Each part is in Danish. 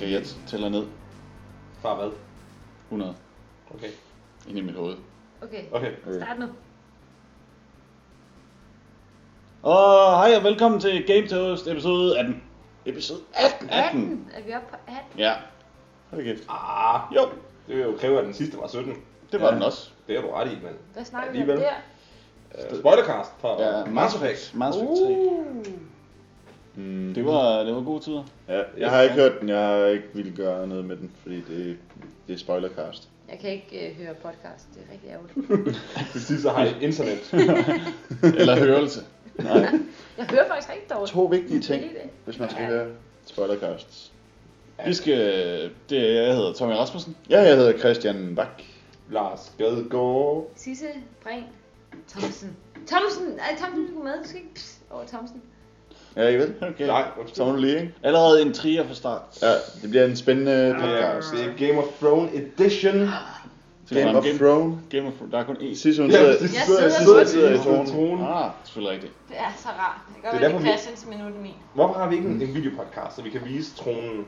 Skal jeg tæller ned? Fra hvad? 100 Okay. ind i mit hoved. Okay, Okay. start nu. Og hej og velkommen til Game Toast episode 18. Episode 18? 18. Er vi oppe på 18? Ja, Hold kæft. Ah, jo, det vil jo kræve, at den sidste var 17. det var Ja. den også. Det er du ret i, men... Hvad snakker vi om Alligevel. der? Uh, spoilercast fra Ja, Mass Effect. Mass Effect 3. Uh. Mm. Det var, det var gode tider. Ja, jeg har ikke hørt den, jeg har ikke ville gøre noget med den, fordi det, det er spoilercast. Jeg kan ikke uh, høre podcast, det er rigtig ærgerligt. Sidst så har jeg internet. Eller hørelse. Nej, Jeg hører faktisk rigtig dårligt. to vigtige ting, Det er det. hvis man skal Ja. høre spoilercasts. Vi skal, det jeg hedder Tommy Rasmussen. Ja, jeg hedder Christian Bak. Lars Gadegaard. Sisse Breen Thomsen. Thomsen! Ej, Thomsen du med. Du skal ikke pss, over Thomsen. Ja, I ved? Okay. Nej, Så undskyld. må du lige, ikke? Allerede en trier fra start. Ja, det bliver en spændende podcast. det er Game of Thrones Edition. Så det Game of en Thrones. Game of Thrones. Der er kun én. Sidste hun Ja, sidder, sidder, sidder- i sidder i tronen. Ah, selvfølgelig rigtigt. Det er så rart. Det kan Det er Christians minut min. Hvorfor har vi ikke en, en videopodcast, så vi kan vise tronen?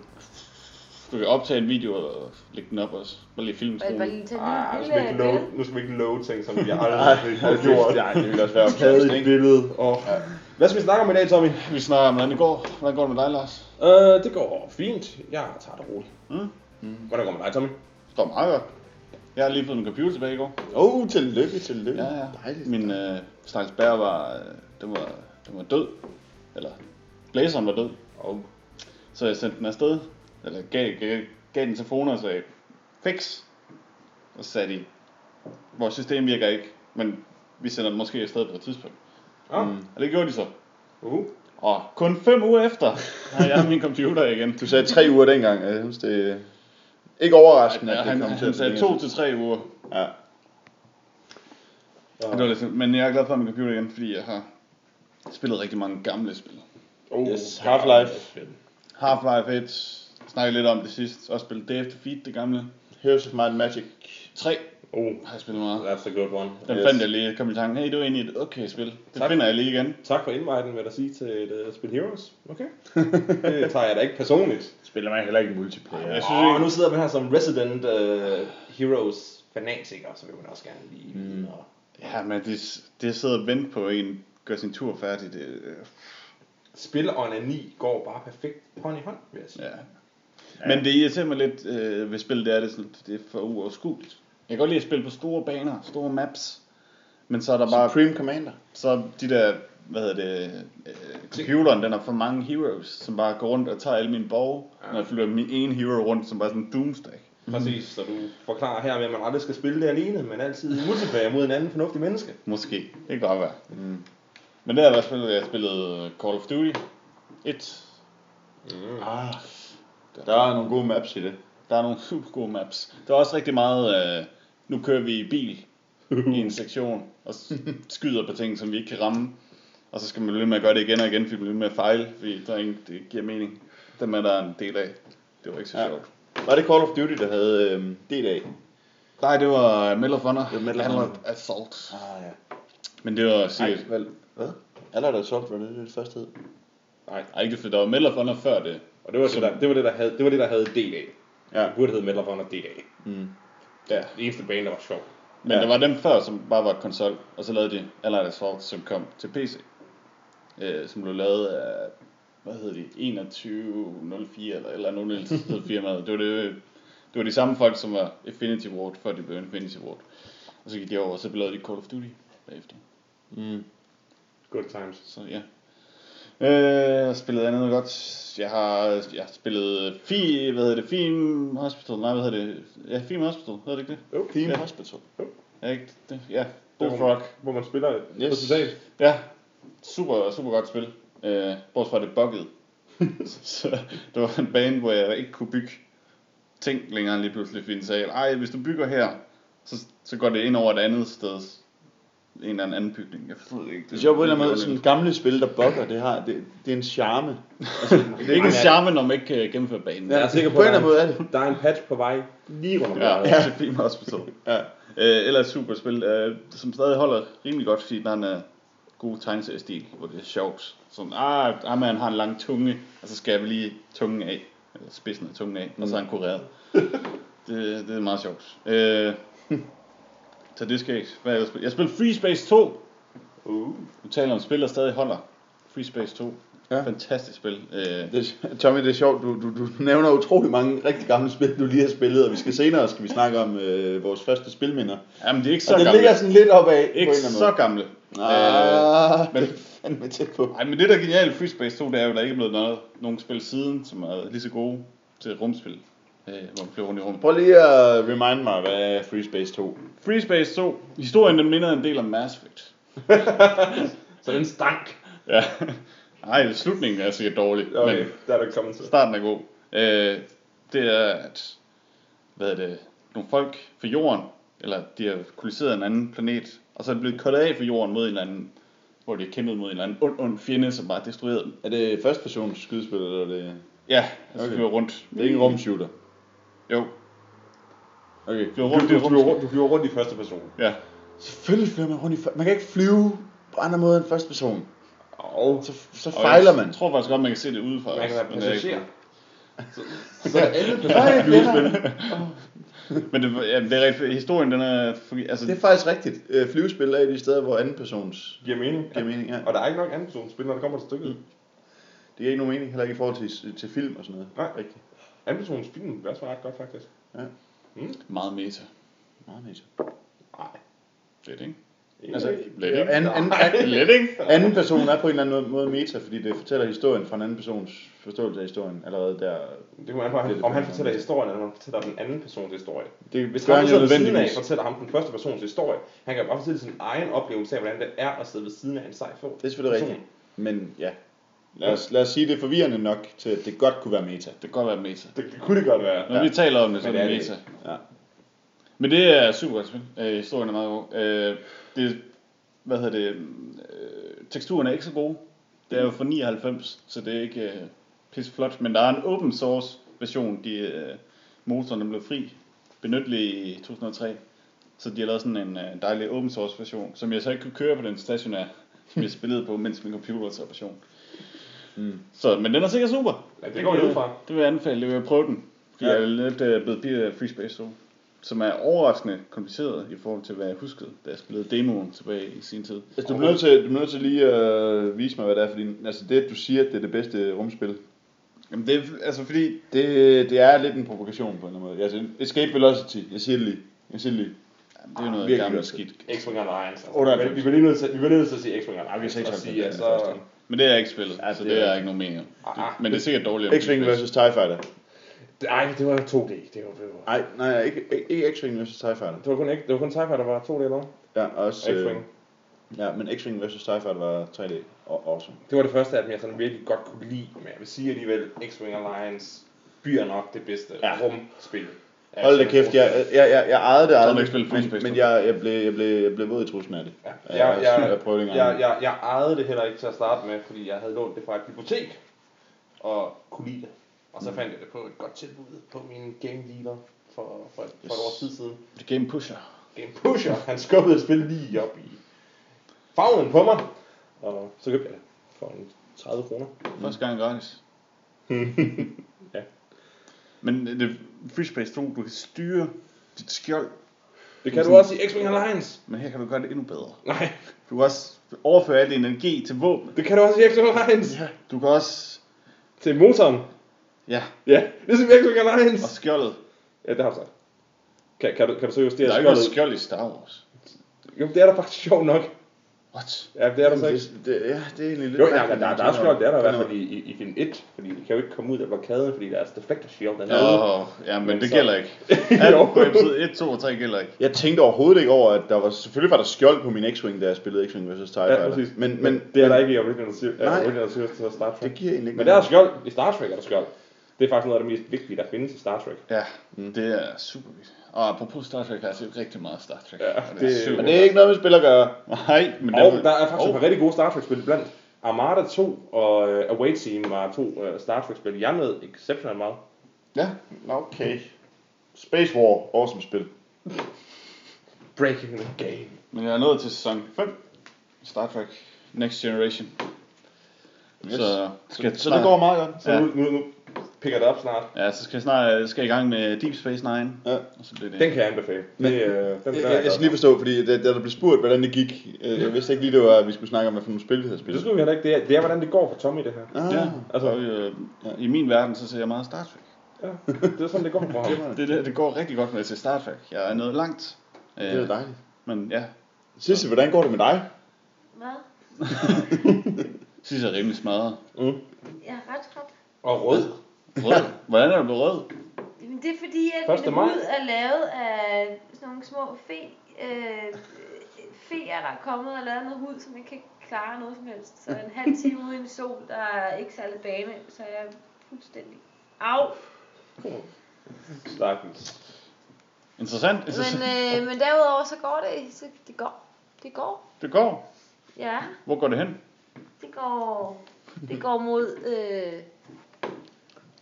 Du kan optage en video og lægge den op også. Bare lige filme Bare, bare tronen. lige tage Ah, nu skal ikke love, nu skal vi ikke love ting, som vi aldrig har gjort. Nej, det ville også være Taget optaget, et ikke? billede. Og... Hvad skal vi snakke om i dag, Tommy? Vi snakker om, hvordan det går. Hvordan går det med dig, Lars? Uh, det går fint. Jeg tager det roligt. Mm. Hvordan går det med dig, Tommy? Det går meget godt. Jeg har lige fået en computer tilbage i går. Åh, oh, tillykke, tillykke. Ja, ja. Dejligt. Min øh, stakkels bær var, øh, den var, den var død. Eller, blæseren var død. Og Så jeg sendte den afsted. Eller gav, gav, gav den til Fona og sagde, fix. Og så sagde de, vores system virker ikke, men vi sender den måske afsted på et tidspunkt. Ah, Mm. Og det gjorde de så. uh. Og kun fem uger efter har jeg min computer igen. Du sagde tre uger dengang, jeg synes, det er ikke overraskende, Ja, at det han, kom til han sagde to til tre uger. Ja. Det var lidt, men jeg er glad for min computer igen, fordi jeg har spillet rigtig mange gamle spil. Oh, Yes, Half-Life. Half-Life 1, snakkede lidt om det sidst. Også spillet Day of Defeat, det gamle. Heroes of Might and Magic. 3 Oh, har jeg spillet meget. that's a good one. Den Yes. fandt jeg lige, kom i tanken, hey, det var egentlig et okay spil. Det Tak. finder jeg lige igen. Tak for inviten, vil jeg sige, til et uh, spil Heroes. Okay. det tager jeg da ikke personligt. Spiller man heller ikke multiplayer. Jeg synes ikke- nu sidder man her som Resident uh, Heroes fanatiker, så vil man også gerne lige Mm. og Ja, men det, det sidder og vente på en, gør sin tur færdig. Det, øh, Spil og onani går bare perfekt hånd i hånd, vil jeg sige. ja. Men det irriterer mig lidt øh, ved spil, det er, det, sådan, det er for uoverskueligt. Jeg kan godt lide at spille på store baner, store maps. Men så er der bare Supreme Commander. Så de der, hvad hedder det, øh, computeren, den har for mange heroes, som bare går rundt og tager alle mine borg, Ja. når jeg flytter min ene hero rundt, som bare sådan en doomstack. Præcis, så du forklarer her at man aldrig skal spille det alene, men altid multiplayer mod en anden fornuftig menneske. Måske, det kan godt være. Mm. Men der har jeg spillet, jeg spillet Call of Duty 1. Mm. Ah, der er nogle gode maps i det. Der er nogle super gode maps. Der er også rigtig meget, øh, nu kører vi i bil i en sektion, og skyder på ting, som vi ikke kan ramme. Og så skal man blive med at gøre det igen og igen, fordi man bliver med at fejle, fordi der er ingen, det giver mening. Dem er der en del af. Det var ikke så Ja. sjovt. Var det Call of Duty, der havde øhm, D-Dag? Nej, det var Medal of Honor. Det var Medal of Honor. Assault. Ah, ja. Men det var sikkert... vel. Hvad? Allied Assault var det det første hed? Nej, Ej, ikke det, for der var Medal of Honor før det. og det var, det, Som- der, det, var det, der havde, det var det, der havde D-Dag. Ja. Det burde hedde Medal of Honor D-Dag. Mm. Ja. Det eneste bane, der var sjov. Men Ja. der var dem før, som bare var konsol, og så lavede de Allied Assault, som kom til PC. Øh, som blev lavet af, hvad hedder de, 2104 eller, eller nogen firmaet. Det var, det, det var de samme folk, som var Infinity Ward, før de blev Infinity Ward. Og så gik de over, og så blev de Call of Duty bagefter. Mm. Good times. Så ja. Øh, jeg har spillet andet godt. Jeg har, jeg har spillet Fi, hvad hedder det, Film Hospital, nej, hvad hedder det, ja, Film Hospital, hedder det ikke det? Jo, Team Ja. Hospital. Ja, ikke det? Ja, Bullfrog. hvor man spiller et Yes. hospital. Ja, super, super godt spil. Øh, bortset fra det buggede. så det var en bane, hvor jeg ikke kunne bygge ting længere lige pludselig, fordi den sagde, ej, hvis du bygger her, så, så går det ind over et andet sted. En eller anden anden bygning. Jeg forstod det ikke. Det er sjovt på en eller anden måde, sådan gamle spil, der bugger, det, har, det, det er en charme. Altså, det, det er ikke en charme, når man ikke kan gennemføre banen. Jeg er sikker på, på en eller anden måde er det. der er en patch på vej lige rundt om Ja, ja. til Film Hospital. Ja. Øh, ellers super spil, øh, som stadig holder rimelig godt, fordi der er en øh, god tegneseriestil, hvor det er sjovt. Sådan, ah, ah man har en lang tunge, og så skal jeg lige tungen af. eller spidsen af tungen af, og så er han kureret. det, det er meget sjovt. Øh, det jeg ikke. Hvad er jeg spillet? Jeg spillede Free Space 2. Uh. Du taler om spil, der stadig holder. Free Space 2. Ja. Fantastisk spil. Øh, Det, Tommy, det er sjovt, du, du, du nævner utrolig mange rigtig gamle spil, du lige har spillet, og vi skal senere skal vi snakke om øh, vores første spilminder. jamen, det er ikke så og det gamle. ligger sådan lidt opad på en Ikke eller anden så gamle. Ah, men- men fandme tæt på. Ej, men det der er genialt i Free Space 2, det er jo, der ikke er blevet noget, nogen spil siden, som er lige så gode til rumspil. Øh, hvor man flyver rundt i rummet. Prøv lige at remind mig, hvad er Free Space 2? Free Space 2. Historien den minder en del om Mass Effect. Så den stank. Ja. Ej, slutningen er sikkert dårlig, Okay, men der er der ikke kommet til. starten er god. Øh, det er, at hvad er det, nogle folk fra jorden, eller de har koloniseret en anden planet, og så er de blevet kottet af fra jorden mod en eller anden, hvor de har kæmpet mod en eller anden ond, ond fjende, som bare har destrueret dem. Er det første persons skydespil, eller er det... Ja, og så Okay. rundt. Det er ikke en rumshooter. Jo, Okay. flyver Du, rundt du, i du, flyver, rundt, du flyver rundt i første person. Ja, Selvfølgelig flyver man rundt i... fir- Man kan ikke flyve på andre måder end første person. Og Så, så og fejler man. Jeg tror faktisk godt, man kan se det udefra. man kan være det er passager. Så, så alle flyvespil. Men det, ja, det er rigtigt. Historien, den er... Altså, Det er faktisk rigtigt. Øh, Flyvespil er et af de steder, hvor anden persons Giver mening. giver mening. Ja. Og der er ikke nok anden person spil, når der kommer til stykket. Det giver ikke nogen mening, heller ikke i forhold til, til film og sådan noget. Nej. Rigtigt. Anden persons film er også ret godt, faktisk. Ja. meget meta. Meget meta. Nej. Lidt, ikke? Altså, Lidt, ikke? anden, anden, Lidt, ikke? anden person er på en eller anden måde meta, fordi det fortæller historien fra en anden persons forståelse af historien allerede der. Det kommer an på, om han fortæller historien, eller om han fortæller den anden persons historie. Det Hvis han sidder ved siden af fortæller ham den første persons historie, han kan bare fortælle sin egen oplevelse af, hvordan det er at sidde ved siden af en sej. Det er selvfølgelig rigtigt. Men ja, lad os, lad os sige, det er forvirrende nok til, at det godt kunne være meta. Det kan godt være meta. Det, det kunne det godt være. Når vi taler om det, så Men er det det meta. Ja. Men det er super godt spil. Øh, historien er meget god. Øh, det, hvad hedder det, øh, teksturen er ikke så god. Det er jo fra 99, så det er ikke øh, pisse flot. Men der er en open source version, de, øh, motoren den blev fri, benyttelig i 2003. Så de har lavet sådan en øh, dejlig open source version, som jeg så ikke kunne køre på den stationær, som jeg spillede på, mens min computer var til reparation. Mm. Så, men den er sikkert super. Ja, det går jeg ud fra. Det vil jeg anbefale, det vil jeg prøve den. Fordi Ja. jeg er lidt øh, blevet bidt af Free Space 2. Som er overraskende kompliceret i forhold til, hvad jeg huskede, da jeg spillede demoen tilbage i sin tid. Altså, du, bliver nødt til, du bliver nødt til lige at øh, vise mig, hvad det er, fordi altså, det, du siger, det er det bedste rumspil, Jamen det er, altså fordi, det, det er lidt en provokation på en eller anden måde. Altså, Escape Velocity, jeg siger det lige. Jeg siger det lige. jamen, det er jo noget gammelt skidt. X-Wing Alliance. Altså. 98. Vi bliver lige nødt til, vi bliver nødt til at sige X-Wing Alliance. Ja, vi og sådan, sige, det Men det er jeg ikke spillet, Ja, så det det er- er jeg ikke nogen mening om. Ah, ah, Men det er sikkert dårligt. om X-Wing vs. TIE Fighter. Nej, det var 2D. Det var, det var, Nej, nej, ikke, ikke, ikke X-Wing vs. TIE Fighter. det var kun, ikke- det var kun TIE Fighter, der var 2D eller Ja, også... øh, X-Wing. Ja, men X-Wing vs. TIE Fighter var 3D. Og awesome. Det var det første af dem, jeg sådan virkelig godt kunne lide. Men jeg vil sige alligevel, X-Wing Alliance bliver nok det bedste Ja. rumspil. Af Hold da kæft, jeg, jeg, jeg, jeg ejede det aldrig, ikke men, men jeg, jeg, blev, jeg, blev, jeg blev våd i trusen af det. Ja. Ja, Jeg, jeg, jeg, jeg engang. jeg, jeg, jeg ejede det heller ikke til at starte med, fordi jeg havde lånt det fra et bibliotek og kunne lide det. Og så Mm. fandt jeg det på et godt tilbud på min game dealer for, for, et, for et års tid siden. The Game Pusher. Game Pusher, han skubbede et spil lige op i favnen på mig. Og så købte jeg det for en 30 kroner. Første gang gratis. Ja. Men det Free Space 2, du kan styre dit skjold, Det kan du også i X-Wing Alliance. men her kan du gøre det endnu bedre. Nej, Du kan også overføre al din energi til våben. det kan du også i X-Wing Alliance. Ja. Du kan også, Til motoren. ja, Ja, ligesom i X-Wing Alliance. og skjoldet. Ja, det har du sagt. Kan, kan, du, kan du så justere Der er ikke noget skjoldet? skjold i Star Wars. Jo, det er der faktisk sjovt nok. What? Ja, det er der så ikke. det, det, ja, det er egentlig lidt... Jo, ja, men der, der man er skjold, det er der i hvert fald i, i, i film 1, fordi de kan jo ikke komme ud af blokaden, fordi deres deflector shield den er Åh, oh, ja, men, Men det så- gælder ikke. Jo. På episode 1, 2 og 3 gælder ikke. Jeg tænkte overhovedet ikke over, at der var... Selvfølgelig var der skjold på min X-Wing, da jeg spillede X-Wing vs. TIE Ja, Fighter. præcis. Men, men, det er der ikke i Original Series Nej. Original Series til Star Trek. Det giver egentlig ikke Men der er skjold. I Star Trek er der skjold. Det er faktisk noget af det mest vigtige, der findes i Star Trek. Ja, det er super vildt. Og apropos Star Trek, har jeg set rigtig meget Star Trek. Ja, og det, det- er super. Men det er ikke noget med spil at gøre. Nej, men Og der er faktisk oh, et par rigtig gode Star Trek-spil blandt. Armada 2 og uh, Away Team var to uh, Star Trek-spil, jeg med exceptionelt meget. Ja, okay. Space War, awesome spil. Breaking the game. Men jeg er nået til sæson 5. Star Trek Next Generation. Yes. Så, skal jeg Så det går meget godt. Så Ja. nu, nu, nu, picker det op snart. Ja, så skal jeg snart skal jeg i gang med Deep Space Nine. Ja. Og så bliver det. Den kan jeg anbefale. Det, øh, den, Jeg, er jeg, jeg skal lige forstå, fordi da, da der blev spurgt, hvordan det gik, øh, jeg vidste ikke lige, det var, at vi skulle snakke om, hvad for nogle spil, vi havde Det spillet. skulle vi heller ikke. Det er, det er, hvordan det går for Tommy, det her. Ah, Ja, Altså- og, øh, I min verden, så ser jeg meget Star Trek. Ja, det er sådan, det går for ham. Det, det, det går rigtig godt med at se Star Trek. Jeg er nået langt. det er dejligt. Men ja, Sisse, hvordan går det med dig? Hvad? jeg er rimelig smadret. Mm. Jeg er ret træt. Og rød. Rød. Hvordan er du blevet rød? Men det er fordi, at 1. min maj. hud er lavet af sådan nogle små fe, øh, feer, der er kommet og lavet noget hud, som ikke kan klare noget som helst. Så en halv time ude i en sol, der er ikke særlig bane, så er jeg fuldstændig... Au! Stakkels. Interessant. Men, interessant. øh, men derudover så går det, så det går. Det går. Det går. Ja, Hvor går det hen? det går, det går mod, øh,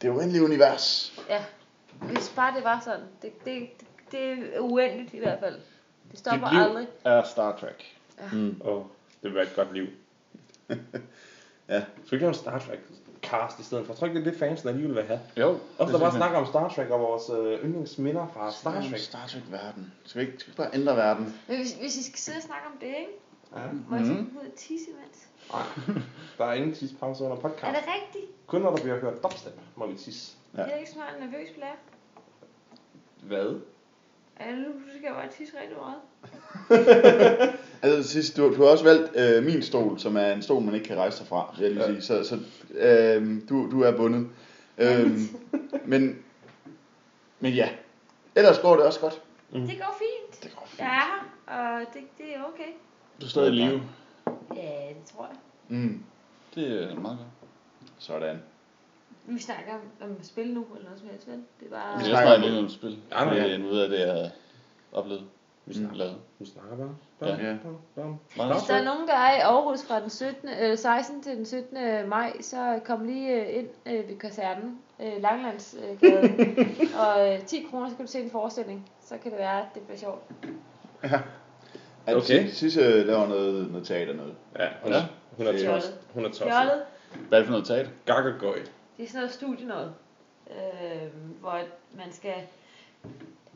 Det uendelige univers. ja, hvis bare det var sådan. Det, det, det, det er uendeligt i hvert fald. Det stopper Dit liv aldrig. er Star Trek. Mm. Og det vil være et godt liv. Ja. Skal vi ikke lave en Star Trek cast i stedet for? Jeg tror ikke, det er det fansen alligevel vil have. Jo. Også der bare snakker om Star Trek og vores øh, yndlingsminder fra Star Star Trek. Trek. Star Trek-verden. Skal vi ikke, skal vi bare ændre verden? Men hvis, hvis I skal sidde og snakke om det, ikke? Ja. Må jeg Mhm. tage ud og tisse imens? Nej, der er ingen tidspause under Er podcast. det rigtigt? Kun når der bliver hørt dubstep, må vi tisse. Ja. Ja. Det er ikke smart nervøs blære. Hvad? Er nu skal jeg bare tisse rigtig meget. Altså sidst, du, du har også valgt øh, min stol, som er en stol, man ikke kan rejse sig fra, vil jeg lige Ja. sige. Så, så øh, du, du er bundet. Øh, men, men ja, ellers går det også godt. Det går fint. Det går fint. Jeg er her, og det, det er okay. Du er stadig i live. Ja, det tror jeg. Mm, Det er meget godt. sådan. Vi snakker om, om spil nu, eller noget som helst, vel? Det er bare... Vi Vi snakker lidt om spil. Ja, men det ja. er noget af det, jeg har oplevet. Vi snakker. lavet. Du snakker bare. Ja. Bam, Ja. bam, bam. Meget Hvis der er nogen, der er i Aarhus fra den 17, øh, 16 til den 17. maj, så kom lige øh, ind øh, ved kasernen, øh, Langlandsgade, og øh, 10 kroner, så kan du se en forestilling. Så kan det være, at det bliver sjovt. At Okay. Sisse laver noget, noget teater noget. Ja, hun, Ja. hun er tosset. Hun er tosset. Fjollet, Hvad er det for noget teater? Gakkegøj. det er sådan noget studie noget, øh, hvor man skal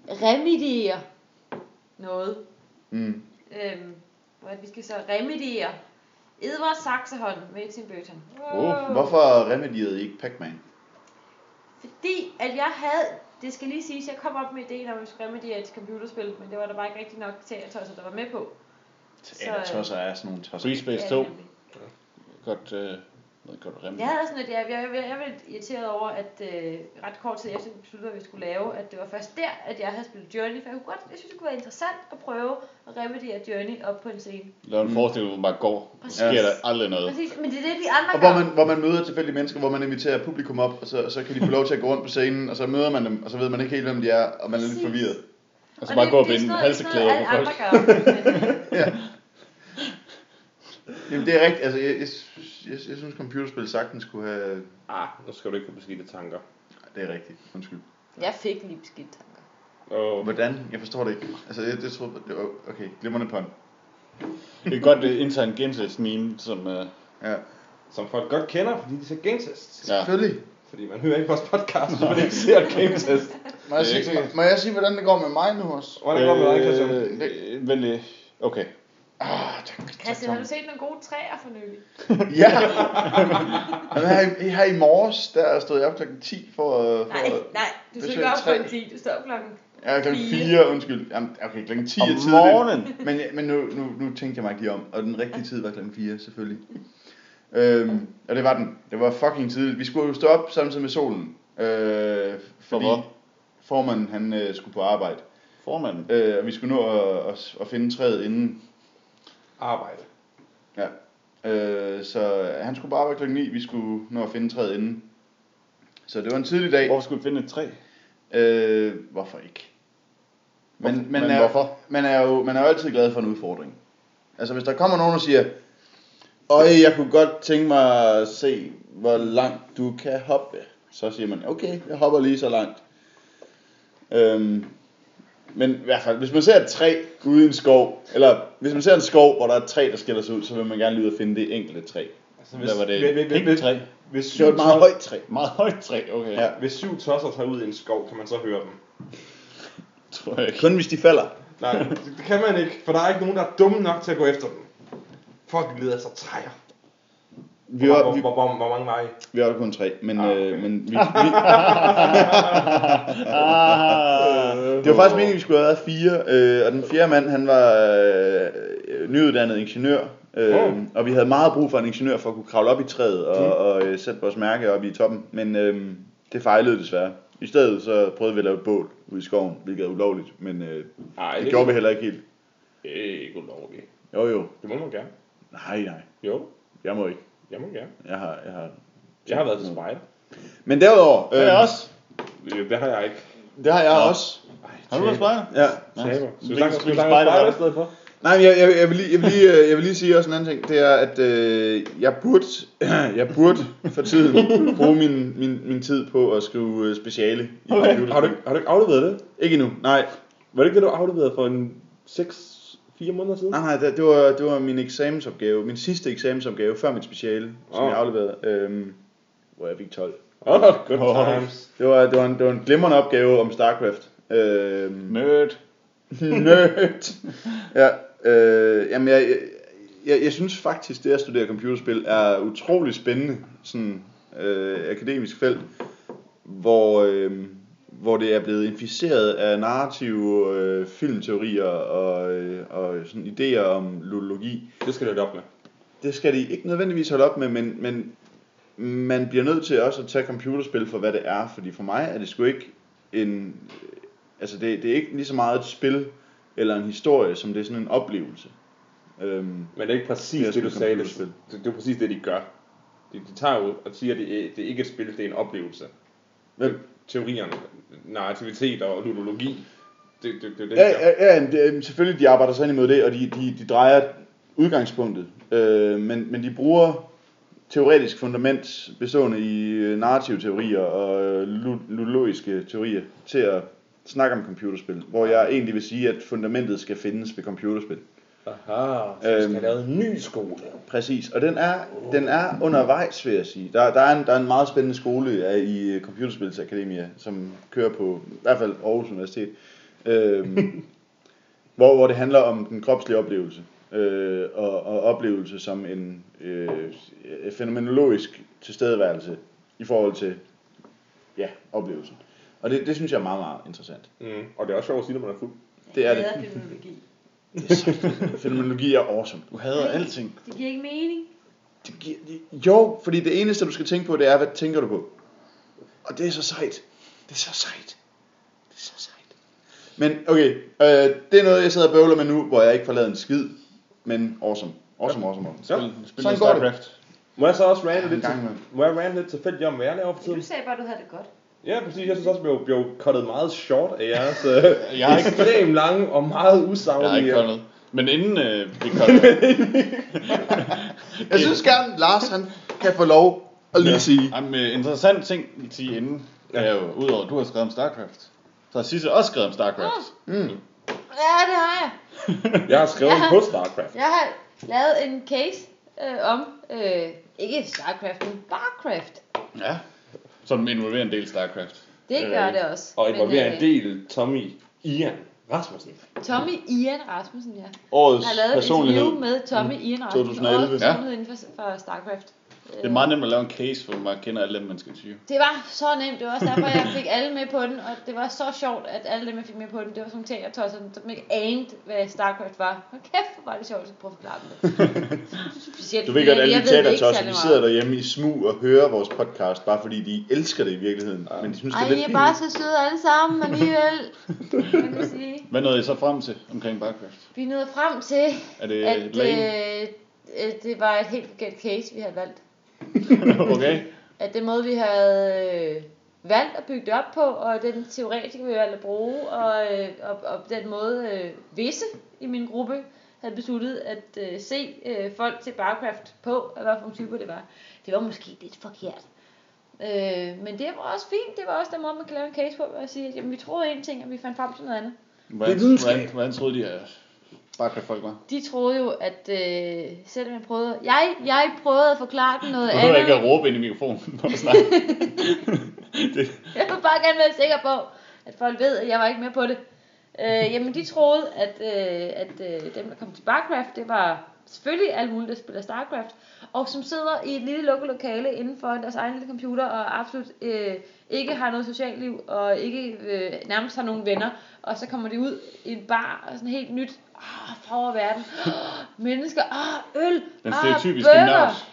remediere noget. Mm. Øhm, hvor vi skal så remediere Edvard Saxehånd med Tim Burton. Oh, hvorfor remedierede I ikke Pac-Man? Fordi at jeg havde, det skal lige siges, jeg kom op med ideen om, at vi skulle remediere et computerspil, men det var der bare ikke rigtig nok teatertosser, der var med på. Teatertosser er sådan nogle tosser. Free Space Ja, 2. nemlig. Godt, øh, noget godt rem. Jeg havde sådan lidt, jeg, jeg, jeg, jeg var lidt irriteret over, at øh, ret kort tid efter vi besluttede, at vi skulle lave, at det var først der, at jeg havde spillet Journey, for jeg kunne godt, jeg synes, det kunne være interessant at prøve at remediere Journey op på en scene. Lav en forestilling, hvor man bare går. Præcis. sker der aldrig noget. Præcis, men det er det, de andre Og hvor man, hvor man møder tilfældige mennesker, hvor man inviterer publikum op, og så, så kan de få lov til at gå rundt på scenen, og så møder man dem, og så ved man ikke helt, hvem de er, og man er lidt Præcis. forvirret. Og så Og bare det- gå og er binde halseklæder på folk. alle andre gør. Men, øh, Jamen det er rigtigt, altså jeg, jeg, jeg, jeg synes computerspil sagtens kunne have... Ah, nu skal du ikke få beskidte tanker. Det er rigtigt, undskyld. Jeg fik lige beskidt tanker. Og Hvordan? Jeg forstår det ikke. Altså jeg, jeg troede, det var, okay, glimrende pun. Det er godt uh, intern Gamesest meme, som... Uh, Ja, som folk godt kender, fordi de ser Gametest. ja. selvfølgelig. Fordi man hører ikke vores podcast, hvis man ikke ser Gametest. Må jeg, Det er sige, ikke må, jeg sige, hvordan det går med mig nu også? Hvordan går det med dig, Christian? Øh, lige. Okay. Ah, tak, tak, Christian, har tak. du set nogle gode træer for nylig? Ja! Jamen, her, i, her i morges, der stod jeg op klokken 10 for, øh, for Nej, nej, du besøg ikke op klokken 10, du står op klokken Ja, klokken Fire. 4, undskyld. Jamen, okay, klokken 10 Om er tidligt. morgenen? Men, men nu, nu, nu tænkte jeg mig ikke lige om, og den rigtige tid var klokken 4, selvfølgelig. Øhm, og det var den. Det var fucking tidligt. Vi skulle jo stå op samtidig med solen. Øh, fordi hvor? formanden, han øh, skulle på arbejde. Formanden. Øh, og vi skulle nå at, at, at finde træet inden. Arbejde. Ja. Øh, så han skulle på arbejde klokken 9, vi skulle nå at finde træet inden. Så det var en tidlig dag. Hvorfor skulle vi finde et træ? Øh, hvorfor ikke? Men, Hvorfor- men, men er, hvorfor? Man er, jo, man er jo altid glad for en udfordring. Altså hvis der kommer nogen og siger, Øj, jeg kunne godt tænke mig at se, hvor langt du kan hoppe. Så siger man, okay, jeg hopper lige så langt. Øhm, men i hvert fald, hvis man ser et træ ude i en skov, eller hvis man ser en skov, hvor der er et træ, der skiller sig ud, så vil man gerne lige ud og finde det enkelte træ. Altså, Hvad var det? Hvis, hvis, hvis, træ? hvis, Det var syv et meget højt træ. Meget højt træ, okay. Ja. hvis syv tosser tager ud i en skov, kan man så høre dem. Tror jeg ikke. Kun hvis de falder. Nej, det, det kan man ikke, for der er ikke nogen, der er dumme nok til at gå efter dem. Folk leder sig træer. Vi Hvor, var, hvor, vi, hvor, hvor, hvor mange var I? vi var kun tre, men, Ah, okay. øh, men vi, vi, Ah, det var faktisk meningen, at vi skulle have været fire, øh, og den fjerde mand, han var øh, nyuddannet ingeniør, øh, Oh. og vi havde meget brug for en ingeniør for at kunne kravle op i træet og, og øh, sætte vores mærke op i toppen, men øh, det fejlede desværre. I stedet så prøvede vi at lave et bål ude i skoven, hvilket er ulovligt, men øh, Nej, det gjorde vi heller ikke helt. Det er ikke ulovligt. Jo jo, Det må man gerne. nej nej, Jo, jeg må ikke. Jeg må gerne. Jeg har, jeg har... Jeg har været til spejder. Men derudover, Det er jeg også. Øh, Det har jeg ikke. det har jeg Nå. også. Ej, Har du været spejder? Ja. Taber. Så vi snakker, spejder i stedet for? Nej, jeg, jeg, jeg, vil lige, jeg, vil lige, øh, jeg vil lige sige også en anden ting. Det er, at øh, jeg, burde, jeg burde for tiden bruge min, min, min tid på at skrive øh, speciale i Okay. Har du, har du ikke afleveret det? Ikke endnu, nej. Var det ikke det, du afleverede for en 6-4 måneder siden? Nej, nej, det, det, var, det var min eksamensopgave. Min sidste eksamensopgave før mit speciale, som Åh. jeg afleverede. Øhm, hvor jeg fik 12. Åh, oh, good Åh. times. Det var, det var, en, det var en glimrende opgave om StarCraft. Øhm, Nerd. Nerd. ja, øh, jamen jeg, jeg, jeg, jeg synes faktisk, det at studere computerspil er utrolig spændende, sådan øh, akademisk felt, hvor, øh, hvor det er blevet inficeret af narrative øh, filmteorier og, øh, og sådan idéer om ludologi. Det skal du lidt op med. Det skal de ikke nødvendigvis holde op med, men, men man bliver nødt til også at tage computerspil for, hvad det er. Fordi for mig er det sgu ikke en... Altså, det, det er ikke lige så meget et spil eller en historie, som det er sådan en oplevelse. Øhm, Men det er ikke præcis Det det, du sagde. Det, det, det er præcis det, de gør. De, de tager ud og siger, at det, er- det er ikke et spil, det er en oplevelse. Hvem? Teorierne, narrativitet og ludologi, det, det, det, det, ja, ja, ja, det, selvfølgelig de arbejder sig ind imod det, og de, de, de drejer udgangspunktet. Øh, men, men de bruger teoretisk fundament bestående i øh, narrative teorier og øh, lu- ludologiske teorier til at snakke om computerspil. Hvor jeg egentlig vil sige, at fundamentet skal findes ved computerspil. Aha, så skal Øhm. have lavet en ny skole. Præcis, og den er, den er undervejs, vil jeg sige. Der, der, er en, der er en meget spændende skole i øh, Computerspilsakademia, som kører på i hvert fald Aarhus Universitet, øhm, hvor, hvor det handler om den kropslige oplevelse, øh, og, og oplevelse som en øh, fænomenologisk tilstedeværelse i forhold til ja, oplevelsen. Og det, det synes jeg er meget, meget interessant. Mm. Og det er også sjovt at sige, når man er fuld. Det er det. Fænomenologi er awesome. Du hader alting. Det giver ikke mening. Det giver, det, jo, fordi det eneste, du skal tænke på, det er, hvad tænker du på? Og det er så sejt. Det er så sejt. Det er så sejt. Men okay, øh, det er noget, jeg sidder og bøvler med nu, hvor jeg ikke får lavet en skid. Men awesome. Awesome, awesome, awesome. Ja. Spil, spil Sådan går det. Starcraft. Må jeg så også rante Ja, lidt, til, må jeg rante lidt tilfældigt om, hvad jeg laver for Du tiden? sagde bare, at du havde det godt. Ja, præcis. Jeg synes også, at blev, blev cuttet meget short af jeres øh, Jeg har ikke- ekstremt lange og meget Jeg har usaglige... ikke. Men inden øh, vi kolder, Jeg synes gerne, Lars han kan få lov at lige sige. Jamen, øh, interessant ting at sige inden, er jo, udover at du har skrevet om StarCraft, så har Sisse også skrevet om StarCraft. Mm. Ja, det har jeg. Jeg har skrevet Ja. på StarCraft. Jeg har lavet en case øh, om, øh, ikke StarCraft, men Barcraft. Ja. Som involverer en del StarCraft. Det Øh, gør det også. Og involverer øh, en del Tommy Ian Rasmussen. Tommy Ian Rasmussen, ja. Årets Jeg har lavet et interview med Tommy Ian Rasmussen. 2011. Årets personlighed inden for, for StarCraft. Det er meget nemt at lave en case, hvor man kender alle dem, man skal tyre. Det var så nemt. Det var også derfor, jeg fik alle med på den. Og det var så sjovt, at alle dem, jeg fik med på den, det var sådan nogle ting, jeg tosser, som ikke anede, hvad StarCraft var. Hold kæft, hvor var det sjovt at prøve at forklare dem det. Specielt, Du ved godt, alle de det teatertosser, de sidder derhjemme i smug og hører vores podcast, bare fordi de elsker det i virkeligheden. Men de synes, det Ej, er I lidt er bare så søde alle sammen alligevel. Kan man sige. Hvad nåede I så frem til omkring StarCraft? Vi nåede frem til, Er det at øh, det var et helt forkert case, vi havde valgt. okay. At den måde, vi havde øh, valgt at bygge det op på, og den teoretiker, vi valgte at bruge, og, øh, og, og den måde, øh, visse i min gruppe havde besluttet at øh, se øh, folk til Barcraft på, og hvad for nogle typer det var. Det var måske lidt forkert. Øh, men det var også fint. Det var også den måde, man kan lave en case på, at sige, at jamen, vi troede en ting, og vi fandt frem til noget andet. Hvordan, Det er videnskab. hvordan, hvordan troede de, at Barcraft-folk var. De troede jo, at øh, selvom jeg prøvede, jeg, jeg prøvede at forklare dem noget Du andet. ikke at råbe ind i mikrofonen, når du snakker. det, Jeg vil bare gerne være sikker på, at folk ved, at jeg var ikke med på det. Øh, jamen, de troede, at, øh, at øh, dem, der kom til Barcraft, det var selvfølgelig alle mulige, der spiller Starcraft, og som sidder i et lille lukket lokale inden for deres egen lille computer, og absolut øh, ikke har noget socialt liv, og ikke øh, nærmest har nogen venner, og så kommer de ud i en bar, og sådan helt nyt, ah, fra over verden, ah, mennesker, ah, øl, Den ah, stereotypiske.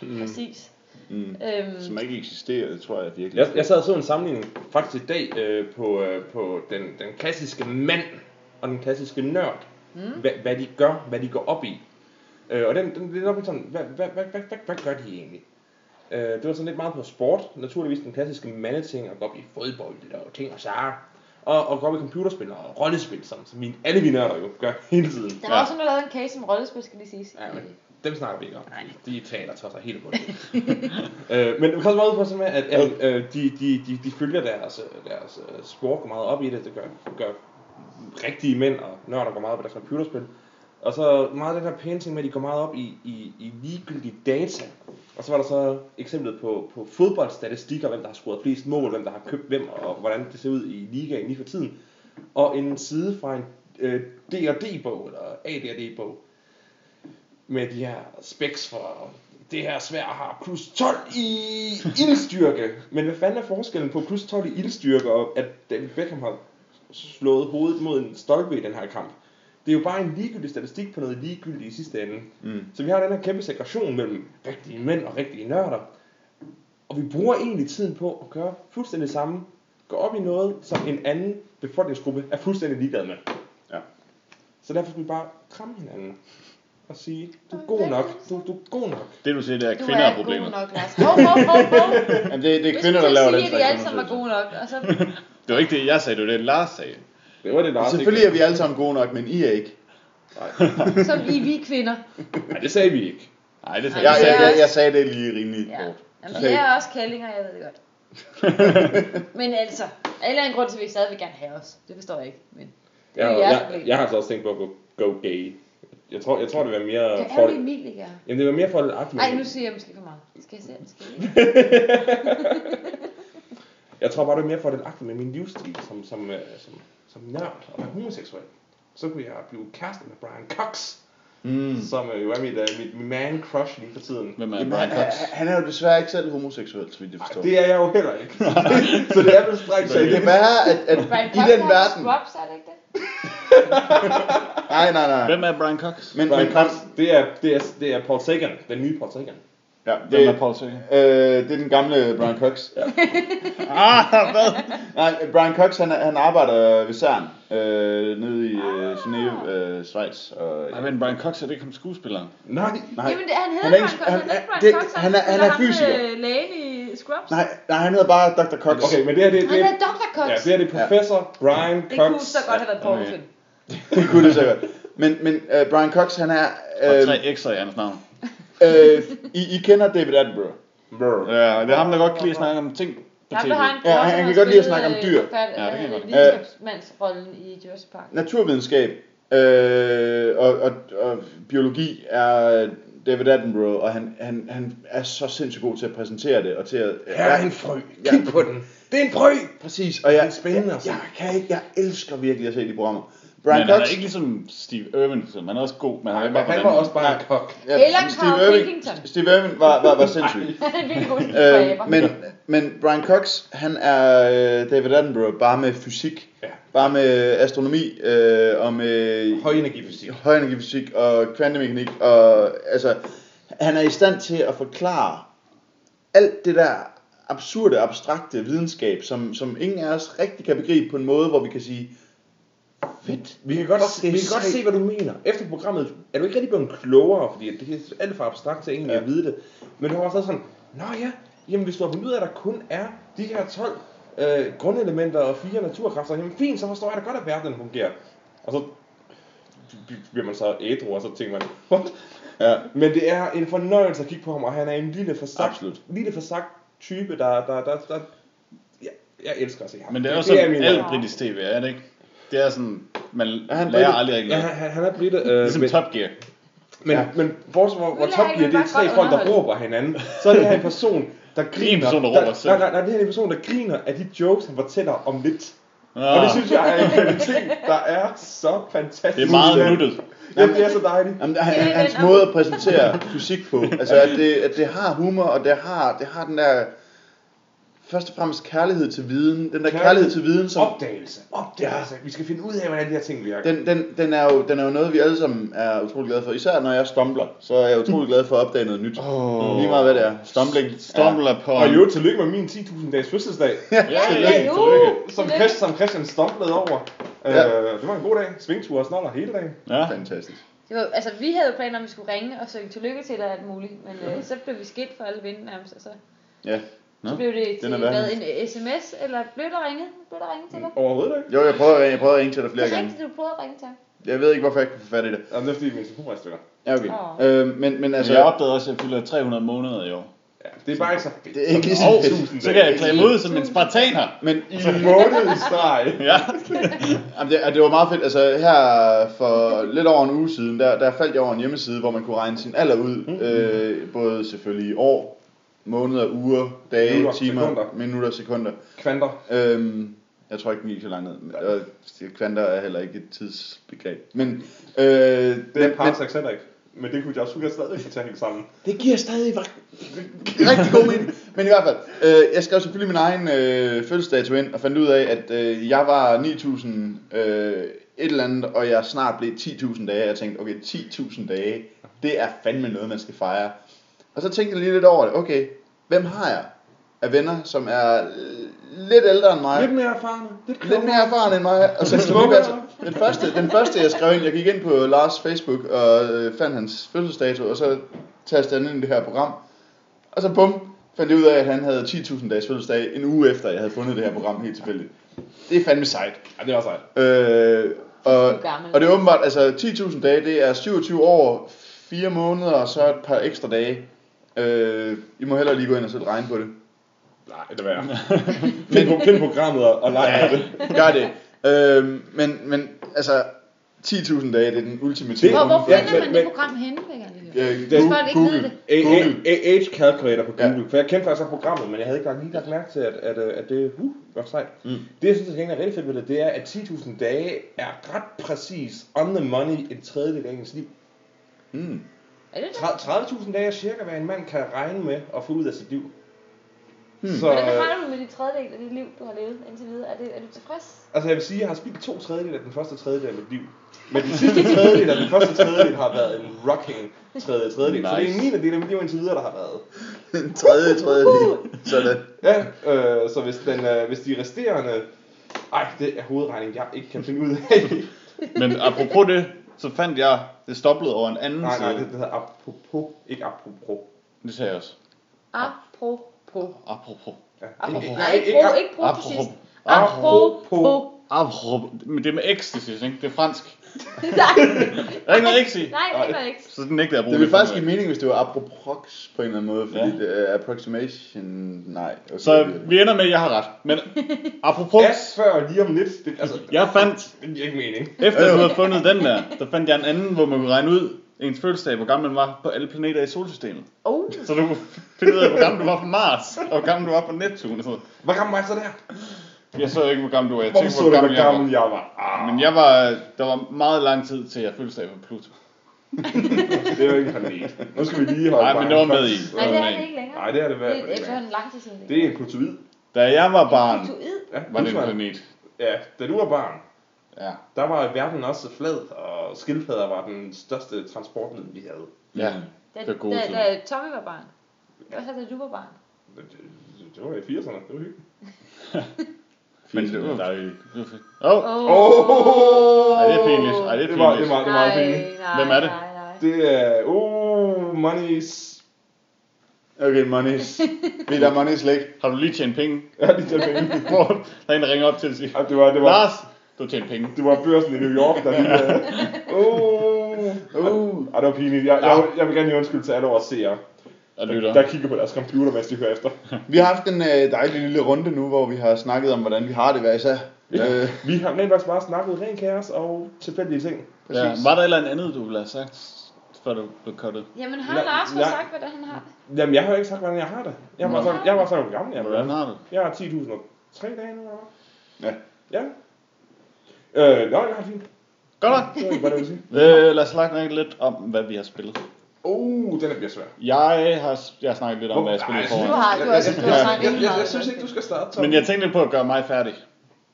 Mm. Præcis. Mm. Øhm, Som ikke eksisterer, det tror jeg virkelig. Jeg, jeg sad og så en sammenligning faktisk i dag øh, på, øh, på den, den klassiske mand og den klassiske nørd. Mm. Hvad, hvad de gør, hvad de går op i. Øh, og den, den, den er sådan, hvad, hvad, hvad, hvad, hvad, hvad gør de egentlig? Øh, det var sådan lidt meget på sport. Naturligvis den klassiske mandeting at gå op i fodbold og ting og sager. Og, og gå op i computerspil og rollespil, som, som vi, alle vi nørder jo gør hele tiden. der var Ja. også nogen, der lavede en case om rollespil, skal lige siges. Ja, men dem snakker vi ikke om. De, de taler tosser helt på det. øh, men vi kan også meget ud på sådan med, at, at øh, de, de, de, de følger deres, deres øh, sport, går meget op i det. Det gør, gør rigtige mænd og nørder går meget op i deres computerspil. Og så meget af den her pæne ting med, at de går meget op i, i, i ligegyldige data. Og så var der så eksemplet på, på fodboldstatistikker, hvem der har scoret flest mål, hvem der har købt hvem, og hvordan det ser ud i ligaen lige for tiden. Og en side fra en øh, D&D-bog, eller AD&D-bog, med de her specs for det her svær har plus 12 i ildstyrke. Men hvad fanden er forskellen på plus 12 i ildstyrke og at David Beckham har slået hovedet mod en stolpe i den her kamp? Det er jo bare en ligegyldig statistik på noget ligegyldigt i sidste ende. Mm. Så vi har den her kæmpe segregation mellem rigtige mænd og rigtige nørder. Og vi bruger egentlig tiden på at gøre fuldstændig det samme. Gå op i noget, som en anden befolkningsgruppe er fuldstændig ligeglad med. Ja. Så derfor skal vi bare kramme hinanden. Og sige, du er god nok, du, du er god nok. det du siger, det er Du kvinder er er problemet. god nok, Lars. Hov, hov, hov, hov. Jamen, det, det er kvinder, der skulle laver den at sige, at slags de alle sammen var undersøgelser. gode nok. Og så, Det var ikke det, jeg sagde, det var det, Lars sagde. Det var det, Lars. Selvfølgelig er vi alle sammen gode nok, men I er ikke. som I vi kvinder. Nej, det sagde vi ikke. Nej, det Nej, sagde Jeg, det jeg. er jeg, jeg, jeg sagde det lige rimelig Ja. kort. Jamen, vi er også kællinger, jeg ved det godt. Men altså, af en eller anden grund, så vil I stadigvæk gerne have os. Det forstår jeg ikke. Men det er Jeg, jo jeg, problem. jeg har altså også tænkt på at gå, go gay. Jeg tror, jeg tror det var mere Kan for... alle Emil ikke gøre? Jamen, det var mere for lidt Ej, nu siger jeg måske for meget. Skal jeg se? Skal jeg ikke? Jeg tror bare, det var mere for den med min livsstil som, som, øh, som, som nørd og være homoseksuel. Så kunne jeg blive kæreste med Brian Cox, Mm. som øh, jo er mit, øh, mit, man crush lige for tiden. Hvem er Jamen, Brian Cox? han er jo desværre ikke selv homoseksuel, så vidt jeg Ej, forstår. det er jeg jo heller ikke. så det er vel strengt Så det kan være, at, at i den verden... Scrubs, er det ikke det? Nej, nej, nej. Hvem er Brian Cox? Men, Brian men, Cox, det er, det, er, det er Paul Sagan, den nye Paul Sagan. Ja, Hvem er det, Paul Sagan? øh, det er den gamle Brian Cox. Ah, hvad? Nej, Brian Cox, han, han arbejder ved CERN, øh, nede i øh, Genève, øh, Schweiz. Og, Nej, men Brian Cox er det ikke ham skuespilleren. Nej, nej, Jamen, det, han hedder Han er Brian ikke- Cox. Han, han- Brian det- Cox. han er- han er fysiker. Ham, øh, lægen i Scrubs. nej, nej, han hedder bare Dr. Cox. Okay, men det her, det, det, Han er Dr. Cox. Ja, det er det professor Brian Det Cox. kunne så godt have været Okay. Finn. Det kunne det sikkert. Men, men uh, Brian Cox, han er... Og Øh, tre ekstra i hans navn. Øh, I, I kender David Attenborough. Brr. Ja, det er ham, der godt kan lide at snakke om ting på tv. Ja, han som kan godt lide at snakke om øh, dyr. forfald- Ja, det kan jeg øh, godt. Videnskabsmandsrollen i Jurassic Park. Naturvidenskab øh, og, og, og biologi er David Attenborough, og han, han, han er så sindssygt god til at præsentere det, og til at... Her er en frø. Kig på den. Det er en frø. Præcis, og jeg, Det er spændende jeg, jeg, kan ikke, jeg elsker virkelig at se de programmer. Men Brian han Cox, er ikke ligesom Steve Irwin, for eksempel. han er også god, men han er Men ikke han var også bare en kok. ja, Eller Steve Carl Irving, Pilkington. Steve Irwin var, var, var sindssyg. Han er virkelig god til øh, øh, men, men Brian Cox, han er øh, David Attenborough bare med fysik. Ja. Bare med astronomi øh, og med Højenergifysik. højenergifysik og kvantemekanik. Og, altså, han er i stand til at forklare alt det der absurde, abstrakte videnskab, som, som ingen af os rigtig kan begribe på en måde, hvor vi kan sige, fedt. Vi kan godt, det er vi kan godt se, hvad du mener. Efter programmet er du ikke rigtig blevet klogere, fordi det er alt for abstrakt til egentlig Ja. at vide det. Men du har også sådan, nå ja, jamen hvis du har fundet ud af, at der kun er de her 12 øh, grundelementer og fire naturkræfter, jamen fint, så forstår jeg da godt, at verden fungerer. Og så bliver man så ædru, og så tænker man, what? Ja. Men det er en fornøjelse at kigge på ham, og han er en lille forsagt, Absolut. lille forsagt type, der, der, der, der, jeg, jeg elsker at se ham. Men det er jo sådan, min- alt britisk tv, er det ikke? Det er sådan, man han lærer brite? aldrig rigtig Ja, noget. han, han er blevet det. Øh, Ligesom men, Top Gear. men, Ja. men bortset hvor, hvor Top Gear, det er tre folk, der råber hinanden. Så er det her en person, der griner. person, der der, råber selv. nej, nej, nej, det her er en person, der griner af de jokes, han fortæller om lidt. Ah, Og det synes jeg er en kvalitet, der er så fantastisk. det er meget nuttet. Ja, det er så dejligt. Jamen, han, hans måde at præsentere fysik på, altså at det, at det har humor, og det har, det har den der, først og fremmest kærlighed til viden, den der Kærlighed. kærlighed til viden, som, Opdagelse. Opdagelse. Vi skal finde ud af, hvordan de her ting virker. den, den, den, er jo, den er jo noget, vi alle sammen er utrolig glade for. Især når jeg stumbler, så er jeg utrolig glad for at opdage noget nyt. Åh. Lige meget hvad det er. Stumbling. Stumbler på... Og jo, tillykke med min 10.000 dages fødselsdag. Ja, ja, jo. Som. Christian, som Christian stumplede over. Ja. Øh, det var en god dag. Svingtur og snoller hele dagen. Ja. Ja. Fantastisk. Det var, altså, vi havde jo planer om, at vi skulle ringe og synge tillykke til dig og alt muligt. Men øh, så blev vi skilt for alle vinde nærmest. Og så, Ja. så Nå, blev det den til er hvad, en øh, sms, eller blev der ringet? Blev der ringet til dig? Overhovedet ikke. Jo, jeg prøvede, at ringe- jeg prøvede at ringe til dig flere Det er gange. rigtigt, du prøvede at ringe til ham. Jeg ved ikke, hvorfor jeg ikke kunne få fat i det. Jamen, det er fordi, min telefon var i stykker. Ja, okay. Åh. Øh, men, men Altså, altså, jeg opdagede også, at jeg fylder 300 måneder i år. Ja, det er bare ikke så fedt. det er ikke lige så fedt. så kan jeg klæde mig ud som en spartaner. Men i, Så måned i streg. Ja. Jamen, det, det var meget fedt. Altså her for lidt over en uge siden, der, der faldt jeg over en hjemmeside, hvor man kunne regne sin alder ud. Mm. Øh, både selvfølgelig i år, måneder, uger, dage, Minutter, timer, sekunder. minutter, sekunder. Kvanter. Øhm, jeg tror ikke, gik så langt ned. Og kvanter er heller ikke et tidsbegreb. Men, øh, Det men, er men, parsex heller ikke. Men det kunne jeg også stadig få til at hænge sammen. det giver stadig rigtig god mening. Men i hvert fald, øh, jeg skrev selvfølgelig min egen øh, fødselsdato ind og fandt ud af, at øh, jeg var 9.000 øh, et eller andet, og jeg snart blev 10.000 dage. Jeg tænkte, okay, 10.000 dage, det er fandme noget, man skal fejre. Og så tænkte jeg lige lidt over det. Okay, hvem har jeg af venner, som er lidt ældre end mig? Lidt mere erfarne. Lidt, lidt mere erfaren end mig. Og så Smukkere. altså, den, første, den første, jeg skrev ind, jeg gik ind på Lars Facebook og øh, fandt hans fødselsdato, og så tastede jeg ind i det her program. Og så bum, fandt jeg ud af, at han havde 10.000 dages fødselsdag en uge efter, jeg havde fundet det her program helt tilfældigt. Det er fandme sejt. Ja, det var sejt. Øh, og, er og det er åbenbart, altså 10.000 dage, det er 27 år, 4 måneder, og så et par ekstra dage. Øh, I må hellere lige gå ind og sætte regn på det. Nej, det var jeg. Find, på, find programmet og, lege med det. Gør det. Øh, men, men altså, 10.000 dage, det er den ultimative. Hvor, hvor Ja, finder men- man men- det program henne, høre? Øh, ikke ved Google. det. A- Google. A- Age Calculator på Ja. Google. For jeg kendte faktisk også programmet, men jeg havde ikke lagt- lige lagt mærke til, at, at, at det uh, var sejt. Mm. Det, jeg synes, der er rigtig fedt ved det, det er, at 10.000 dage er ret præcis on the money en tredjedel af ens liv. Mm. Er det det? 30.000 dage er cirka, hvad en mand kan regne med at få ud af sit liv. Hmm. Så, Hvordan har du med de tredjedel af dit liv, du har levet indtil videre? Er, det, er du tilfreds? altså jeg vil sige, at jeg har spildt to tredjedel af den første tredjedel af mit liv. Men den sidste tredjedel af den første tredjedel har været en rocking tredje tredjedel. Så det er Nice. en 9. del af mit liv indtil videre, der har været. Den tredje, tredje del. Sådan. Ja, øh, så hvis, den, øh, hvis de resterende... Ej, det er hovedregning, jeg ikke kan finde ud af. Men apropos det, så fandt jeg det stoppet over en anden nej, nej, side. det, det hedder apropos, ikke apropos. Det sagde jeg også. Apropos. Apropos. Ja, Apropos. ikke- Nej, ikke ikke- pro, ikke pro til Apropos. sidst. Apropos. Apropos. Apropos. Men det er med X til sidst, ikke? Det er fransk. Nej, Der er ikke noget X i. nej, det er noget ikke. Så den nægter jeg at bruge Det ville faktisk noget. give mening, hvis det var approx på en eller anden måde, fordi Ja. det er approximation, nej. Okay. Så vi ender med, at jeg har ret. Men apropos, As før lige om lidt. Det, altså, jeg fandt, det giver ikke mening. efter du havde fundet den der, der fandt jeg en anden, hvor man kunne regne ud ens fødselsdag, hvor gammel man var på alle planeter i solsystemet. Oh, Så du kunne finde ud af, hvor gammel du var på Mars, og hvor gammel du var på Neptun og sådan noget. Hvor gammel var jeg så der? Jeg så ikke, hvor gammel du var. Jeg Hvorfor tænkte, så hvor gammel jeg var. gammel jeg var? Ah, Men jeg var, der var meget lang tid til, jeg fødselsdag på Pluto. det er jo ikke en planet. Nu skal vi lige holde Nej, men det var med i. nej, det er det ikke længere. Nej, det er det i hvert Det er efterhånden lang tid siden. Det er en plutoid. Da jeg var barn? Ja, var det en planet. Ja, da du var barn, Ja. der var verden også flad, og skildpadder var den største transportmiddel, vi havde. Ja. Da, Det er gode da, da Tommy var barn. Hvad så, da du var barn? Det, det, det var i 80'erne, det var hyggeligt. Men det var. Det var. Åh, oh, Åh! Ej, det er pinligt. Ej, det er det var, pinligt. det var, det var meget nej, pinligt. Hvem er det? Nej, nej. Det er, oh, monies. Okay, monies. Vi der er monies læg. har du lige tjent penge? Ja, det er penge. Hvor der er en, der ringer op til og siger, Ja, det var, det var, Lars, du har tjent penge. det var børsen i New York, der lige... Uh, Uh. Ej, det var pinligt. Jeg, jeg, jeg vil gerne give undskyld til alle vores seere, Og der, lytter. der kigger på deres computer, mens de hører efter. Vi har haft en øh, dejlig lille runde nu, hvor vi har snakket om, hvordan vi har det hver især. Øh, Vi har rent faktisk bare snakket ren kaos og tilfældige ting. Ja, var der et eller andet, du ville have sagt, før du blev cuttet? Jamen har Lars fået ja. sagt, hvordan han har det? Jamen, jeg har jo ikke sagt, hvordan jeg har det. Jeg har bare sagt, jeg sagt, hvor gammel jeg er. Hvordan har du? Jeg har 10.003 dage nu, eller hvad? ja. Ja. Øh, nå, jeg har det fint. Godt nok. Det var ikke, hvad det vil sige. Øh, lad os snakke lidt om, hvad vi har spillet. Uh, den bliver svær. Jeg har, jeg har snakket lidt om, hvad jeg spillede Du har, du har, du har Jeg, snakket jeg, jeg, synes ikke, du skal starte, Tom. Men jeg tænkte lidt på at gøre mig færdig.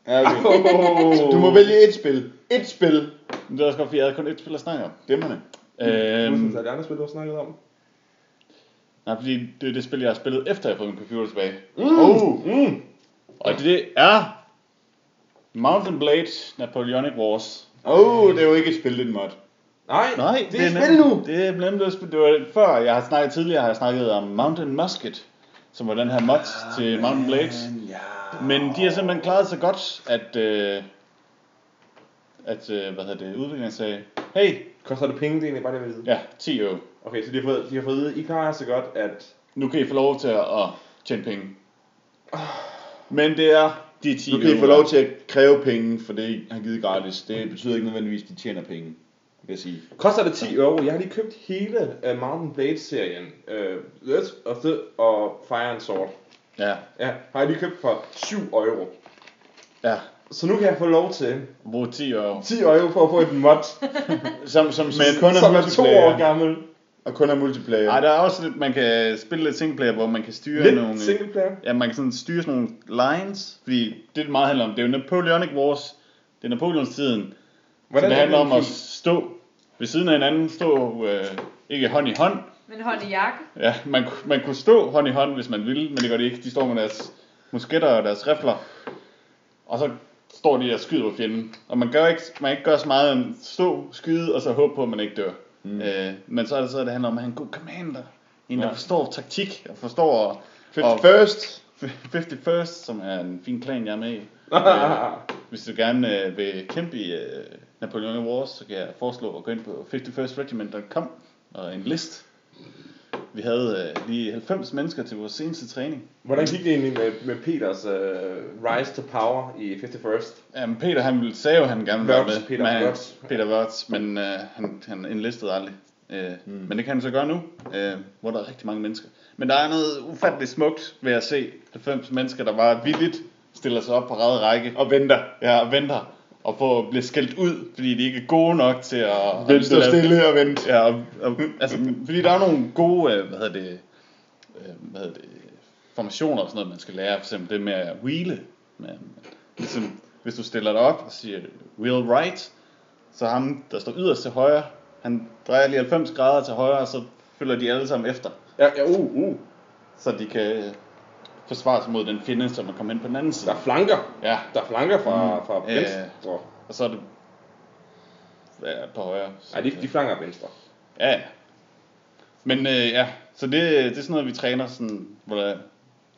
Ja, okay. Du må vælge et spil. Et spil. Men det er også godt, fordi jeg havde kun et spil at snakke om. Dæmmerne. Øhm, Øhm, er det andre spil, du har snakket om? nej, fordi det er det spil, jeg har spillet efter jeg har fået min computer tilbage. Mm. Oh. Mm. Og det er Mountain Blade Napoleonic Wars. Oh, det er jo ikke et spil, det er en mod. Nej, Nej, det er nem- spil nu. Det er nemt at spille. Det var før, jeg har snakket tidligere, har jeg snakket om Mountain Musket, som var den her mod til Mountain Blade. Ja. Men de har simpelthen klaret så godt, at, øh, at øh, hvad hedder det, udviklingen sagde, hey, Koster det penge, det er egentlig bare det, jeg vide. ja, 10 euro. Okay, så de har fået, de har fået I klarer så godt, at... Nu kan I få lov til at, at tjene penge. Men det er de 10 Nu kan I få lov til at kræve penge for det, I har givet gratis. Det betyder ikke nødvendigvis, at de tjener penge, vil jeg sige. Koster det 10 euro? Jeg har lige købt hele uh, Mountain Blade-serien. Uh, Earth of the og Fire and Sword. Ja, Ja, har jeg lige købt for 7 euro. ja. Så nu kan jeg få lov til Brug 10 euro. 10 euro for at få et mod, Som, som, som Men- kun er som er 2 multiplayer. år gammel. Og kun er multiplayer. Ej, der er også lidt, man kan spille lidt singleplayer, hvor man kan styre Lidt nogle... single player. Ja, man kan sådan styre sådan nogle lines, fordi det det meget handler om, det er jo Napoleonic Wars, det er Napoleonstiden, Hvordan så det er handler om at stå ved siden af hinanden, stå øh, ikke hånd i hånd, Men hånd i jakke. ja, man, man kunne stå hånd i hånd, hvis man ville, men det gør de ikke, de står med deres musketter og deres rifler, og så står de og skyder på fjenden, og man gør ikke, man ikke gøre så meget end stå, skyde, og så håbe på, at man ikke dør. Mm. Øh, men så er det så, at det handler om at have en god commander, en der Ja. forstår taktik, og forstår... Fifty first. 51st, som er en fin klan, jeg er med i. Hvis du gerne øh, vil kæmpe i øh, Napoleon Wars, så kan jeg foreslå at gå ind på 51stregiment.com og en list. Vi havde øh, lige 90 mennesker til vores seneste træning. Hvordan gik det egentlig med, med Peters uh, rise to power i 51st? Jamen, Peter han ville- sagde jo, at han gerne ville være med. Peter men, Wörth. Peter Wörth, men øh, han, han indlistede aldrig. Øh, mm. Men det kan han så gøre nu, øh, hvor der er rigtig mange mennesker. Men der er noget ufatteligt smukt ved at se 90 mennesker, der bare villigt stiller sig op på ræde række. Og venter. Ja, og venter. Og får blive skældt ud, fordi de ikke er gode nok til at... Vent stå stille og vent. Ja, og, og, altså, fordi der er nogle gode, øh, hvad hedder det, øh, hvad hedder det, formationer og sådan noget, man skal lære. For eksempel det med at wheele. Med, ligesom, hvis du stiller dig op og siger wheel right, så ham, der står yderst til højre, han drejer lige 90 grader til højre, og så følger de alle sammen efter. Ja, ja, uh, uh. Så de kan forsvare sig mod den fjende, som er kommet ind på den anden side. Der er flanker. Ja, Der er flanker fra, fra Øh. venstre. og så er det ja, på højre. Nej, de, de flanker er venstre. Ja, ja. Men øh, ja, så det, det er sådan noget, vi træner sådan, hvor der,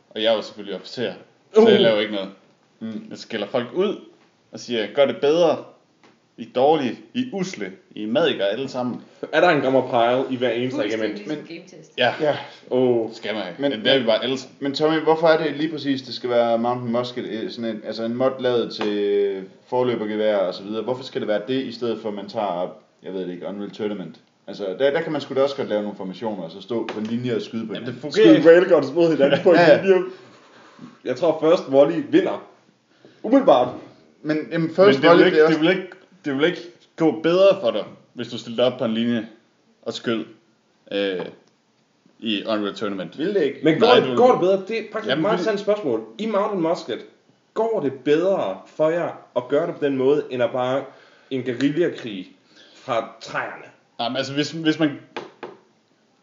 og jeg er jo selvfølgelig officer, så Uh. jeg laver ikke noget. Mm. Jeg skælder folk ud og siger, gør det bedre, I er dårlige, I er usle, I er madikker alle sammen. Er der en grammer pile i hver eneste regiment? Fuldstændig som game test. Ja, Ja. Oh. skal man. Men- Men, det er vi bare alle sammen. Men Tommy, hvorfor er det lige præcis, det skal være Mountain Musket, øh, sådan en, altså en mod lavet til forløbergevær og så videre. Hvorfor skal det være det, i stedet for at man tager, jeg ved det ikke, Unreal Tournament? Altså, der, der kan man sgu da også godt lave nogle formationer, og så stå på en linje og skyde på Jamen, det hinanden. fungerer Skyd ikke. railguns mod hinanden på en Ja. Jeg tror først volley vinder. Umiddelbart. Men jamen, Men first det vil, volley, ikke, det er det, også... vil ikke, det vil ikke gå bedre for dig, hvis du stiller dig op på en linje og skød øh, i Unreal Tournament. Vil det ikke? Men går, Nej, det, du- går det bedre? Det er faktisk et Jamen, meget fordi- sandt spørgsmål. I Mountain Musket, går det bedre for jer at gøre det på den måde, end at bare en guerillakrig fra træerne? Nej, men altså hvis, hvis man...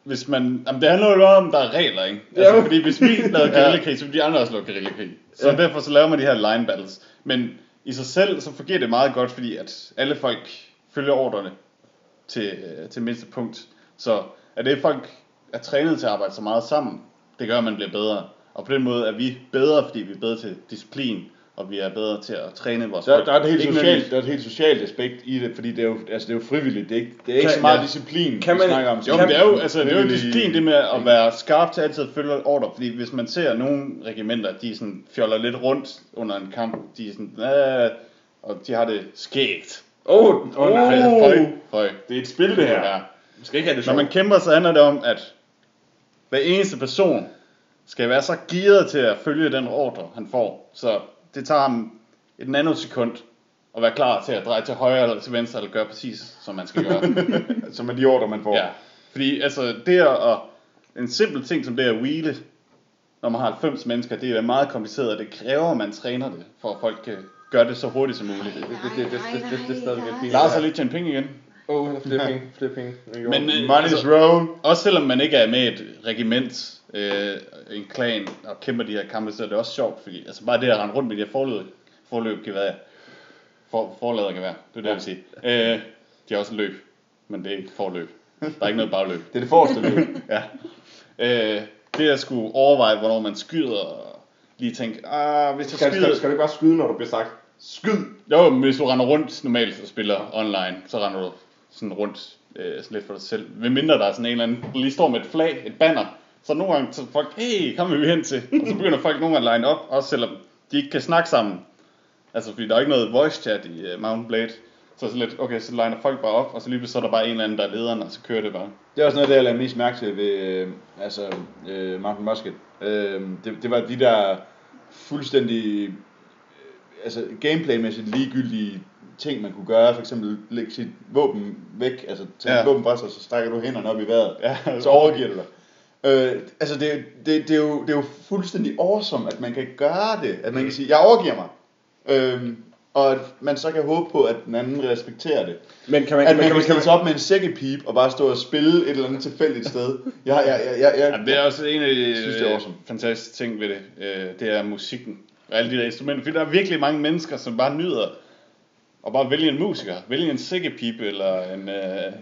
Hvis man... Jamen, det handler jo om, der er regler, ikke? Ja. Altså, fordi hvis vi lavede guerillakrig, så ville de andre også lave guerillakrig. Så ja. derfor så laver man de her line battles. Men i sig selv, så fungerer det meget godt, fordi at alle folk følger ordrene til, øh, til mindste punkt. Så at det folk er trænet til at arbejde så meget sammen, det gør, at man bliver bedre. Og på den måde er vi bedre, fordi vi er bedre til disciplin og vi er bedre til at træne vores Der, folk. der, er et helt socialt, der er et helt socialt aspekt i det, fordi det er jo, altså det er jo frivilligt. Det er ikke, det er ikke Kan- så meget ja. disciplin, Kan vi man- snakker om. Jo, men det er jo, altså, det er jo frivillige- disciplin, det med at være skarp til altid at følge ordre, fordi hvis man ser nogle regimenter, de sådan fjoller lidt rundt under en kamp, de er sådan, øh, og de har det skægt. Åh, oh, nej. oh, Føj, føj. det er et spil det her. Ja. Vi skal ikke have det Når sjovt. man kæmper, så handler det om, at hver eneste person skal være så gearet til at følge den ordre, han får. Så det tager ham et nanosekund at være klar til at dreje til højre eller til venstre, eller gøre præcis, som man skal gøre. Som er de ordre, man får. ja. Fordi altså, det at, en simpel ting som det at hvile, når man har 90 mennesker, det er meget kompliceret, og det kræver, at man træner det, for at folk kan gøre det så hurtigt som muligt. Det, det, det, det, det, det, det fint. Lars har lige tjent penge igen. Åh, oh, flere penge. Jo. Men, øh, Money's altså- roll. Også selvom man ikke er med i et regiment, øh, en klan og kæmper de her kampe, så er det også sjovt, fordi altså bare det at rende rundt med de her forløb, forløb gevær, for, forlader gevær, det er det, jeg vil sige. Øh, de har også løb, men det er ikke forløb. Der er ikke noget bagløb. Det er det forreste løb. Ja. Øh, det at skulle overveje, hvornår man skyder, og lige tænke, ah, hvis jeg skal, skyder... skal, skal du ikke bare skyde, når du bliver sagt, skyd? Jo, men hvis du render rundt normalt og spiller online, så render du sådan rundt øh, sådan lidt for dig selv. Ved mindre der er sådan en eller anden, der lige står med et flag, et banner, så nogle gange så folk, hey, kom vi hen til. Og så begynder folk nogle gange at line op, også selvom de ikke kan snakke sammen. Altså, fordi der er ikke noget voice chat i uh, Mountain Blade. Så er lidt, okay, så liner folk bare op, og så lige så er der bare en eller anden, der er lederen, og så kører det bare. Det er også noget af det, jeg lagde mest mærke til ved øh, altså, øh, Mountain Musket. Øh, det, det var de der fuldstændig øh, altså gameplaymæssigt ligegyldige ting, man kunne gøre. For eksempel lægge sit våben væk, altså tage Ja. våben fra sig, så strækker du hænderne op i vejret. Ja. Så overgiver du dig. Øh, altså det, det, det, er jo, det er jo fuldstændig awesome, at man kan gøre det. At man kan sige, jeg overgiver mig. Øh, og at man så kan håbe på, at den anden respekterer det. Men kan man, At kan man man, kan kan man, sig op med en sækkepip og bare stå og spille et eller andet tilfældigt sted. Jeg, jeg, jeg, jeg, jeg, Jamen, det er også en af de synes, det er øh, awesome. fantastiske ting ved det. Øh, det er musikken. Og alle de der instrumenter. Fordi der er virkelig mange mennesker, som bare nyder at bare vælge en musiker. Vælge en sækkepipe, eller en, øh,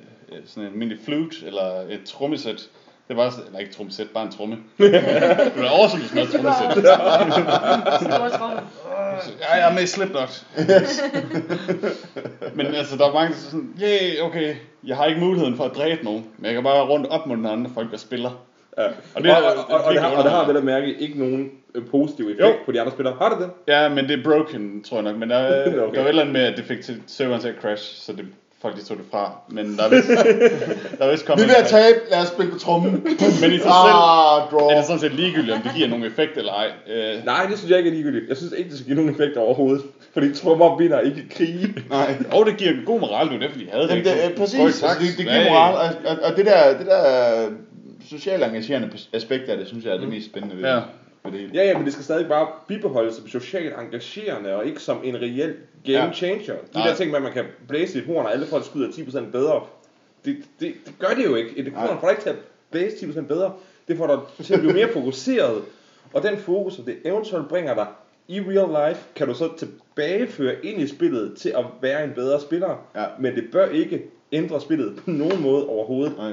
sådan en mini flute, eller et trommesæt. Det er bare, sådan- eller ikke trommesæt, bare en tromme. det er awesome, hvis man et trommesæt. Store tromme. Ja, jeg er med i Slipknot. Men altså, der er mange, der er sådan, yeah, okay, jeg har ikke muligheden for at dræbe nogen, men jeg kan bare rundt op mod andre folk, der spiller. Ja. Og og, det er- og, og, og, det har, og det har vel at mærke ikke nogen øh, positiv effekt Jo. på de andre spillere. Har det det? Ja, men det er broken, tror jeg nok. Men der, er- Okay. der var et eller andet med, at det fik til serveren til at crash, så det, folk de tog det fra. Men der er vist, der er vist Vi kommet... er ved at tabe, lad os spille på trommen. Men i sig selv ah, draw. er det sådan set ligegyldigt, om det giver nogen effekt eller ej. Øh, Nej, det synes jeg ikke er ligegyldigt. Jeg synes ikke, det skal give nogen effekt overhovedet. Fordi trommer vinder ikke krige. Nej. og det giver en god moral, det er derfor, de havde Jamen, det. det, præcis, Høj altså, det, det giver moral, og, og, og det der, det der socialt engagerende aspekt af det, synes jeg er det mest spændende ved, Ja. ved det hele. Ja, ja, men det skal stadig bare bibeholdes som socialt engagerende, og ikke som en reel game Ja. changer. De Nej. der ting med, at man kan blæse i et horn, og alle folk skyder 10% bedre, det, det, det gør det jo ikke. Et horn får dig ikke til at blæse 10% bedre. Det får dig til at blive mere fokuseret. Og den fokus, og det eventuelt bringer dig i real life, kan du så tilbageføre ind i spillet til at være en bedre spiller. Ja. Men det bør ikke ændre spillet på nogen måde overhovedet. Nej.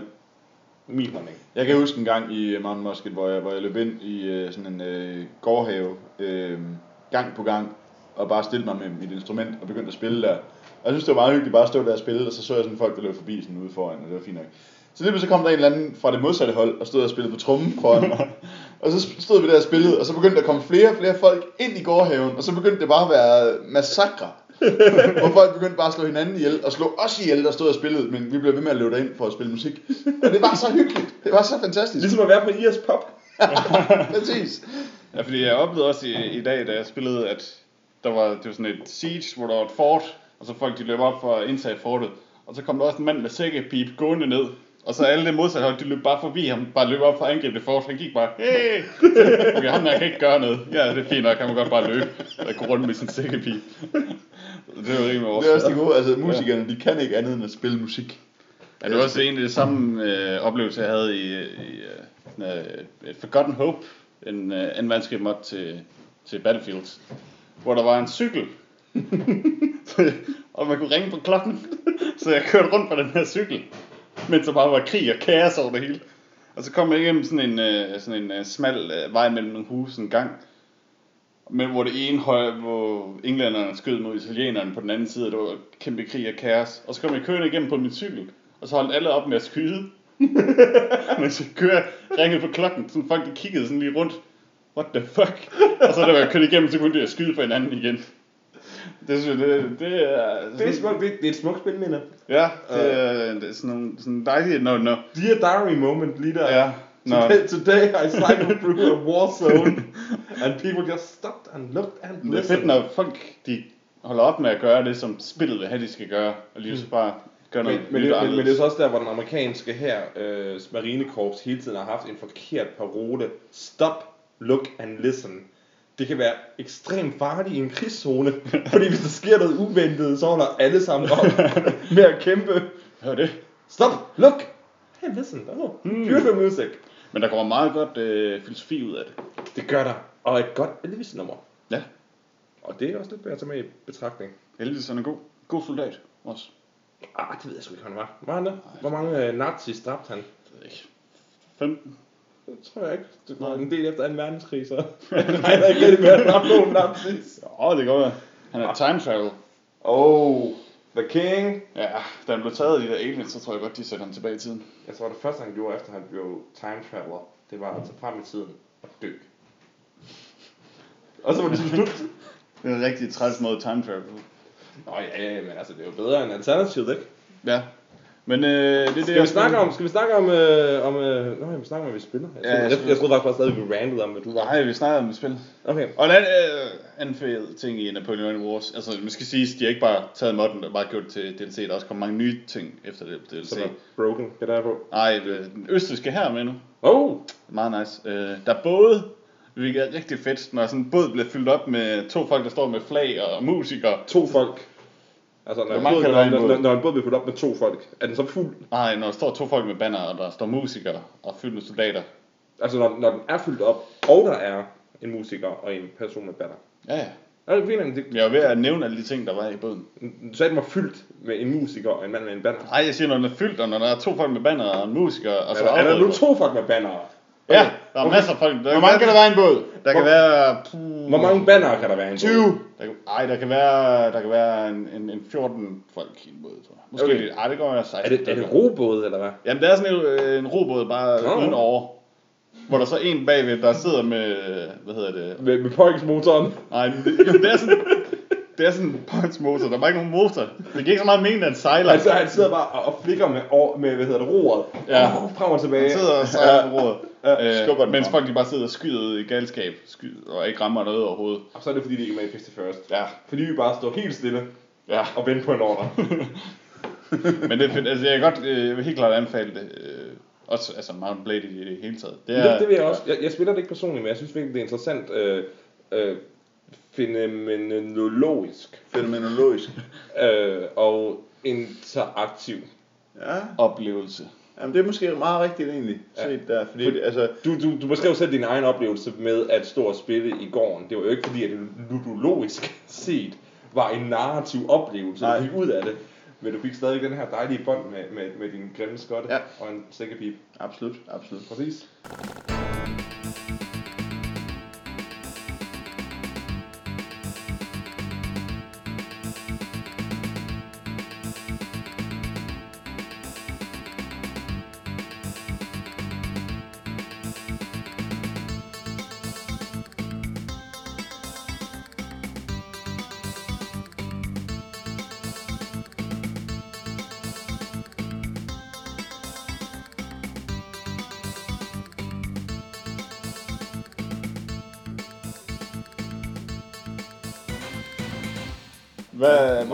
Min holdning. Jeg kan huske en gang i øh, Mountain Musket, hvor jeg, hvor jeg løb ind i øh, sådan en øh, gårdhave, øh, gang på gang, og bare stillede mig med mit instrument og begyndte at spille der. Og jeg synes, det var meget hyggeligt bare at stå der og spille, og så så jeg sådan folk, der løb forbi sådan ude foran, og det var fint nok. Så lige så kom der en eller anden fra det modsatte hold, og stod og spillede på trommen foran mig. og så stod vi der og spillede, og så begyndte der at komme flere og flere folk ind i gårdhaven, og så begyndte det bare at være massakre. hvor folk begyndte bare at slå hinanden ihjel, og slå os ihjel, der stod og spillede, men vi blev ved med at løbe derind for at spille musik. Og det var så hyggeligt. Det var så fantastisk. Ligesom at være på IS Pop. Præcis. Ja, fordi jeg oplevede også i, i dag, da jeg spillede, at der var, det var sådan et siege, hvor der var et fort, og så folk de løb op for at indtage fortet. Og så kom der også en mand med sækkepip gående ned. Og så alle det modsatte hold, de løb bare forbi ham, bare løb op for at angribe det fort. Han gik bare, hey! Okay, ham der kan ikke gøre noget. Ja, det er fint nok, han må godt bare løbe. Og gå rundt med sin sækkepip. Det var rimelig Det er også det gode, altså musikerne, de kan ikke andet end at spille musik. Ja, det var også en af de samme øh, oplevelser, jeg havde i, i øh, øh, Forgotten Hope, en øh, anden verdenskrig mod til, til Battlefield, hvor der var en cykel, og man kunne ringe på klokken, så jeg kørte rundt på den her cykel, mens der bare var krig og kaos over det hele. Og så kom jeg igennem sådan en, øh, sådan en øh, smal øh, vej mellem nogle huse, en gang, Men hvor det ene høj, hvor englænderne skød mod italienerne på den anden side, og det var kæmpe krig og kaos. Og så kom jeg kørende igennem på min cykel, og så holdt alle op med at skyde. Mens jeg kører, ringede på klokken, så folk de kiggede sådan lige rundt. What the fuck? Og så da jeg kørte igennem, så begyndte jeg skyde på hinanden igen. Det synes jeg, det, det er... Det er, smukt, det, det er et smukt spilminde. Ja, det er, det er sådan, nogle, sådan dejligt, når, når, Dear diary moment lige der. ja, når, Today, today I cycled through a war zone, and people just stopped and looked and det er fedt, listened. når folk de holder op med at gøre det, som spillet vil have, de skal gøre, og lige så bare gøre Men, noget men, nyt det, men, men det er så også der, hvor den amerikanske her, øh, marinekorps hele tiden har haft en forkert parole. Stop, look and listen. Det kan være ekstremt farligt i en krigszone, fordi hvis der sker noget uventet, så holder alle sammen op med at kæmpe. Hør det. Stop, look and listen. Oh, Hmm. beautiful music. Men der kommer meget godt øh, filosofi ud af det. Det gør der. Og et godt Elvis-nummer. Ja. Og det er også lidt værd at tage med i betragtning. Heldigvis er en god, god soldat også. Ah, det ved jeg sgu ikke, han var. Var han det? Hvor mange øh, nazis dræbte han? Det ved jeg ikke. 15. Det tror jeg ikke. Det var en del efter 2. verdenskrig, så han regner ikke rigtig med at nogen nazis. Åh, det kan godt. Han er time travel. Oh, the king. Ja, da han blev taget af de der aliens, så tror jeg godt, de sætter ham tilbage i tiden. Jeg tror, det første, han gjorde, efter han blev time traveler, det var at tage frem i tiden og dø. Og så var det sådan slut. Det er en rigtig træls måde time travel. Nå ja, ja, men altså, det er jo bedre end alternativet, ikke? Ja. Men øh, det er det, Skal vi snakke om, skal vi snakke om, øh, om øh, nå, vi snakker om, hvad vi spiller? Jeg, Ja, jeg jeg, jeg, troede faktisk stadig, vi randede om, at du Nej, vi snakker om et spil. Okay. Og en anden, øh, anden fed ting i Napoleon Wars, altså man skal sige, de har ikke bare taget modden og bare gjort det til DLC, der er også kommet mange nye ting efter det DLC. Så broken, det der er på. Nej, den østriske her med nu. Oh! Meget nice. Øh, der er både, hvilket er rigtig fedt, når sådan en båd bliver fyldt op med to folk, der står med flag og musikere. To folk. Altså, når, Hvor mange båd, kan der være i en når, båd? når, når en båd bliver fyldt op med to folk, er den så fuld? Nej, når der står to folk med banner, og der står musikere og fyldt med soldater. Altså, når, når den er fyldt op, og der er en musiker og en person med banner. Ja, ja. Er det fint, det, Jeg var ved at nævne alle de ting, der var i båden. du sagde, den var fyldt med en musiker og en mand med en banner. Nej, jeg siger, når den er fyldt, og når der er to folk med banner og en musiker, og så er, der, er der nu to folk med banner? Ja, der er Okay. masser af folk. Der Hvor mange kan der være i en båd? Der kan Hvor- være... Puh, Hvor mange banner kan der være i en båd? 20. Der kan, ej, der kan være, der kan være en, en, en 14 folk i en båd, tror jeg. Måske Okay. okay. lidt. Ej, det går være 16. Er det, er det robåd, eller hvad? Jamen, det er sådan en, øh, en robåd bare Nå. uden over. Hvor der så er en bagved, der sidder med, hvad hedder det? Med, med påhængsmotoren? Nej, men det, det er sådan, det er sådan en punch-motor. Der er bare ikke nogen motor. Det giver ikke så meget mening, at han sejler. Altså, han sidder bare og, og flikker med, med, hvad hedder det, roret. Ja. Frem og tilbage. Han sidder og sejler på roret. Ja, skubber Øh, den mens frem. folk de bare sidder og skyder ud i galskab. Skyder, og ikke rammer noget overhovedet. Og så er det fordi, de ikke er med i Fist First. Ja, Fordi vi bare står helt stille ja. og venter på en ordre. Men det er fedt. Altså, jeg kan godt, øh, jeg vil helt klart anbefale det. Øh, også altså Mount Blade i det hele taget. Det, det, det vil jeg også. Jeg, jeg spiller det ikke personligt, men jeg synes virkelig, det er interessant øh, øh, fænomenologisk Fænomenologisk. øh, og interaktiv. Ja, oplevelse. Jamen, det er måske meget rigtigt egentlig, Ja. set der, fordi, Fordi- altså, Du, du, du beskrev selv din egen oplevelse med at stå og spille i gården. Det var jo ikke fordi, at det ludologisk set var en narrativ oplevelse, Nej. du fik ud af det. Men du fik stadig den her dejlige bånd med, med, med din grimme skotte Ja. og en sækkepip. absolut, absolut. Præcis.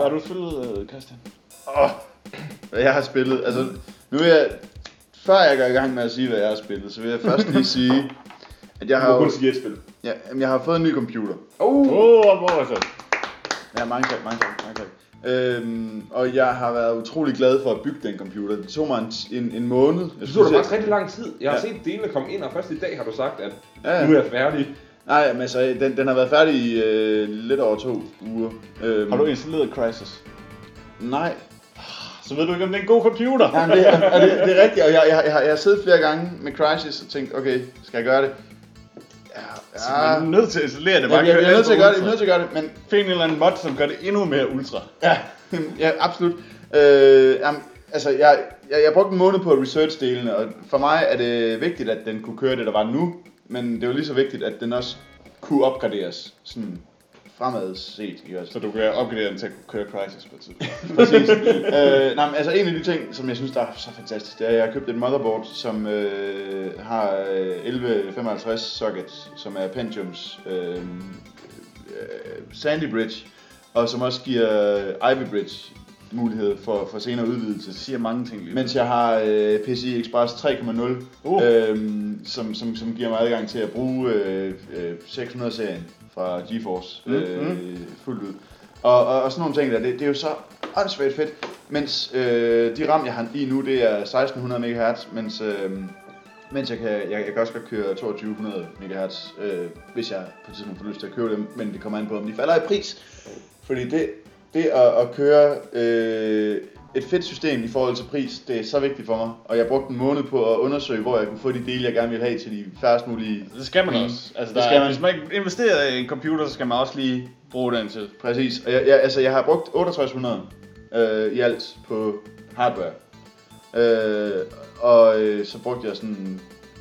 Har du spillet, øh, Christian? Åh, hvad jeg har spillet, altså, nu vil jeg, før jeg går i gang med at sige, hvad jeg har spillet, så vil jeg først lige sige, at jeg har, jo, kun sige et spil. ja, jamen, jeg har fået en ny computer. Oh. Åh, oh, hvor er det? Ja, mange tak, mange tak, mange tak. Øhm, og jeg har været utrolig glad for at bygge den computer. Det tog mig en, en, en måned. Jeg Det tog jeg- faktisk rigtig lang tid. Jeg har Ja. set delene komme ind, og først i dag har du sagt, at Ja, ja. nu er jeg færdig. Nej, men altså, den, den har været færdig i øh, lidt over to uger. Øhm, Har du installeret Crysis? Nej. Så ved du ikke, om det er en god computer. Jamen, det, er, og det, det er rigtigt, og jeg, jeg, jeg, har, jeg har siddet flere gange med Crysis og tænkt, okay, skal jeg gøre det? Så man er nødt til at installere det. Jeg, jeg, jeg, er nødt til at gøre det, jeg er nødt til at gøre det, men Find en eller anden mod, som gør det endnu mere ultra. Ja, ja absolut. Øh, jamen, altså, jeg, jeg, jeg brugte en måned på research-delene, og for mig er det vigtigt, at den kunne køre det, der var nu, men det er jo lige så vigtigt, at den også kunne opgraderes, sådan fremad set, ikke også? Så du kan opgradere den til at køre Crysis på et tidspunkt. Præcis. øh, nej, men altså en af de ting, som jeg synes, der er så fantastisk, det er, at jeg har købt et motherboard, som øh, har øh, 1155 sockets, som er Pentiums øh, øh, Sandy Bridge, og som også giver Ivy Bridge mulighed for, for senere udvidelse. Det siger mange ting lige. Mens jeg har øh, PCI Express 3.0, Uh. øhm, som, som, som giver mig adgang til at bruge øh, øh, 600-serien fra GeForce Mm, øh, mm. fuldt ud. Og, og, og sådan nogle ting der, det, det er jo så åndssvagt fedt. Mens øh, de RAM, jeg har i nu, det er 1600 MHz, mens, øh, mens jeg kan, jeg, jeg kan også godt køre 2200 MHz, øh, hvis jeg på et tidspunkt får lyst til at købe dem, men det kommer an på, om de falder i pris. Fordi det, det at, at køre øh, et fedt system i forhold til pris, det er så vigtigt for mig. Og jeg brugte en måned på at undersøge, hvor jeg kunne få de dele, jeg gerne ville have til de færrest mulige. Det skal man også. Altså, Det der skal er, man. Hvis man ikke investerer i en computer, så skal man også lige bruge den til. Præcis. Og jeg, jeg, altså, jeg har brugt 6800 øh, i alt på hardware. Øh, og øh, så brugte jeg sådan,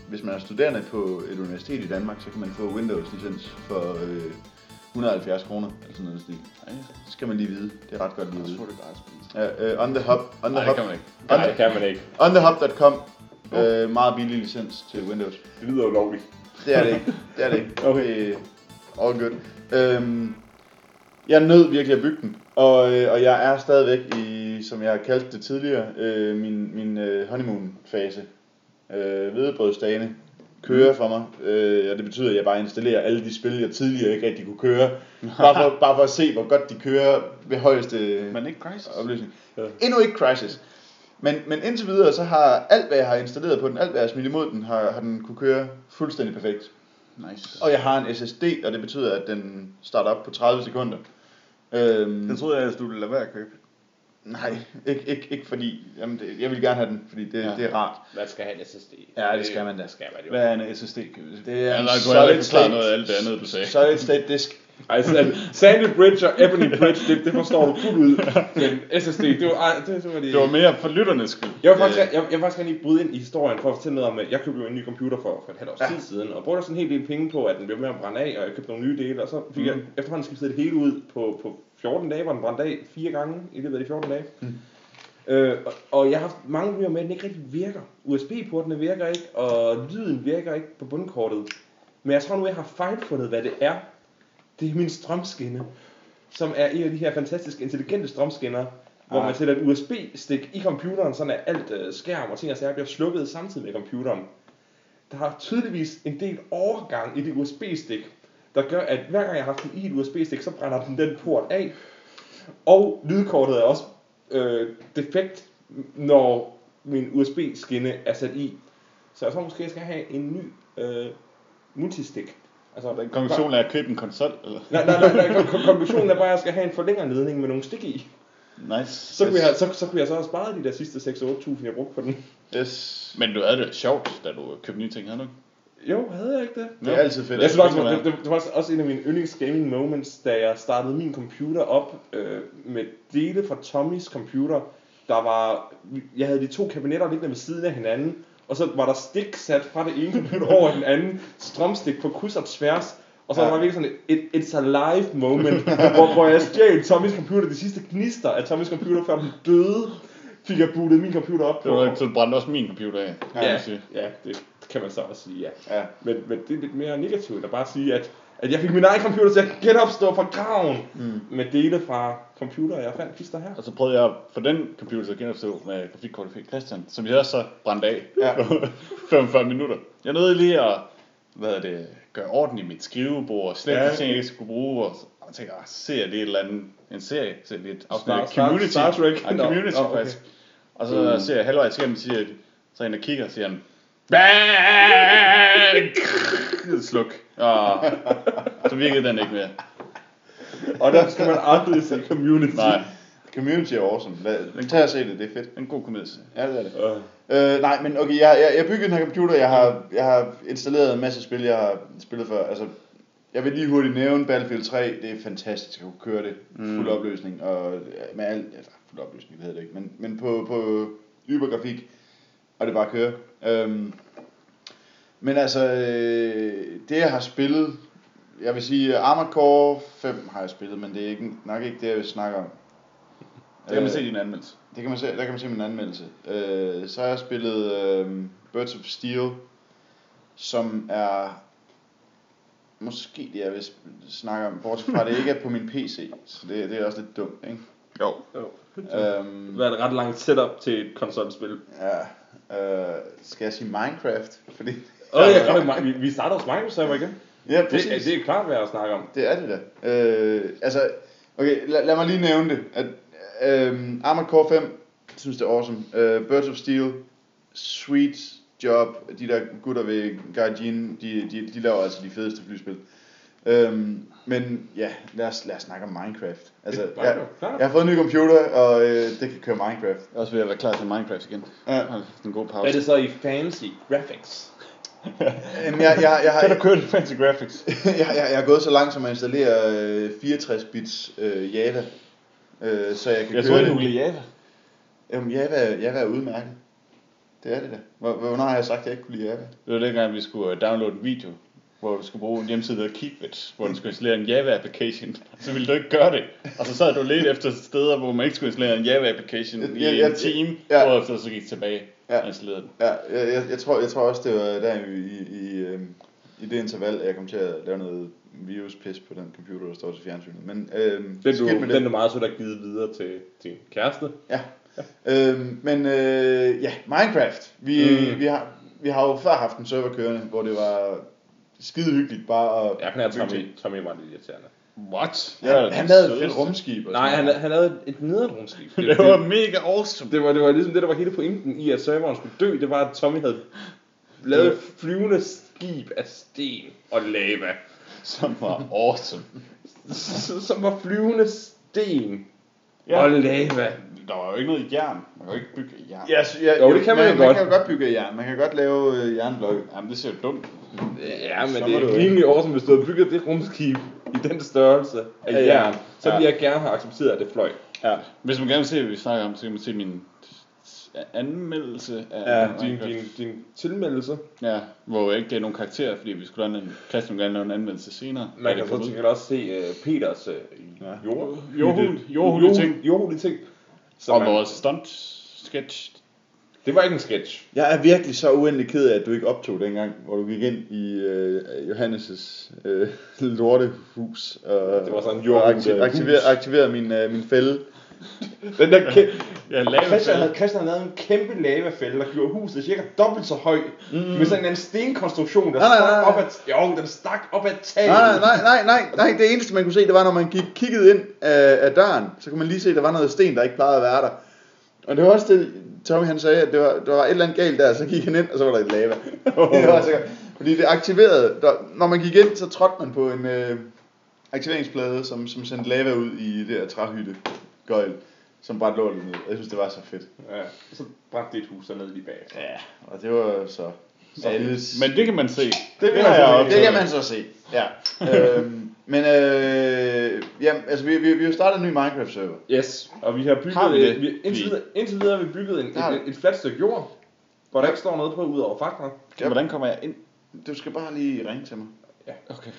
hvis man er studerende på et universitet i Danmark, så kan man få Windows-licens for øh, 170 kroner, eller sådan noget stil. Det skal man lige vide. Det er ret godt lige at vide. Ja, øh, on the hub, on the Nej, det hub, kan man ikke. Nej, det kan man ikke. onthehub.com, øh, meget billig licens til Windows. Det lyder ulovligt. Det er det ikke. Det er det ikke. Okay. All good. Øhm, jeg nød virkelig at bygge den, og, øh, og jeg er stadigvæk i, som jeg har kaldt det tidligere, øh, min, min øh, honeymoon-fase. Øh, Hvedebrødsdagene kører for mig, øh, og det betyder, at jeg bare installerer alle de spil, jeg tidligere ikke rigtig kunne køre, bare for, bare for at se, hvor godt de kører ved højeste Men ikke Crysis. opløsning. Ja. Endnu ikke Crysis. Men, men indtil videre, så har alt, hvad jeg har installeret på den, alt, hvad jeg har smidt imod den, har, har den kunne køre fuldstændig perfekt. Nice. Og jeg har en SSD, og det betyder, at den starter op på 30 sekunder. Øhm, Det troede jeg, at du ville lade være at købe. Nej, ikke, ikke, ikke fordi, jamen det, jeg vil gerne have den, fordi det, Ja. det er rart. Man skal have en SSD. Ja, det skal man da. Det skal man jo. Hvad er en SSD? Det er ja, en solid jeg state- noget af alt det andet, du sagde. Solid state disk. Ej, Sandy, Bridge og Ebony Bridge, det, det forstår du fuldt ud. Men SSD, det var, ej, det, det var de... Det var mere for lytternes skyld. Jeg vil faktisk, jeg, jeg vil faktisk gerne lige bryde ind i historien for at fortælle noget om, at jeg købte jo en ny computer for, for et halvt års Ja. tid siden, og brugte sådan en hel del penge på, at den blev med at brænde af, og jeg købte nogle nye dele, og så fik mm. jeg efterhånden skiftet det hele ud på, på 14 dage, hvor den brændte af fire gange i løbet af de 14 dage. Mm. Øh, og, og jeg har haft mange problemer med, at den ikke rigtig virker. USB-portene virker ikke, og lyden virker ikke på bundkortet. Men jeg tror nu, jeg har fejlfundet, hvad det er. Det er min strømskinne, som er en af de her fantastiske, intelligente strømskinner, hvor Ah. man sætter et USB-stik i computeren, sådan at alt øh, skærm og ting og sager bliver slukket samtidig med computeren. Der har tydeligvis en del overgang i det USB-stik, der gør, at hver gang jeg har haft den i et USB-stik, så brænder den den port af. Og lydkortet er også øh, defekt, når min USB-skinne er sat i. Så jeg tror måske, jeg skal have en ny øh, multistik. Altså, Den konklusion er at købe en konsol, eller? Nej, nej, nej, nej. kon- kon- konklusionen er bare, at jeg skal have en forlængerledning med nogle stik i. Nice. Så kunne, jeg, så, så kunne jeg så have sparet de der sidste 6-8.000, jeg brugte på den. Yes. Men du havde det sjovt, da du købte nye ting, havde du ikke? Jo, havde jeg ikke det? Det er altid fedt. Jeg synes faktisk, det det, var også en af mine yndlings gaming moments, da jeg startede min computer op øh, med dele fra Tommys computer. Der var, jeg havde de to kabinetter liggende ved siden af hinanden, og så var der stik sat fra det ene computer over den anden, strømstik på kryds og tværs, og så Ja. var der virkelig sådan et, et it's alive moment, hvor, hvor jeg stjal Tommys computer, de sidste gnister af Tommys computer, før den døde, fik jeg bootet min computer op Det var så brændte også min computer af. kan Ja, man sige. ja, det kan man så også sige, ja. Ja. Men, men det er lidt mere negativt at bare sige, at, at jeg fik min egen computer til at genopstå fra graven Mm. med dele fra computer, jeg fandt fister her. Og så prøvede jeg for den computer til at genopstå med grafikkortet fik Christian, som jeg også så brændte af Ja. på 45 minutter. Jeg nåede lige at hvad er det, gøre orden i mit skrivebord, og slet Ja. ting, jeg ikke skulle bruge, og, så- og tænkte, ah, ser det et eller andet, en serie, ser et afsnit af Community, Star- Star Trek. Nå, Community nå, okay. faktisk. Og så Mm. ser jeg halvvejs igennem, siger, så en der kigger, siger han! Sluk. Og så virkede den ikke mere. Og der skal man aldrig se community. Nej. Community er awesome. Lad, tag og se det, det er fedt. En god komedie. Ja, det er det. Øh, Øh, nej, men okay, jeg, jeg, jeg byggede den her computer, jeg har, jeg har installeret en masse spil, jeg har spillet før. Altså, jeg vil lige hurtigt nævne Battlefield 3, det er fantastisk at kunne køre det fuld Mm. opløsning, og med alt, altså fuld opløsning, det hedder det ikke, men, men på, på ybergrafik, og det bare kører. Øhm, men altså, øh, det jeg har spillet, jeg vil sige, Armored Core 5 har jeg spillet, men det er ikke, nok ikke det, jeg vil snakke om. Det kan man Øh, se i din anmeldelse. det kan man se, der kan man se min anmeldelse. Øh, så har jeg spillet øh, Birds of Steel, som er måske det, jeg vil snakke om, bortset fra, at det ikke er på min PC, så det, det er også lidt dumt, ikke? Jo. jo. Øhm, Det var et ret langt setup til et konsolspil. ja, øh, skal jeg sige Minecraft? Fordi, Åh, oh, ja, ja, vi, vi starter hos Microsoft igen. ja, Det, præcis. det er klart værd at snakke om. Det er det da. Øh, altså, okay, lad, lad mig lige nævne det. At, øh, Armored Core 5, synes det er awesome. Øh, Birds of Steel, sweet job. De der gutter ved Gaijin, de, de, de laver altså de fedeste flyspil. Øhm, men ja, lad os, lad os snakke om Minecraft. Altså, Det jeg, jeg har fået en ny computer, og øh, det kan køre Minecraft. Jeg også ved at være klar til Minecraft igen. Ja. Jeg har en god pause. Er det så i fancy graphics? Jamen, jeg, jeg, jeg, har, Kan du køre det fancy graphics? jeg, jeg, jeg er gået så langt, som at installere øh, 64-bits øh, Java. Øh, så jeg kan Jeg køre er Java. Jamen, Java, Java er udmærket. Det er det da. Hvor- Hvornår har jeg sagt, at jeg ikke kunne lide Java? Det var dengang, vi skulle øh, downloade en video, hvor du skulle bruge en hjemmeside, der hedder Keepit, hvor du skulle installere en Java-application. Så ville du ikke gøre det. Og så sad du lidt efter steder, hvor man ikke skulle installere en Java-application i Ja, ja, en time, ja. ja. hvorefter så gik tilbage Ja. og installerede den. Ja, jeg, jeg, jeg, tror, jeg tror også, det var der i, i, i, øh, i det interval, at jeg kom til at lave noget viruspis på den computer, der står til fjernsynet. Men øh, Den du, den du meget sødt har givet videre til din kæreste. Ja. Øhm, men øh, ja, Minecraft. Vi, mm. vi, har, vi har jo før haft en server kørende, hvor det var skide hyggeligt bare at Jeg kan have Tommy. Tommy var lidt irriterende. What? Ja, Ja, han lavede et fedt rumskib. og Nej, han, han lavede et nederdrumskib. Det var mega awesome. det, var, det var ligesom det, der var hele pointen i, at serveren skulle dø. Det var, at Tommy havde lavet et flyvende skib af sten og lava. Som var awesome. Som var flyvende sten Ja. og lava. Der var jo ikke noget jern. Man kan jo ikke bygge af jern. Ja, så- ja, Jo, det kan man jo man godt. kan jo godt bygge af jern. Man kan godt lave øh, jernblokke. Jamen, det ser jo dumt. Ja, men Så det er rimelig awesome, hvis du havde bygget det rumskib i den størrelse af Ja, ja. jern. Så ville Ja. jeg gerne have accepteret, at det fløj. Ja. Hvis man gerne vil se, hvad vi snakker om, så kan man se min anmeldelse af Ja, din, din, din tilmeldelse. Ja, hvor jeg ikke gav nogen karakterer, fordi vi skulle lave en, Christian gerne lave en anmeldelse senere. Man kan så til gengæld også se uh, Peters uh, Ja. jord, Jordhul- jordhullige ting. Jordhullige ting. Så Og man, vores stunt sketch. det var ikke en sketch. Jeg er virkelig så uendelig ked af, at du ikke optog dengang, hvor du gik ind i øh, Johannes' øh, lortehus. Og, Det var sådan en og jordhul, aktiv, øh, aktiverede, hus. aktiverede min, øh, min fælde. Den der kæ- Jeg lavede Christian, havde, Christian havde lavet en kæmpe lavafælde, der gjorde huset cirka dobbelt så høj. Mm. Med sådan en stenkonstruktion, der Nej, stak nej, nej. op ad, jo, den stak op ad taget. Nej, nej, nej, nej, nej, det eneste man kunne se, det var, når man gik, kiggede ind af, af døren, så kunne man lige se, at der var noget sten, der ikke plejede at være der. Og det var også det, Tommy han sagde, at det var, der var et eller andet galt der, så gik han ind, og så var der et lava. det var sikkert, fordi det aktiverede, der, når man gik ind, så trådte man på en øh, aktiveringsplade, som, som sendte lava ud i det her træhytte gøjl, som bare lå ned. Jeg synes, det var så fedt. Ja, så brændte dit hus dernede lige bag. Ja, og det var så... så Men det kan man se. det, det har jeg det optaget. kan man så se. Ja. øhm, men øh, jamen, altså, vi, vi, vi har startet en ny Minecraft-server. Yes, og vi har bygget, Har vi det? vi, indtil, videre, indtil videre har vi bygget en, Det har et, et, et fladt stykke jord, hvor der ikke står noget på ud over fakler. Ja. Hvordan kommer jeg ind? Du skal bare lige ringe til mig. Okay.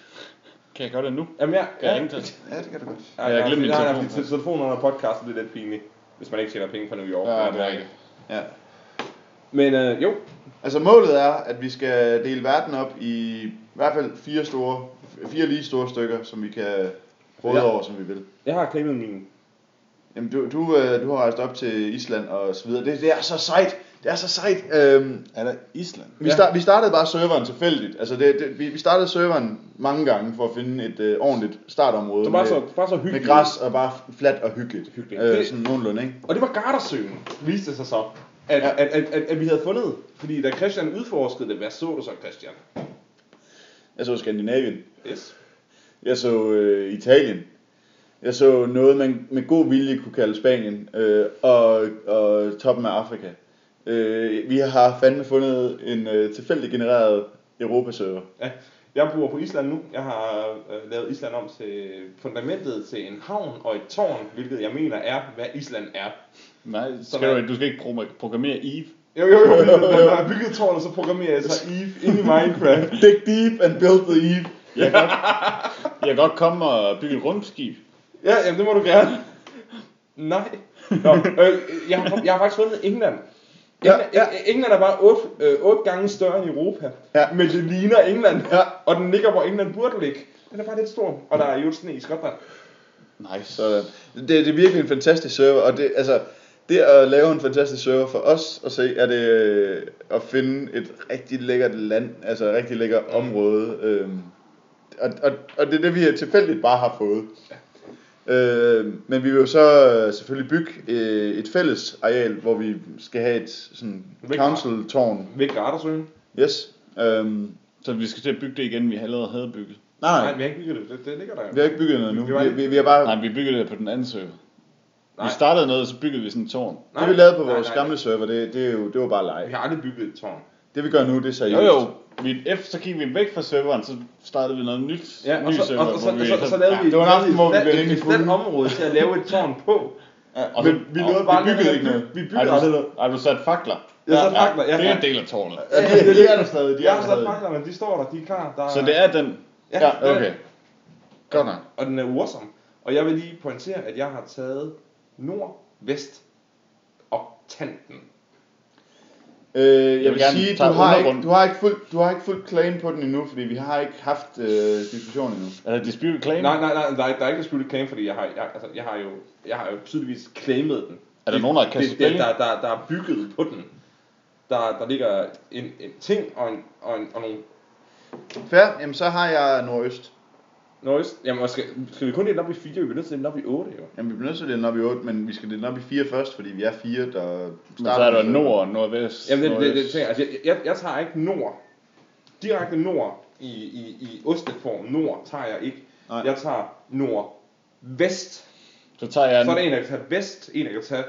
Kan jeg gøre det nu? Jamen jeg, Kan jeg ringe til? Ja, det kan du godt. Ja, jeg jeg, glemte min jeg, telefon. jeg, telefon under podcasten, det er lidt pinligt, hvis man ikke tjener penge fra New York. Ja, det er rigtigt. Ja. Men øh, jo, Altså målet er, at vi skal dele verden op i i hvert fald fire store, fire lige store stykker, som vi kan råde Ja. over, som vi vil. jeg har claimet min. Jamen, du, du, øh, du har rejst op til Island og så videre. Det, det er så sejt. Det er så sejt. Øhm, Er der Island? vi, Ja. start, vi startede bare serveren tilfældigt. Altså, det, det, vi, vi startede serveren mange gange for at finde et øh, ordentligt startområde. Det var med, så, bare så med hyggeligt. græs og bare fladt og hyggeligt. Hyggeligt. Øh, Det- sådan nogenlunde, ikke? Og det var Gardersøen, viste det sig så. At, ja. at, at, at, at, vi havde fundet. Fordi da Christian udforskede det, hvad så du så, Christian? Jeg så Skandinavien. Yes. Jeg så øh, Italien. Jeg så noget, man med god vilje kunne kalde Spanien øh, og, og toppen af Afrika. Øh, vi har fandme fundet en øh, tilfældig genereret Europaserver. Ja. Jeg bor på Island nu. Jeg har øh, lavet Island om til fundamentet til en havn og et tårn, hvilket jeg mener er, hvad Island er. Nej, Så skal hvad- du, du skal ikke pro- programmere Eve. Jo, jo, jo, når jeg har bygget tårnet, så programmerer jeg så Eve ind i Minecraft. Dig deep and build the Eve. Jeg kan godt, jeg kan godt komme og bygge et rumskib. Ja, jamen det må du gerne. Nej. Nå, øh, jeg, har, jeg har faktisk fundet England. Ja, England, ja. England er bare otte, øh, otte gange større end Europa. Ja. Men det ligner England. Ja. Og den ligger, hvor England burde ligge. Den er bare lidt stor. Og der er jo sne i Skotland. Nice. Sådan. Det, det er virkelig en fantastisk server, og det, altså, det at lave en fantastisk server for os at se, er det øh, at finde et rigtig lækkert land, altså et rigtig lækkert område. Øh, og, og, og det er det, vi tilfældigt bare har fået. Øh, men vi vil jo så øh, selvfølgelig bygge øh, et fælles areal, hvor vi skal have et sådan council-tårn. Ved Gardersøen. Yes. Øhm, Så vi skal til at bygge det igen, vi allerede havde bygget. nej, Nej, vi har ikke bygget det. Det, det ligger der jo. vi har ikke bygget noget nu. Vi Vi, vi, vi har bare... Nej, vi byggede det på den anden server. Nej. Vi startede noget, så byggede vi sådan et tårn. Det vi lavede på nej, vores nej. gamle server, det, det, er jo, det var bare Vi leg. har aldrig bygget et tårn. Det vi gør nu, det er seriøst. Jo jo, vi, efter så gik vi væk fra serveren, så startede vi noget nyt. Ja, og ny så, server, og, og, så, vi så, så, så lavede ja, vi det var en aften, hvor vi et, blev et, rimelig et fulde. fladt område til at lave et tårn på. Ja, Og så- men vi og vi byggede ikke noget. Vi Ej, byggede du, aldrig noget. ej, du satte fakler. Jeg satte fakler, ja. Det er en del af tårnet. Ja, det, det, det er der stadig. De Jeg har sat stadig. faklerne, de står der, de er klar. Der Så det er den. Ja, Ja, Okay. Godt nok. Og den er awesome. Og jeg vil lige pointere, at jeg har taget nord, vest og tanten. Øh, jeg, vil vil gerne sige, du har, ikke, du, har ikke fuld, du har ikke fuld claim på den endnu, fordi vi har ikke haft øh, diskussion endnu. Er det Disputed Claim? Nej, nej, nej, der er, der er ikke disputed claim, fordi jeg har, jeg, altså, jeg har jo, jeg har jo tydeligvis claimet den. Er der Det- nogen, der kastet det, der, der, der er bygget på den. Der, der ligger en, en ting og, en, og, en, og nogle Fair, jamen så har jeg nordøst. Noise. Jamen, og skal, skal vi kun dele op i 4? Vi bliver nødt til at dele den op i 8, jo. Jamen vi bliver nødt til at dele op i 8, men vi skal dele op i 4 først, fordi vi er fire, der starter. Men så er der nord og nordvest. Jamen, det, det, det, det altså, jeg, jeg, jeg tager ikke nord. Direkte nord i, i, i osteform. Nord tager jeg ikke. Nej. Jeg tager nord-vest. Så tager jeg Så er der en, der kan tage vest, en, der kan tage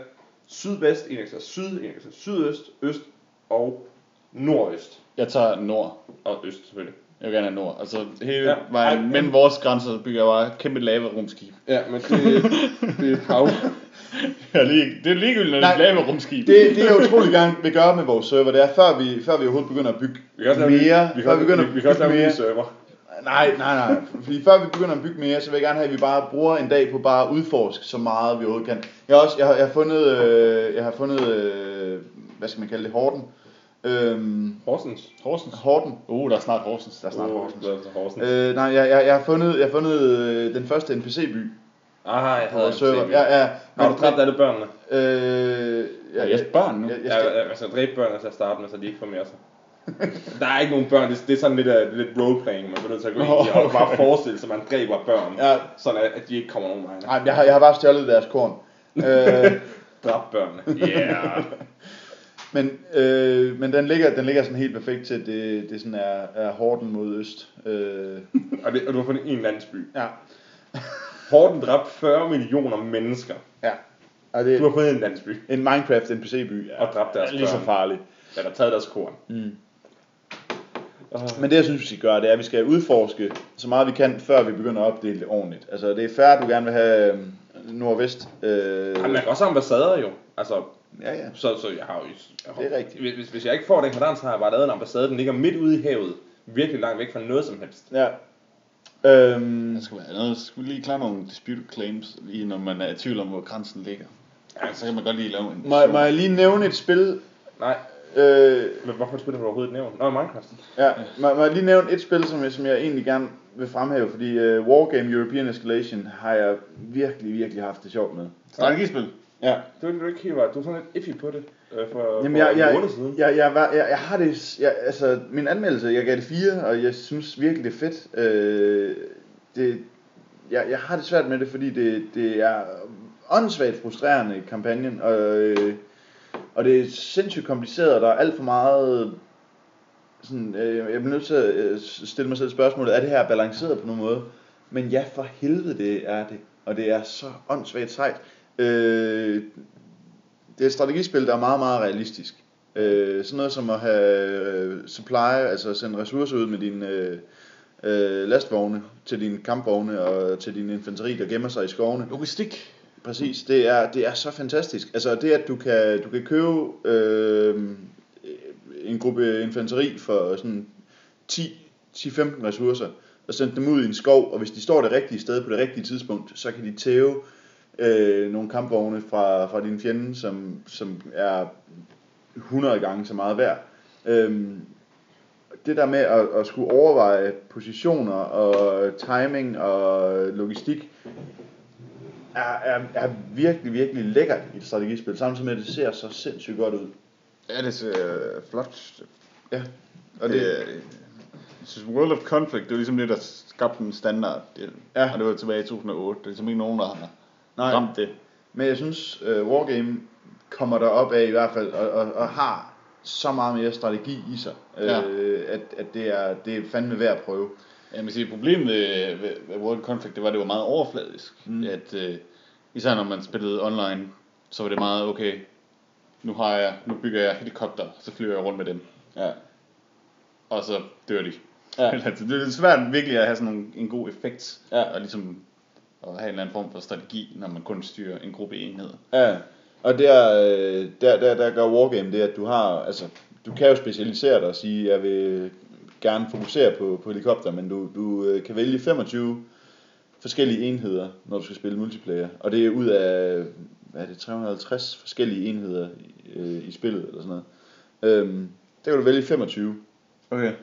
sydvest, en, der kan tage syd, en, der kan tage sydøst, øst og nordøst. Jeg tager nord. Og øst, selvfølgelig. Jeg vil gerne have nord. Altså hele Ja. vejen Ej, mellem vores grænser bygger jeg bare et kæmpe lavarumskib. Ja, men det, det er hav. Ja, lige, det er ligegyldigt, når det er et lavarumskib. Det, det jeg utrolig gerne vil gøre med vores server, det er, før vi, før vi overhovedet begynder at bygge Vi kan også lave, mere, vi før kan, vi begynder vi, vi kan også lave mere, server. Nej, nej, nej. Fordi før vi begynder at bygge mere, så vil jeg gerne have, at vi bare bruger en dag på bare at udforske så meget vi overhovedet kan. Jeg har også, jeg har, jeg har fundet, øh, jeg har fundet, øh, hvad skal man kalde det, Horten. Øhm, Horsens. Horsens. Horten. Uh, der er snart Horsens. Der er snart Åh, Horsens. er altså Horsens. Øh, nej, jeg, jeg, jeg, har fundet, jeg har fundet øh, den første NPC-by ah, jeg havde vores server. Ja, ja. Har du dræbt alle børnene? Øh, Er jeg børn nu? Jeg, jeg, Jeg, skal, jeg, jeg skal dræbe børnene til at starte med, så de ikke får mere sig. Der er ikke nogen børn, det, det er sådan lidt, uh, lidt roleplaying, man bliver nødt til at gå ind i, Nå, og bare forestille sig, at man dræber børn, Ja. sådan at, at de ikke kommer nogen vej. nej, jeg har, jeg har bare stjålet deres korn. øh, Dræb børnene. Yeah. men, øh, men den ligger, den ligger sådan helt perfekt til, det, det sådan er, er Horten mod øst. Øh, og, det, og du har fundet en landsby. ja. Horten dræbt 40 millioner mennesker. Ja. Og det, Du har fundet en landsby, En Minecraft NPC-by og dræbt deres er lige så børn. farlig. Eller taget deres korn. Mm. Men det jeg synes vi skal gøre, det er at vi skal udforske så meget vi kan, før vi begynder at opdele det ordentligt. Altså det er at du gerne vil have øhm, nordvest. Øh, Jamen, man kan også have ambassader jo. Altså, ja, ja. så, så jeg har jo... Jeg har, Det er rigtigt. Hvis, hvis jeg ikke får den kadans, så har jeg bare lavet en ambassade, den ligger midt ude i havet. Virkelig langt væk fra noget som helst. ja. Øhm, Der skal være noget, skal vi lige klare nogle disputed claims, lige når man er i tvivl om, hvor grænsen ligger. Ja, så kan man godt lige lave en... må, må jeg lige nævne et spil? Nej, Øh, men hvorfor spiller du overhovedet nævnt? Nå, Minecraft. ja, må, må jeg lige nævne et spil, som jeg, som jeg egentlig gerne vil fremhæve, fordi uh, Wargame European Escalation har jeg virkelig, virkelig haft det sjovt med. Strategispil. Ja. Du er du ikke helt var, du er sådan lidt iffy på det øh, for, Jamen, for jeg, en jeg, måned siden. jeg, jeg, var, jeg, jeg har det, jeg, altså min anmeldelse, jeg gav det 4, og jeg synes virkelig det er fedt. Øh, det, jeg, jeg har det svært med det, fordi det, det er åndssvagt frustrerende kampagnen, og, øh, og det er sindssygt kompliceret, og der er alt for meget, sådan, øh, jeg bliver nødt til at øh, stille mig selv spørgsmålet, er det her balanceret på nogen måde? Men ja, for helvede det er det. og det er så åndssvagt sejt. Øh, det er et strategispil, der er meget, meget realistisk. Øh, sådan noget som at have øh, supply, altså sende ressourcer ud med dine øh, øh, lastvogne til dine kampvogne og til din infanteri, der gemmer sig i skovene. Logistik. Præcis, det er, det er så fantastisk. Altså det, at du kan, du kan købe øh, en gruppe infanteri for sådan 10 10-15 ressourcer, og sende dem ud i en skov, og hvis de står det rigtige sted på det rigtige tidspunkt, så kan de tæve øh, nogle kampvogne fra, fra din fjende, som, som er 100 gange så meget værd. Øhm, det der med at, at skulle overveje positioner og timing og logistik, er, er, er virkelig, virkelig lækkert i et strategispil, samtidig med at det ser så sindssygt godt ud. Ja, det ser øh, flot. Ja, Og det, det, jeg synes, World of Conflict, det var ligesom det, der skabte en standard. Det, Ja. Og det var tilbage i 2008. Det er ligesom ikke nogen, der har Nej. ramt det. Men jeg synes, uh, Wargame kommer der op af i hvert fald, og, og, og har så meget mere strategi i sig, Ja. øh, at, at det, er, det er fandme værd at prøve. Jeg vil sige, problemet ved, ved, ved World Conflict, det var, at det var meget overfladisk. Mm. Mm. At, øh, især når man spillede online, så var det meget, okay, nu har jeg, nu bygger jeg helikopter, så flyver jeg rundt med dem. Ja. Og så dør de. Ja. Altså, det er svært virkelig at have sådan en, en god effekt. Ja. Og ligesom at have en eller anden form for strategi, når man kun styrer en gruppe enheder. Ja, og der, øh, der, der, der gør Wargame det, at du har, altså, du kan jo specialisere dig og sige, jeg vil gerne fokusere på, på helikopter, men du, du øh, kan vælge 25 forskellige enheder, når du skal spille multiplayer. Og det er ud af, hvad er det, 350 forskellige enheder øh, i spillet, eller sådan noget. Øhm, der kan du vælge 25. Okay.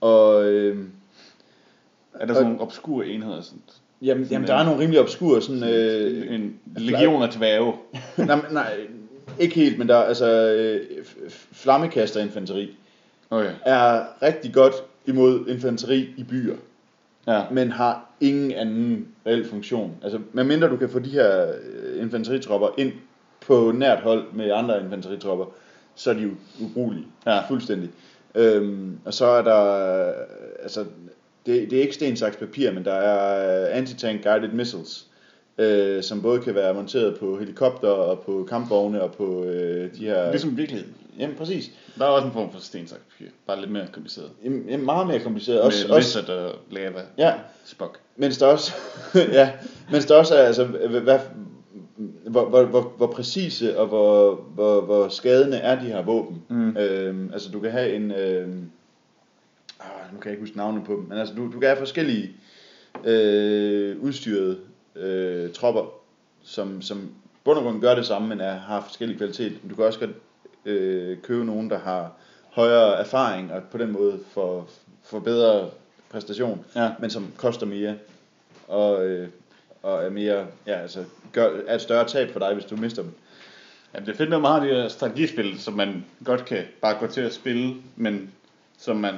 Og øh, Er der sådan nogle obskure enheder? Sådan, jamen, jamen, der er nogle rimelig obskure, sådan, øh, en legion af dværge. nej, nej, ikke helt, men der er altså øh, flammekasterinfanteri. Okay. er rigtig godt imod infanteri i byer, Ja. men har ingen anden reel funktion. Altså, medmindre du kan få de her øh, infanteritropper ind på nært hold med andre infanteritropper, så er de jo ubrugelige. Ja. Fuldstændig. Øhm, og så er der, øh, altså, det, det er ikke sten, saks, papir, men der er øh, anti-tank guided missiles, øh, som både kan være monteret på helikopter og på kampvogne og på øh, de her... Ligesom virkeligheden. Jamen præcis. Der er også en form for stensakspapir. Bare lidt mere kompliceret. Jamen, meget mere kompliceret. Også, Også, med også, Lizard og Lava. Ja. Spock. Mens der også, ja, mens der også er, altså, hvad, hvad, hvor, hvor, hvor, hvor præcise og hvor, hvor, hvor skadende er de her våben. Mm. Øhm, altså du kan have en, øhm, ah, nu kan jeg ikke huske navnet på dem, men altså du, du kan have forskellige øh, udstyrede øh, tropper, som, som bund og grund gør det samme, men er, har forskellig kvalitet. Men Du kan også godt øh, købe nogen, der har højere erfaring, og på den måde får, får bedre præstation Ja. men som koster mere, og, øh, og er mere, ja, altså, gør, er et større tab for dig, hvis du mister dem. Jamen, det er fedt, når man har de her strategispil, som man godt kan bare gå til at spille, men som man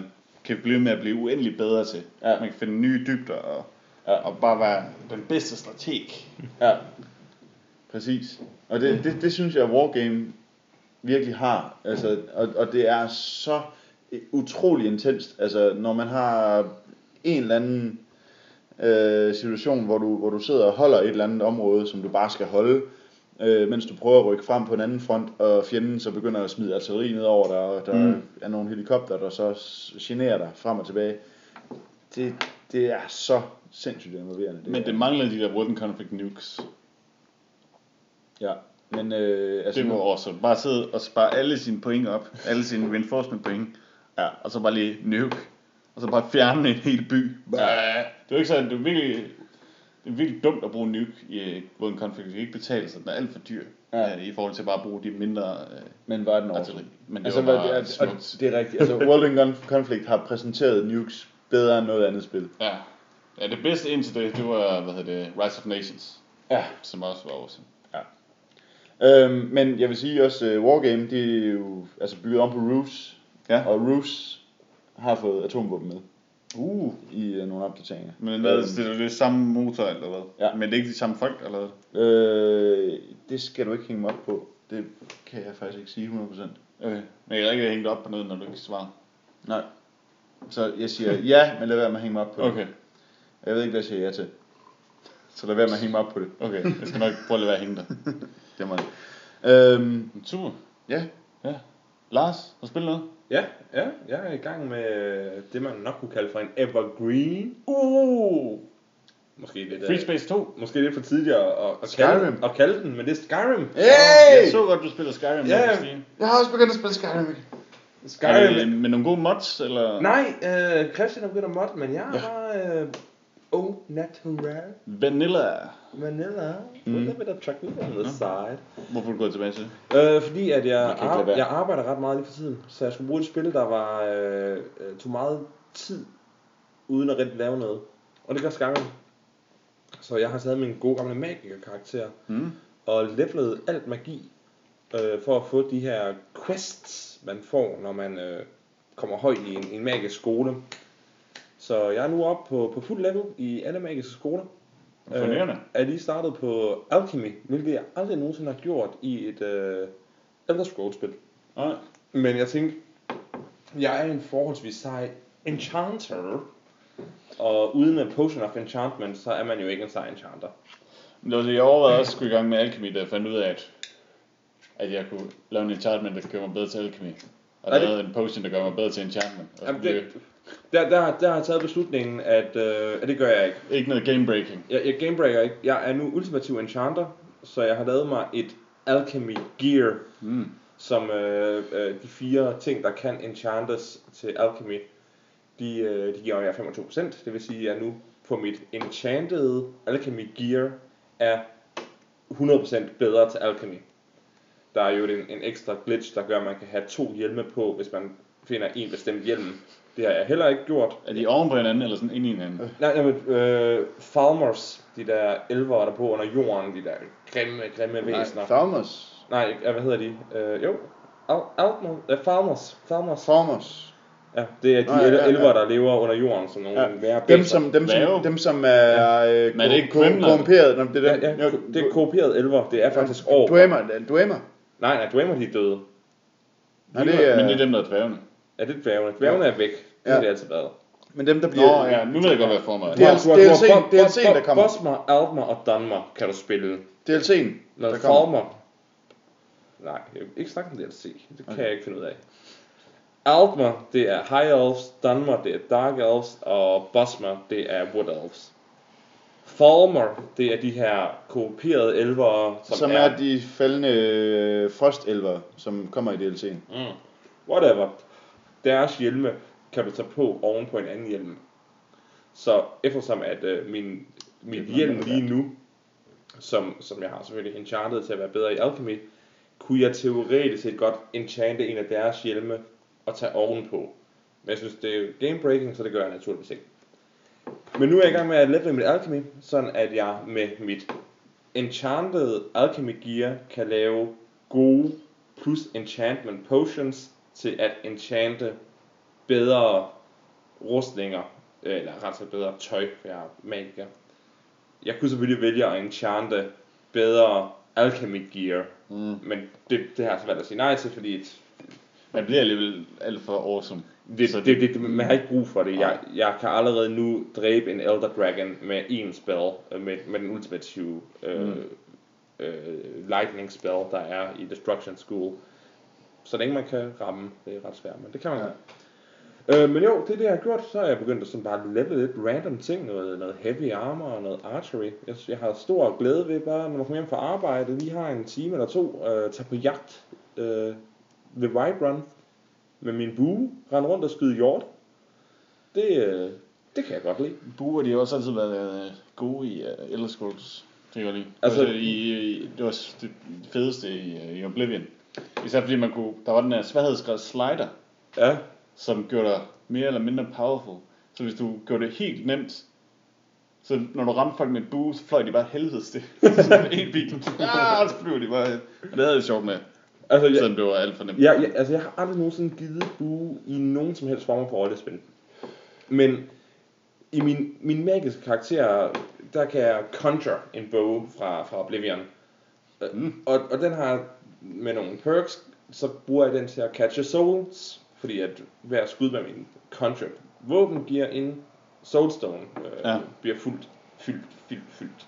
kan blive med at blive uendelig bedre til. Ja. Man kan finde nye dybder og, Ja. og bare være den bedste strateg. Ja, præcis. Og det, det, det synes jeg, at Wargame virkelig har. Altså, og, og det er så utrolig intenst. Altså, når man har en eller anden øh, situation, hvor du, hvor du sidder og holder et eller andet område, som du bare skal holde, øh, mens du prøver at rykke frem på en anden front, og fjenden så begynder at smide artilleri ned over dig, og der Mm. er nogle helikopter, der så generer dig frem og tilbage. Det, det er så sindssygt involverende. Men det mangler de der World Conflict nukes. Ja, men øh, altså, Det må også bare sidde og spare alle sine point op, alle sine reinforcement point, Ja. og så bare lige nuke, og så bare fjerne en hel by. Ja. Det er jo ikke sådan, det er virkelig, det er virkelig dumt at bruge nuke i World Conflict. Det kan ikke betale sig, den er alt for dyr, Ja. ja. i forhold til bare at bruge de mindre øh, men var den artilleri. overskud? Men det Altså, altså, var bare det, er, og det er rigtigt. Altså, World in Conflict har præsenteret nukes bedre end noget andet spil. Ja. ja, det bedste indtil det, det var, hvad hedder det, Rise of Nations, Ja. som også var awesome. Øhm, men jeg vil sige også, uh, Wargame, det er jo altså bygget om på Roofs. Ja. Og Roofs har fået atomvåben med Uh. i uh, nogle opdateringer. Men hvad, Øhm, det er det samme motor, eller hvad? Ja. Men det er ikke de samme folk, eller hvad? øh, det skal du ikke hænge mig op på. Det kan jeg faktisk ikke sige 100%. Okay. Men jeg er ikke hængt op på noget, når du ikke svarer. Nej. Så jeg siger ja, men lad være med at hænge mig op på det. Okay. Jeg ved ikke, hvad jeg siger ja til. Så lad være med at hænge mig op på det. Okay, jeg skal nok prøve at lade være at hænge der. Det må øhm, Super. ja. Ja. Lars, har du spillet noget? Ja, ja, jeg er i gang med det, man nok kunne kalde for en evergreen. Uh! Måske lidt, Free øh, Space 2. måske lidt for tidligt at, at, kalde, at kalde den, men det er Skyrim. Hey! Jeg så godt, du spiller Skyrim. Ja, Ja, ja. Skyrim. Jeg har også begyndt at spille Skyrim. Skyrim. Med, med nogle gode mods, eller? Nej, øh, Christian er begyndt at mod, men jeg er bare øh, oh natural Vanilla. vanilla. Mm. With a bit of chocolate on the side. Hvorfor du gået tilbage til? Øh, fordi at jeg, ar- jeg arbejder ret meget lige for tiden, så jeg skulle bruge et spil, der var øh, øh, tog meget tid, uden at rigtig lave noget. Og det gør Skyrim. Så jeg har taget min gode gamle magiker-karakter, Mm. og levelet alt magi, øh, for at få de her quests, man får, når man øh, kommer højt i en, en magisk skole. Så jeg er nu oppe på, på fuld level i alle magiske skoler. Imponerende. Øh, er lige startet på Alchemy, hvilket jeg aldrig nogensinde har gjort i et øh, Elder Scrolls-spil. Nej. Men jeg tænkte, jeg er en forholdsvis sej enchanter, og uden en potion of enchantment, så er man jo ikke en sej enchanter. Men det var det, jeg overvejede også skulle i gang med alkemi, da jeg fandt ud af, at, at jeg kunne lave en enchantment, der gør mig bedre til alkemi. Og det- lavede en potion, der gør mig bedre til enchantment. Og Jamen, det... der, der, der har jeg taget beslutningen, at, øh, at det gør jeg ikke. Ikke noget game breaking. Jeg, jeg gamebreaker ikke. Jeg er nu ultimativ enchanter, så jeg har lavet mig et alchemy gear, Mm. som øh, øh, de fire ting, der kan enchantes til alchemy, de, øh, de giver mig 25%. Det vil sige, at jeg nu på mit enchanted alchemy gear er 100% bedre til alchemy. Der er jo en, en ekstra glitch, der gør, at man kan have to hjelme på, hvis man finder en bestemt hjelm. Det har jeg heller ikke gjort. Er de oven på hinanden, eller sådan ind i hinanden? Nej, nej, men øh, Falmers, de der elver, der bor under jorden, de der grimme, grimme væsener. Farmers. Nej, hvad hedder de? Øh, jo, Al Altmo, øh, Falmers. Falmers. Farmers. Ja, det er de Nå, ja, el- ja, ja. elver, der lever under jorden, som nogle Ja. ja. værre Dem som, dem, som, dem som er øh, Men er det ikke korrumperet. Nå, det er dem. Ja, ja, det er korruperet elver. Det er faktisk år. Dwemer. Dwemer. Nej, nej, Dwemer, de er døde. Nej, det er, Men det er dem, der er dværgene. Ja, det er dværgene. Dværgene er væk. Det Ja. har det altid været. men dem der Nå, bliver... ja, nu ved jeg godt, hvad jeg får mig. Det er- har- DLC'en DLC'en, der kommer. Bosmer, Altmer og Dunmer kan du spille. DLC'en. Der kommer. Nej, jeg vil ikke snakke om DLC. Det kan jeg ikke finde ud af. Altmer, det er High Elves, Dunmer, det er Dark Elves, og Bosmer, det er Wood Elves. Falmer, det er de her korrumperede elver, som, Som er de faldende øh, frostelver, som kommer i DLC'en. Mm. Whatever. Deres hjelme kan du tage på oven på en anden hjelm. Så eftersom at øh, min, min hjelm lige nu, som, som jeg har selvfølgelig enchantet til at være bedre i alchemy, kunne jeg teoretisk set godt enchante en af deres hjelme og tage ovenpå. Men jeg synes, det er game breaking, så det gør jeg naturligvis ikke. Men nu er jeg i gang med at levele mit alchemy, sådan at jeg med mit enchanted alchemy gear kan lave gode plus enchantment potions til at enchante bedre rustninger, eller ret sagt bedre tøj, for jeg er magiker. Jeg kunne selvfølgelig vælge at enchante bedre alchemy gear, Mm. men det, det har jeg så valgt at sige nej til, fordi et, Man bliver alligevel alt for awesome. det, Så det, det, det, man har ikke brug for det. Jeg, jeg kan allerede nu dræbe en Elder Dragon med en spell, øh, med, med den ultimative øh, Mm. øh, lightning spell, der er i Destruction School. Så længe man kan ramme, det er ret svært, men det kan man Ja. Øh, men jo, det er det, jeg har gjort. Så er jeg begyndt at sådan bare level lidt random ting. Noget, noget heavy armor og noget archery. Jeg, jeg har stor glæde ved bare, når man kommer hjem fra arbejde, lige har en time eller to, øh, tage på jagt øh, ved White Run med min bue, rende rundt og skyde hjort. Det, øh, det kan jeg godt lide. Buer, de har også altid været øh, gode i uh, Elder Scrolls. Det kan jeg lide. Altså- Altså, i, i, det var det fedeste i, øh, i Oblivion. Især fordi man kunne, der var den her sværhedsgrad slider, Ja, som gjorde dig mere eller mindre powerful. Så hvis du gjorde det helt nemt, så når du ramte folk med et bue, så fløj de bare helvedes det. Sådan en bil. Ah, så flyver de bare. Og det havde jeg sjovt med, altså jeg, det var alt for nemt. jeg, jeg, altså, jeg har aldrig nogensinde givet bue i nogen som helst form for rollespil. Men i min, min magiske karakter, der kan jeg conjure en bog fra, fra Oblivion. Mm. Og, og den har med nogle perks, så bruger jeg den til at catche souls, fordi at hver skud med min conjure våben giver en soulstone, øh, Ja. bliver fuldt, fyldt, fyldt, fyldt.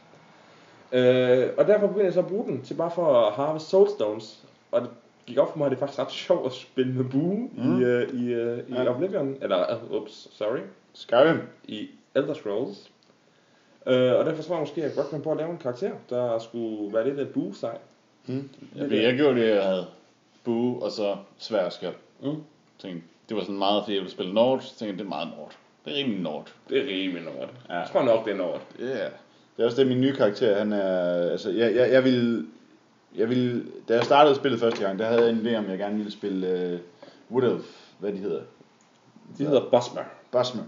Øh, og derfor begyndte jeg så at bruge den til bare for at harvest soulstones. Og det gik op for mig, at det er faktisk ret sjovt at spille med bue mm. i, uh, i, uh, i Ja. Oblivion. Eller, uh, ups, sorry. Skyrim. I Elder Scrolls. Øh, og derfor tror jeg måske, at jeg godt kan på at lave en karakter, der skulle være lidt af bue sej. Mm. Ja, fordi jeg gjorde det, jeg havde bue og så svær og skjold. Mm. Tænkte, det var sådan meget, fordi jeg ville spille Nord, så tænkte jeg, det er meget Nord. Det er rimelig Nord. Det er rimelig noget. Ja. Jeg tror nok, det er noget. Ja. Yeah. Det er også det, min nye karakter, han er, altså, jeg, jeg, jeg vil, jeg vil, da jeg startede spillet første gang, der havde jeg en idé om, jeg gerne ville spille uh, Wood Elf, hvad de hedder, De hedder Bosmer. Bosmer.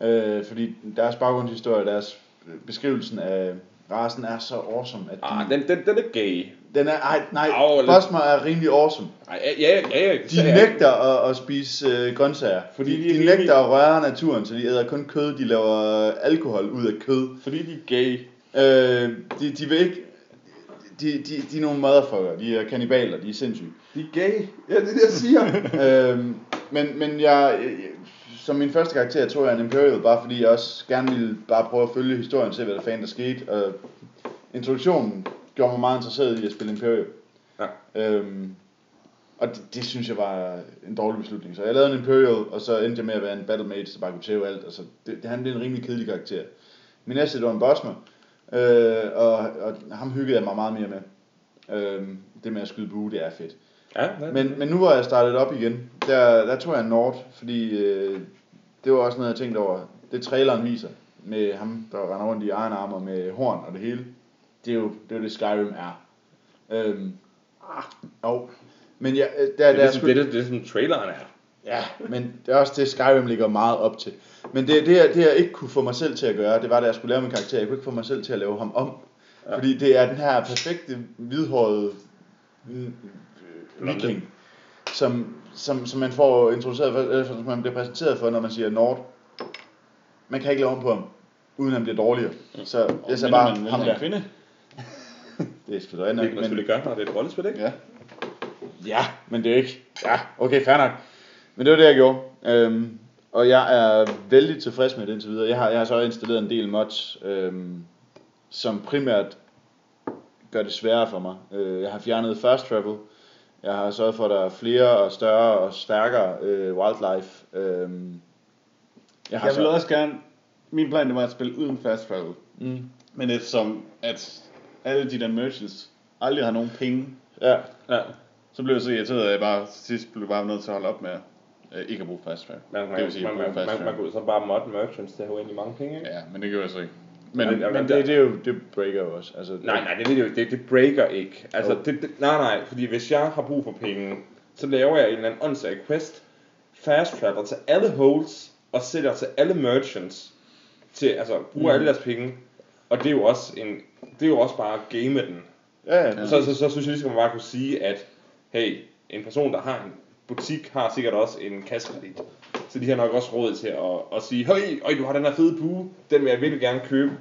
Øh, fordi deres baggrundshistorie, deres beskrivelsen af rasen er så awesome, at de, Ah, den, den, den er gay. Den er, ej, nej, Au. Bosmer er rimelig awesome. Ej, ja, ja, ja. De nægter at, at spise øh, grøntsager. Fordi de, de er nægter at røre naturen, så de æder kun kød. De laver alkohol ud af kød. Fordi de er gay. Øh, de, de vil ikke... De, de, de er nogle motherfucker. De er kannibaler. De er sindssyge. De er gay. Ja, det er det, jeg siger. øhm, men, men jeg, jeg, som min første karakter tog jeg en Imperial, bare fordi jeg også gerne ville bare prøve at følge historien, se hvad der fanden der skete. Og introduktionen gjorde mig meget interesseret i at spille Imperial. Ja. Øhm, og det, det, synes jeg var en dårlig beslutning. Så jeg lavede en Imperial, og så endte jeg med at være en battle mage, der bare kunne tæve alt. Altså, det, det, han blev en rimelig kedelig karakter. Min næste, det var en Bosmer, øh, og, og ham hyggede jeg mig meget mere med. Øhm, det med at skyde bue, det er fedt. Ja, ja. Men, men nu hvor jeg startet op igen, der, der tog jeg en Nord, fordi øh, det var også noget, jeg tænkte over. Det traileren viser, med ham, der render rundt i Iron Armor med horn og det hele, det er jo det, er jo det Skyrim er. Øhm, ah, oh. Men ja, øh, der, det, er der, ligesom, det, er det, det er sådan traileren er. Ja, men det er også det, Skyrim ligger meget op til. Men det, det, jeg- det jeg ikke kunne få mig selv til at gøre, det var, da jeg skulle lave min karakter. Jeg kunne ikke få mig selv til at lave ham om. Ja. Fordi det er den her perfekte, hvidhårede mm, viking, som, som, som man får introduceret for, eller som man bliver præsenteret for, når man siger Nord. Man kan ikke lave om på ham, uden han bliver dårligere. Så Og jeg sagde bare, man ham der. kvinde. Det er sgu da Det nok, kan man selvfølgelig gøre, når det er et rollespil, ikke? Ja. Ja, men det er ikke. Ja, okay, fair nok. Men det var det, jeg gjorde. Øhm, og jeg er vældig tilfreds med det indtil videre. Jeg har, jeg har så installeret en del mods, øhm, som primært gør det sværere for mig. Øh, jeg har fjernet fast travel. Jeg har sørget for, at der er flere og større og stærkere øh, wildlife. Øhm, jeg har Jeg vil så... også gerne... Min plan det var at spille uden fast travel. Mm, Men eftersom at alle de der merchants aldrig har nogen penge, ja, Ja. så blev jeg så irriteret, at jeg bare til sidst blev bare nødt til at holde op med øh, ikke at bruge fast travel. Man, man, det vil sige, man, at man, fast man, man kunne så bare mod merchants til at have mange penge, ikke? Ja, men det gjorde jeg så ikke. Men, Men- men det, det, er jo, det breaker jo også. Altså, Nej, nej, det, det, det, det breaker ikke. Altså, Jo. det, det, nej, nej, fordi hvis jeg har brug for penge, så laver jeg en eller anden åndssvag quest, fast travel til alle holes, og sætter til alle merchants, til, altså, bruger mm. alle deres penge, og det er jo også en, det er jo også bare at game den. ja, ja. Så, så, så synes jeg ligesom, at man bare kunne sige, at hey, en person, der har en butik, har sikkert også en kassekredit. Så de har nok også råd til at, at sige, hey, øj, du har den her fede bue, den vil jeg virkelig gerne købe.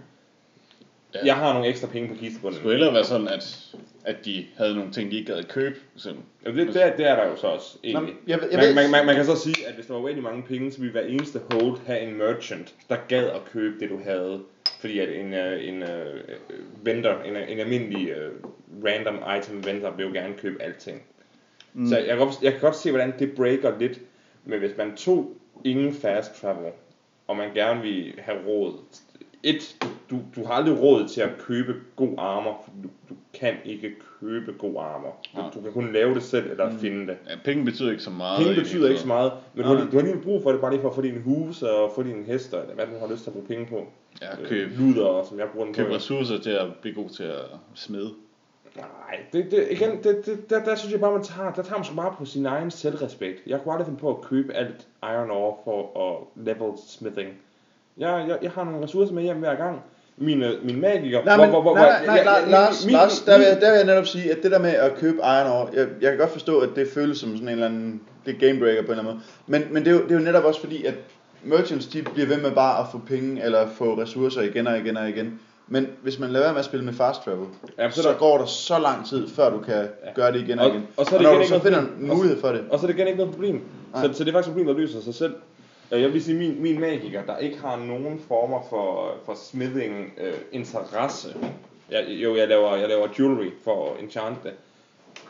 Ja. Jeg har nogle ekstra penge på det kistebunden. skulle hellere være sådan, at, at de havde nogle ting, de ikke gad at købe. eksempel. Ja, det, det, er, det er der jo så også egentlig. Nå, jeg, jeg, man, ved- man, man, man kan så sige, at hvis der var uendelig mange penge, så ville hver eneste hold have en merchant, der gad at købe det, du havde. Fordi at en, øh, en uh, vendor, en, en almindelig uh, random item vendor, vil jo gerne købe alting. Mm. Så jeg kan, godt, jeg kan godt se, hvordan det breaker lidt. Men hvis man tog ingen fast travel, og man gerne vil have råd. Et, du, du har aldrig råd til at købe god armor, for du, du kan ikke købe god armor. Du, du kan kun lave det selv, eller mm. finde det. Ja, penge betyder ikke så meget. Penge betyder ikke så meget, men du, Nej. har, du har lige brug for det bare lige for at få dine huse og få dine hester, eller hvad du har lyst til at bruge penge på. Ja, Øh, køb, Luder, som jeg bruger den køb på. ressourcer til at blive god til at smide. Nej, det, det, igen, det, det, der, der synes jeg bare, man tager, der tager man sgu bare på sin egen selvrespekt. Jeg kunne aldrig finde på at købe alt iron ore for at level smithing. Jeg, jeg, jeg har nogle ressourcer med hjem hver gang. Mine, mine magiker... Nej, men, nej, nej, nej, jeg- nej, jeg- Lars, min- Lars der, vil, jeg- der vil jeg netop sige, at det der med at købe Iron Ore, jeg, jeg kan godt forstå, at det føles som sådan en eller anden, det er game breaker på en eller anden måde. Men, men det, er jo, det er jo netop også fordi, at merchants, de bliver ved med bare at få penge, eller få ressourcer igen og igen og igen. Men hvis man lader være med at spille med fast travel, Ja, så, så går der så lang tid, før du kan gøre det igen og, Og- igen. og så er det når igen du ikke så noget finder en mulighed for det. Og så er det igen ikke noget problem. Nej. Så, så det er faktisk et problem, der løser sig selv. Øh, Jeg vil sige, min, min magiker, der ikke har nogen former for, for smithing øh, interesse, Jeg, jo, jeg laver, jeg laver jewelry for Enchanted. det.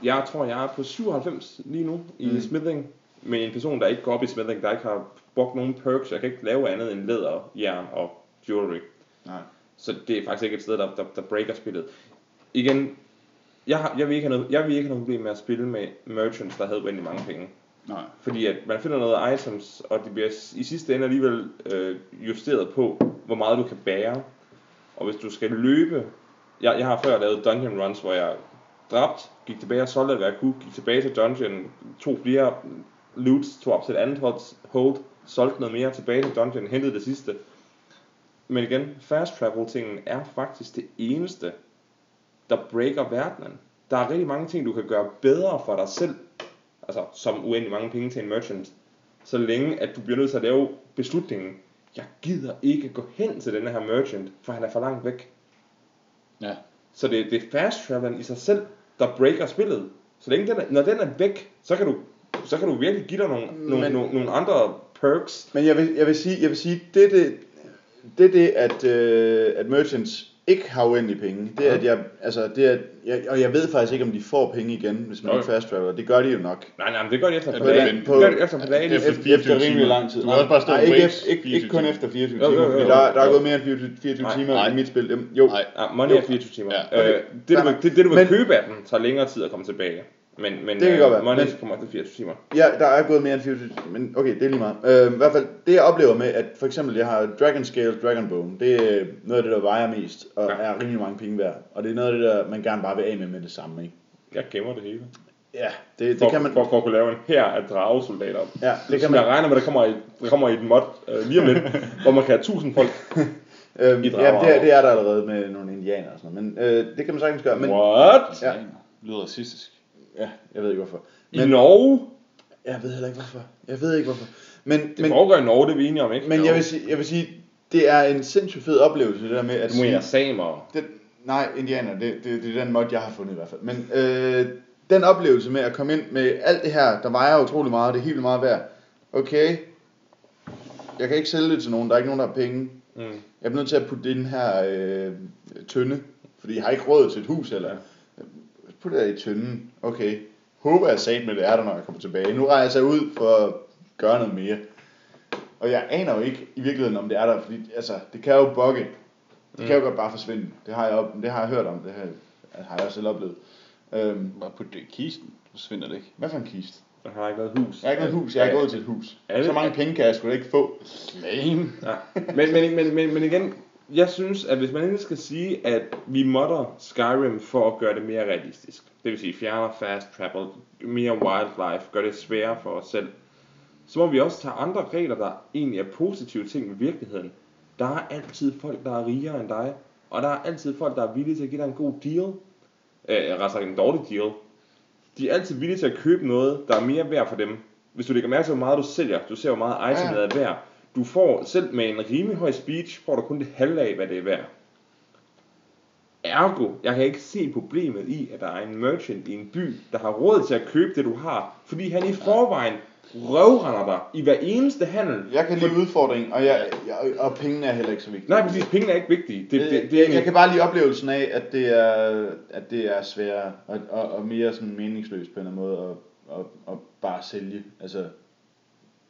Jeg tror, jeg er på 97 lige nu i Mm. smithing. Med en person, der ikke går op i smithing, der ikke har brugt nogen perks. Jeg kan ikke lave andet end læder, jern og jewelry. Nej. Så det er faktisk ikke et sted, der, der, der breaker spillet. Igen, jeg, har, jeg, vil ikke have noget, jeg vil ikke have noget problem med at spille med merchants, der havde uendelig mange penge. Nej. Fordi at man finder noget items, og det bliver i sidste ende alligevel øh, justeret på, hvor meget du kan bære. Og hvis du skal løbe... Jeg, jeg har før lavet dungeon runs, hvor jeg dræbt, gik tilbage og solgte, hvad jeg kunne, gik tilbage til dungeon, tog flere loots, tog op til et andet hold, hold solgte noget mere, tilbage til dungeon, hentede det sidste. Men igen, fast travel tingen er faktisk det eneste, der breaker verdenen. Der er rigtig mange ting, du kan gøre bedre for dig selv, altså som uendelig mange penge til en merchant, så længe at du bliver nødt til at lave beslutningen, jeg gider ikke gå hen til denne her merchant, for han er for langt væk. Ja. Så det, det er fast travelen i sig selv, der breaker spillet. Så længe den er, når den er væk, så kan du, så kan du virkelig give dig nogle, nogle, Men- nogle, nogle andre perks. Men jeg vil, jeg vil sige, jeg vil sige det, det, det, er det at, øh, at merchants ikke har uendelige penge. Det er, at jeg, altså, det er, at jeg, og jeg ved faktisk ikke, om de får penge igen, hvis man Jo. ikke fast traveler. Det gør de jo nok. Nej, nej, men det gør de efter er dagen. vent Det gør de efter på dagen. efter Efter, 24 efter rimelig timer. lang tid. Du også bare stå nej, ikke, efter, ikke, 24 ikke kun timer. efter 24 Jo, jo, timer, jo, fordi jo. der, der er Jo. gået mere end 24, 24 Nej, timer nej. i mit spil. Jo, Nej, money Jo. er 24 timer. Ja. Øh, det, du, vil- det, det, du vil Men- købe af den, tager længere tid at komme tilbage. Men, men Det kan øh, godt være, money men- kommer efter 24 timer. Ja, der er gået mere end 24, men okay, det er lige meget. Øh, I hvert fald, det jeg oplever med, at for eksempel, jeg har Dragon Scale Dragon Bone, det er noget af det, der vejer mest, og Ja. er rimelig mange penge værd. Og det er noget af det, der man gerne bare vil af med med det samme, ikke? Jeg gemmer det hele. Ja, det, For, det kan man... for, for at kunne lave en her af dragesoldater. Ja, det kan man... jeg regner med, der kommer i, der kommer i et mod øh, lige om lidt, hvor man kan have 1000 folk. Øhm, I ja, det, er- det er der allerede med nogle indianere og sådan noget, men øh, det kan man sagtens gøre. Men, What? Ja. Ja. Lyder racistisk. Ja, jeg ved ikke hvorfor. I Norge? Jeg ved heller ikke hvorfor. Jeg ved ikke hvorfor. Men, Det men, foregår i Norge, det er vi enige om, ikke? men jeg, vil sige, jeg vil sige, det er en sindssygt fed oplevelse, det der med at Du må sige, samer. det, nej, indianer, det, det, det er den mod, jeg har fundet i hvert fald. Men øh, den oplevelse med at komme ind med alt det her, der vejer utrolig meget, det er helt meget værd. Okay, jeg kan ikke sælge det til nogen, der er ikke nogen, der har penge. Mm. Jeg bliver nødt til at putte den her øh, tønde, fordi jeg har ikke råd til et hus eller. Put det der i tønden. Okay. Håber jeg sat med det er der, når jeg kommer tilbage. Nu rejser jeg ud for at gøre noget mere. Og jeg aner jo ikke i virkeligheden, om det er der, fordi altså, det kan jo bugge. Det kan jo godt bare forsvinde. Det har jeg, op, det har jeg hørt om, det har, har jeg også selv oplevet. Øhm, Bare putte det i kisten, så svinder det ikke. hvad for en kiste? Jeg har ikke noget hus. Jeg har ikke noget hus, jeg har ikke råd til et hus. Er det- Så mange penge kan jeg sgu da ikke få. Lame. Ja. Men, men, men, men, men igen, jeg synes, at hvis man endelig skal sige, at vi modder Skyrim for at gøre det mere realistisk, det vil sige fjerner fast travel, mere wildlife, gør det sværere for os selv, så må vi også tage andre regler, der egentlig er positive ting ved virkeligheden. Der er altid folk, der er rigere end dig, og der er altid folk, der er villige til at give dig en god deal, øh, rettere en dårlig deal. De er altid villige til at købe noget, der er mere værd for dem. Hvis du lægger mærke til, hvor meget du sælger, du ser, hvor meget itemet Ja. er værd, du får selv med en rimelig høj speech, får du kun det halve af, hvad det er værd. Ergo, jeg kan ikke se problemet i, at der er en merchant i en by, der har råd til at købe det, du har, fordi han i forvejen røvrender dig i hver eneste handel. Jeg kan lide udfordringen, og, jeg, jeg, og pengene er heller ikke så vigtige. Nej, præcis, pengene er ikke vigtige. Det, det, det, er jeg egentlig... kan bare lide oplevelsen af, at det er, at det er sværere og, og, og mere sådan meningsløst på en eller anden måde at, at, at bare sælge. Altså,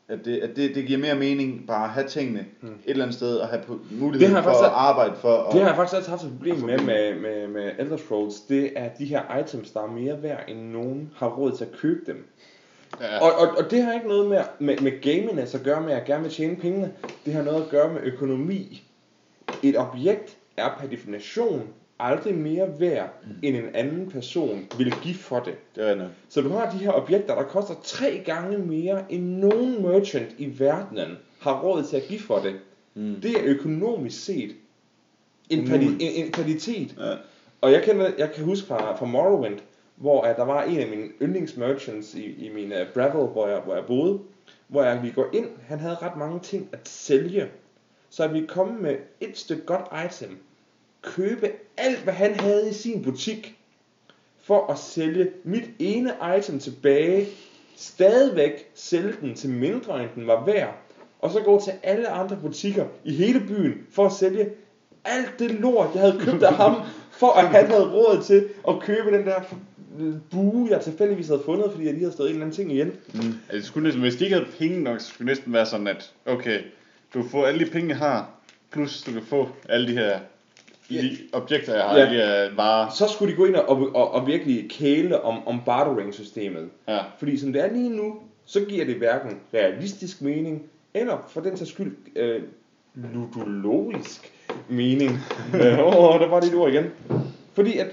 at det, at det, det giver mere mening bare at have tingene et eller andet sted og have mulighed for faktisk at arbejde for. Og, Det har jeg faktisk altid haft et problem med, få med, med, med Elder Scrolls. Det er de her items, der er mere værd, end nogen har råd til at købe dem. Ja. Og, og, og det har ikke noget med, med, med gaminess at gøre med, at jeg gerne vil tjene pengene. Det har noget at gøre med økonomi. Et objekt er per definition aldrig mere værd, end en anden person vil give for det. det er. Så du har de her objekter, der koster tre gange mere, end nogen merchant i verdenen har råd til at give for det. Mm. Det er økonomisk set en, kvali- en, en kvalitet. Ja. Og jeg, kender, jeg kan huske fra, fra Morrowind, hvor at der var en af mine yndlingsmerchants i, i min uh, Bravel, hvor jeg, hvor jeg boede, hvor jeg vi går ind, han havde ret mange ting at sælge. Så vi kom med et stykke godt item, købe alt, hvad han havde i sin butik, for at sælge mit ene item tilbage, stadigvæk sælge den til mindre, end den var værd, og så gå til alle andre butikker i hele byen for at sælge alt det lort, jeg havde købt af ham, for at han havde råd til at købe den der bue, jeg tilfældigvis havde fundet, fordi jeg lige havde stået en eller anden ting igen. Mm. Altså, skulle næsten, hvis de ikke havde penge nok, så skulle det næsten være sådan, at okay, du får alle de penge, jeg har, plus du kan få alle de her de objekter, jeg har, alle de her varer. Så skulle de gå ind og, og, og virkelig kæle om, om bartering-systemet. Ja. Fordi som det er lige nu, så giver det hverken realistisk mening, eller for den sags skyld øh, ludologisk mening. øh, åh, der var det et ord igen. Fordi at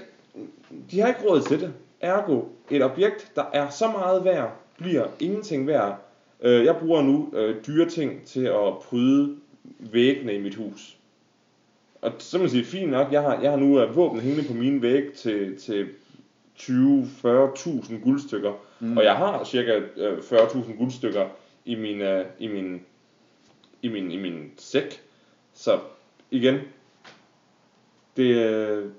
de har ikke råd til det. Ergo, et objekt, der er så meget værd, bliver ingenting værd. Øh, jeg bruger nu øh, dyre ting til at pryde væggene i mit hus. Og så man sige, fint nok, jeg har, jeg har nu øh, våben hængende på mine væg til, til 20-40.000 guldstykker. Mm. Og jeg har cirka øh, 40.000 guldstykker i min, øh, i min, i min, i min sæk. Så igen, det, øh,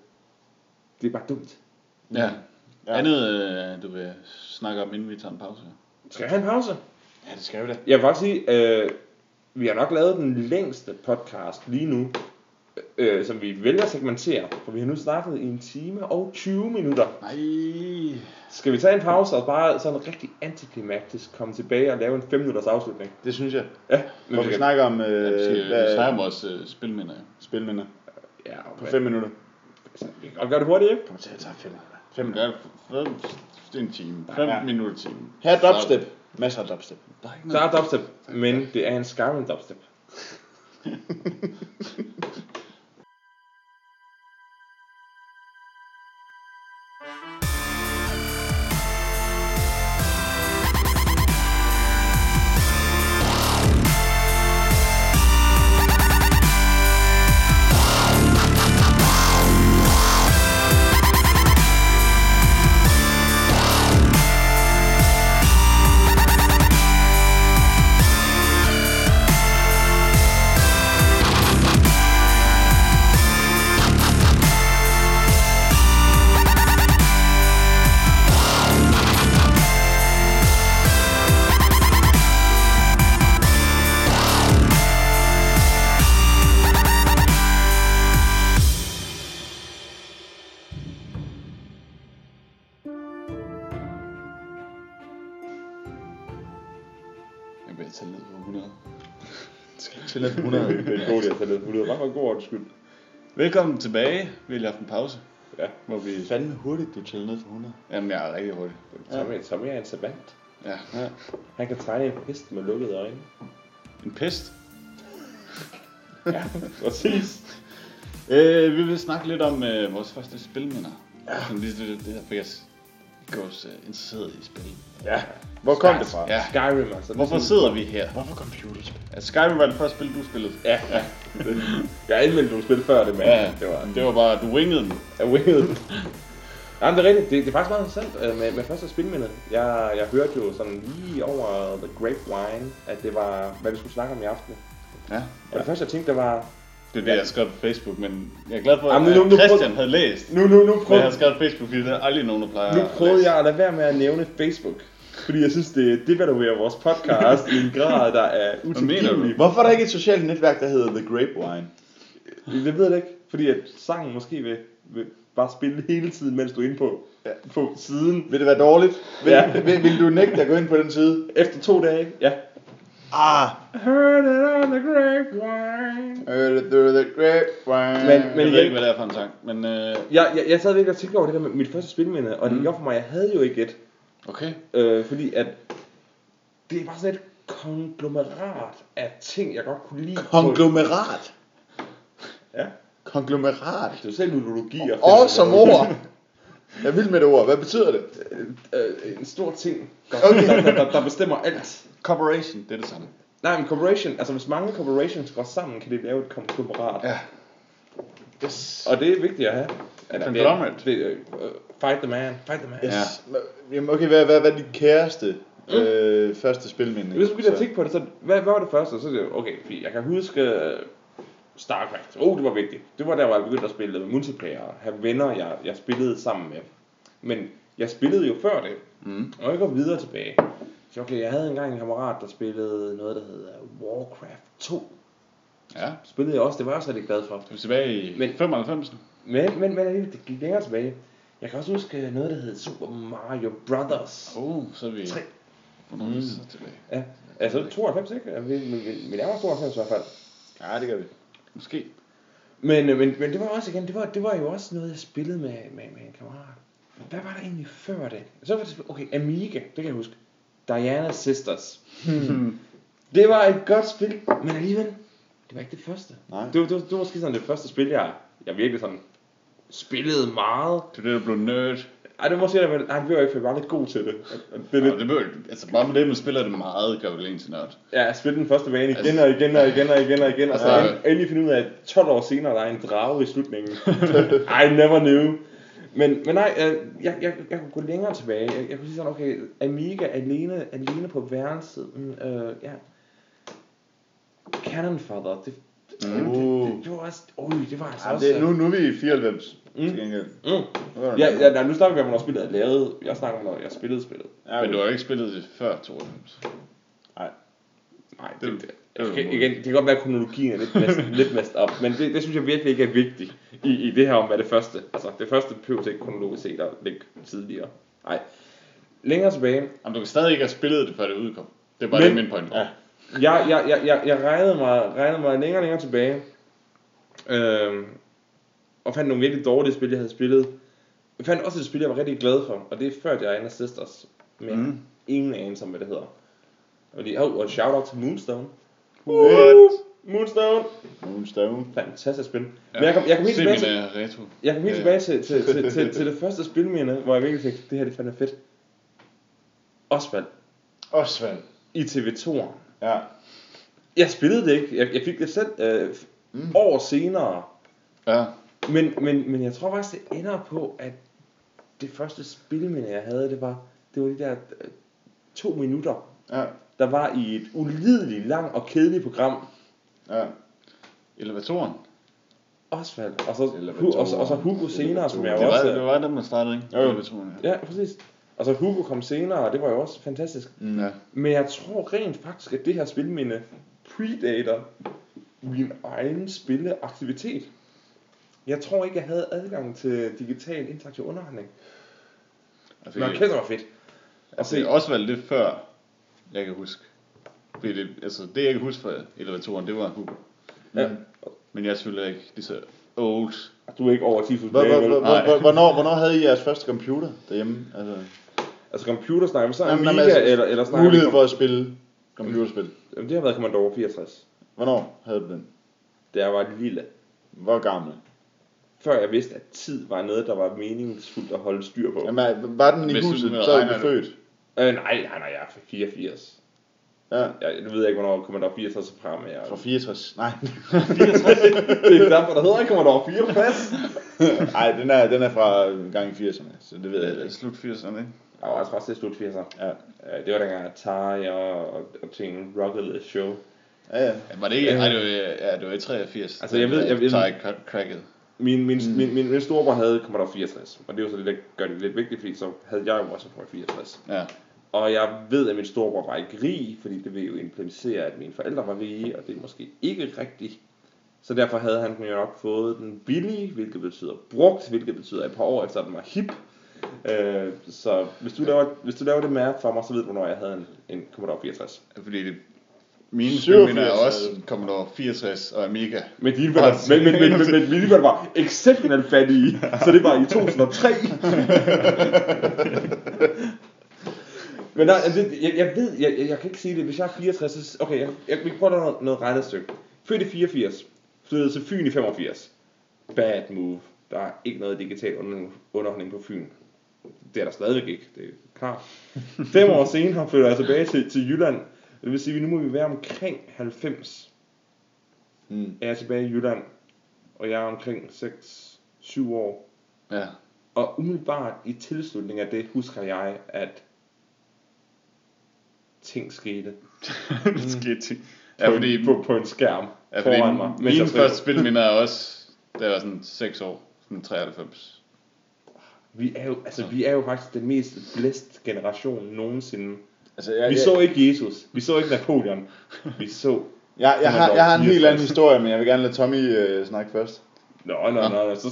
det er bare dumt. ja. Ja. ja. Andet, øh, du vil snakke om, inden vi tager en pause. Skal jeg have en pause? Ja, det skal vi da. Jeg vil faktisk sige, øh, vi har nok lavet den længste podcast lige nu, øh, som vi vælger at segmentere, for vi har nu snakket i en time og 20 minutter. Nej. Skal vi tage en pause og bare sådan rigtig antiklimaktisk komme tilbage og lave en 5 minutters afslutning? Det synes jeg. Ja, Hvor vi kan- snakker om Ja, vi øh, skal, vi hvad, snakker om vores øh, spilminder. spilminder Ja, på okay. 5 minutter. Vi kan godt gøre det hurtigt, ikke? Kommer til at tage 5 minutter. 5 Fem, minutter. ja, fem, det er en time. Fem Ja. minutter time. Her er dubstep. Masser af dubstep. Der er ikke Der er dubstep, men det er en Skyrim dubstep. Det er en god idé at tage det. Det var bare god ordens skyld. Velkommen tilbage. Vi har lige haft en pause. Ja. Hvor vi... Fandme hurtigt, du tæller ned for 100. Jamen, jeg er rigtig hurtig. Tommy, Tommy er en savant. Ja. ja. Han kan tegne en hest med lukkede øjne. En pest. Ja, præcis. Øh, vi vil snakke lidt om øh, vores første spilminder. Ja. Sådan, det, det, det der fik os gjorde os øh, interesseret i spil. Ja. Hvor kom det fra? Ja. Skyrim, altså. Hvorfor sidder vi her? Hvorfor computerspil? Ja, Skyrim var det første spil, du spillede. Ja, ja. Jeg anmeldte nogle spil før det, men Ja, det var... det var bare, du wingede den. Jeg wingede den. Ja, men det er rigtigt. Det, det er faktisk meget interessant øh, med, med første spilminde. Jeg, jeg hørte jo sådan lige over The Grapevine, at det var, hvad vi skulle snakke om i aften. Ja. Og det første, jeg tænkte, det var... Det er det, jeg skrev på Facebook, men jeg er glad for, Jamen, at nu- nu Christian prøv- havde læst. Nu, nu, nu Men jeg har skrevet på Facebook, fordi der er aldrig nogen, der plejer nu at prøvede læse. jeg at lade være med at nævne Facebook. Fordi jeg synes, det devaluerer vores podcast i en grad, der er mener du? utilgivelig. Hvorfor er der ikke et socialt netværk, der hedder The Grapevine? Det ved jeg ikke. Fordi at sangen måske vil, vil bare spille hele tiden, mens du er inde på, Ja. på siden. Vil det være dårligt? Vil, Ja. vil, vil du nægte at gå ind på den side? Efter to dage? Ja. Ah, Heard it on the grapevine. uh, the, the Grapevine. Men- Men jeg ved ikke, hvad det er for en sang. Men øh, Jeg, jeg, jeg sad virkelig og tænkte over det der med mit første spilminde, og det Mm. gjorde for mig, jeg havde jo ikke et. Okay. Øh, fordi at det er bare sådan et konglomerat af ting, jeg godt kunne lide. på- Konglomerat. Ja, Konglomerat. det er selv ludologi. og Awesome ord. Jeg er vild med det ord. Hvad betyder det? Øh, en stor ting, der, Okay. der, der, der, bestemmer alt. Corporation, det er det samme. Nej, men corporation, altså hvis mange corporations går sammen, kan de lave et konglomerat. Ja. Yes. Og det er vigtigt at have. Eller, det. Det, øh, fight the man, fight the man. Ja. yes. Jamen, okay, hvad, hvad, hvad er dit kæreste øh, første spilminde? Hvis du begynder at tænke på det, så hvad, hvad var det første? Så det, okay, fint. jeg kan huske øh, StarCraft. Oh, det var vigtigt. Det var der, hvor jeg begyndte at spille multiplayer, og have venner, jeg, jeg spillede sammen med. Men jeg spillede jo før det, Mm. og jeg går videre tilbage. Så okay, jeg havde engang en kammerat, der spillede noget, der hedder Warcraft 2. Ja. spillede jeg også, det var jeg også rigtig glad for. Du er tilbage i Men- 95. Men, men, men det gik længere tilbage. Jeg kan også huske noget, der hed Super Mario Brothers. Oh, så er vi Tre. for nogle mm. tilbage. Ja, altså 92, ikke? Vi, vi, vi, vi nærmer 92 i hvert fald. Ja, det gør vi. Måske. Men, øh, men, men det var også igen, det var, det var jo også noget, jeg spillede med, med, med en kammerat. Hvad var der egentlig før det? Så var det, okay, Amiga, det kan jeg huske. Diana Sisters. det var et godt spil, men alligevel, det var ikke det første. Nej. Det det var, det var måske sådan det første spil, jeg, jeg virkelig sådan spillede meget. Det er det, der blev nerd. Ej, det må sige, at jeg, var jeg ikke, for jeg var lidt god til det. Det er Ja, lidt, det behøver, altså bare med det, man spiller det meget, gør vel en til nørd. Ja, jeg spillede den første bane igen og igen og igen og igen og igen, og så Ja. ja. endelig finde ud af, at 12 år senere, der er en drage i slutningen. I never knew. Men, men nej, øh, jeg, jeg, jeg kunne gå længere tilbage. Jeg, jeg kunne sige sådan, okay, Amiga alene, alene på værelset. Mm, øh, ja. Cannon Fodder, det, det, Uh. det, det, var også, det var altså Ja, også... det, nu, nu er vi i 94. Mm. Til gengæld. Mm. Nu er Ja, ja, nej, nu snakker vi om, hvornår spillet er lavet. Jeg snakker om, når jeg spillede spillet. ja, Men du har jo ikke spillet det før 92. Nej. Nej, Det- det, det, det det, jo igen, det kan godt være, at kronologien er lidt messed, lidt messed up, men det, det synes jeg virkelig ikke er vigtigt i, i det her om, hvad det første. Altså, det første behøver ikke kronologisk set at ligge tidligere. Nej. Længere tilbage. Jamen, du kan stadig ikke have spillet det, før det udkom. Det er bare Men- det, min point. Ja. Jeg, jeg, jeg, jeg, jeg regnede, mig, regnede mig længere og længere tilbage. Øhm, og fandt nogle virkelig dårlige spil, jeg havde spillet. Jeg fandt også et spil, jeg var rigtig glad for, og det er før Diana Sisters. Men mm. ingen anelse om, hvad det hedder. Og, lige, oh, og shout out til Moonstone. What? Moonstone! Moonstone. Fantastisk spil. Men jeg kom, jeg kom helt tilbage til, mine retro. jeg kom helt Ja. tilbage til, til, til, til, til, det første spilminde, hvor jeg virkelig tænkte, det her det fandme fedt. Osvald Osvald. i TV2'eren. Ja. Jeg spillede det ikke. Jeg, jeg fik det selv øh, mm. år senere. Ja. Men, men, men jeg tror faktisk, det ender på, at det første spilminde, jeg havde, det var, det var de der øh, to minutter, Ja. der var i et ulideligt langt og kedeligt program. Ja. Elevatoren. Osvald, og så, og, så, og så Hugo senere, som jeg Det var, også... det var dem, der startede, ikke? Jo, jo. Elevatoren, ja. Ja, præcis. Og så Hugo kom senere, og det var jo også fantastisk. Mm. ja. Men jeg tror rent faktisk, at det her spilminde predater min egen spilleaktivitet. Jeg tror ikke, jeg havde adgang til digital interaktiv underholdning. Altså, Men kæft, det var fedt. altså, det også valgt lidt før, jeg kan huske. Fordi det, altså, det jeg kan huske fra elevatoren, det var Hugo. Ja. Men jeg er selvfølgelig ikke lige så old. Du er ikke over 10.000 Hvor, hvor, dage, hvornår, hvornår havde I jeres første computer derhjemme? Altså, Altså computer snakker vi så Jamen, Amiga, jamen, altså, eller, eller snakker mulighed for at spille computerspil. Jamen, det har været Commodore 64. Hvornår havde du den? Da jeg var lille. Hvor gammel? Før jeg vidste, at tid var noget, der var meningsfuldt at holde styr på. Jamen, var den i Hvis huset, så er du født? Øh, nej, nej, nej, jeg er fra 84. Ja. Jeg, nu ved jeg ikke, hvornår Commodore 64 er frem, men jeg... Fra 64. Nej. 64? det er derfor, der hedder ikke Commodore 64. Nej, den er, den er fra gang i 80'erne, så det ved jeg ikke. slut 80'erne, ikke? Jeg var altså også til slut 80'erne. Ja. Øh, Det var dengang Atari og, og, og ting rockede show. Ja, ja. Ja, var det ikke? Nej, det var, ja, det var i 83. Altså, jeg ved- jeg ved- Thai cracket. Min, min, mm. min, min, min storebror havde Commodore 64, og det er jo så det, der gør det lidt vigtigt, fordi så havde jeg jo også Commodore 64. Ja. Og jeg ved, at min storebror var ikke rig, fordi det vil jo implicere, at mine forældre var rige, og det er måske ikke rigtigt. Så derfor havde han jo nok fået den billige, hvilket betyder brugt, hvilket betyder et par år efter, at den var hip. Øh, så hvis du, laver, hvis du laver det math for mig, så ved du, hvornår jeg havde en, en Commodore 64. Fordi det, mine 87 spilminder er også Commodore 64 og Amiga. Men dine forældre, men, men, men, men, men mine forældre var exceptionelt fattige, så det var i 2003. men nej, det, jeg, jeg ved, jeg, jeg, jeg kan ikke sige det, hvis jeg er 64, så, okay, jeg, jeg, vi kan prøve at lave noget, noget regnestykke. Født i 84, flyttede til Fyn i 85. Bad move. Der er ikke noget digital under- underholdning på Fyn. Det er der stadigvæk ikke, det er klart. Fem år senere flytter jeg tilbage til, til Jylland. Det vil sige, at nu må vi være omkring 90 Mm. er jeg tilbage i Jylland, og jeg er omkring 6-7 år. Ja. Og umiddelbart i tilslutning af det, husker jeg, at ting skete det skete ting. på, Ja, fordi, på, på en skærm ja, fordi foran mig. mine første spilminder er også, da jeg var sådan 6 år. Sådan 93. Vi er, jo, altså, vi er jo faktisk den mest blæst generation nogensinde. Altså, jeg, Vi jeg, så ikke Jesus, vi så ikke Napoleon, vi så Jeg, jeg, har, jeg har en helt 64. anden historie, men jeg vil gerne lade Tommy øh, snakke først. Nå, nå, nå, så,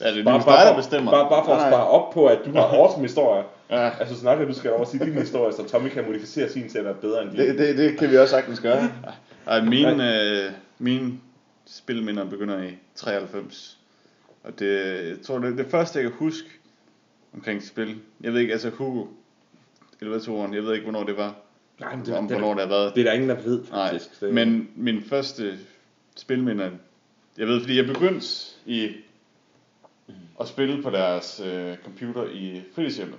Ja, det er bare, dig, der bestemmer. Bare, bare for at spare op på, at du har awesome historier. Ja. Altså snakker du skal over sige din historie, så Tommy kan modificere sin til at være bedre end din. Det, det, det kan vi også sagtens gøre. Ej, mine, øh, mine spilminder begynder i 93. Og det, jeg tror, det, det første, jeg kan huske omkring spil, jeg ved ikke, altså Hugo, elevatoren, jeg ved ikke, hvornår det var, Nej, men det, om det, hvornår det, det har været. det er der ingen, der ved, Nej, faktisk. Det, men min første spilminder, jeg ved, fordi jeg begyndte i at spille på deres øh, computer i fritidshjemmet.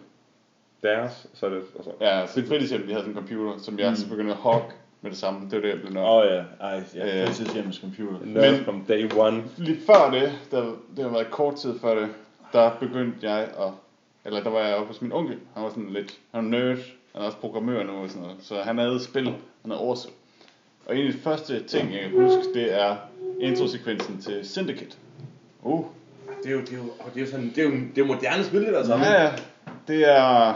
deres, så er det... Altså, Ja, så i fritidshjemmet, de havde sådan en computer, som jeg så begyndte at hogge med det samme. Det var det, jeg blev nok. Åh oh, ja, ej, jeg Øh. hjemmes computer. nerd Men- from day one. Lige før det, der, det har været kort tid før det, der begyndte jeg at, eller der var jeg oppe hos min onkel, han var sådan lidt, han var nerd, han er også programmør nu og sådan noget, så han havde spil, han havde oversøgt. Og en af de første ting, jeg kan huske, det er introsekvensen til Syndicate. Uh, Det er jo, det er jo, det er jo sådan, det er jo, det er jo moderne spil, det der så. ja, ja, det er,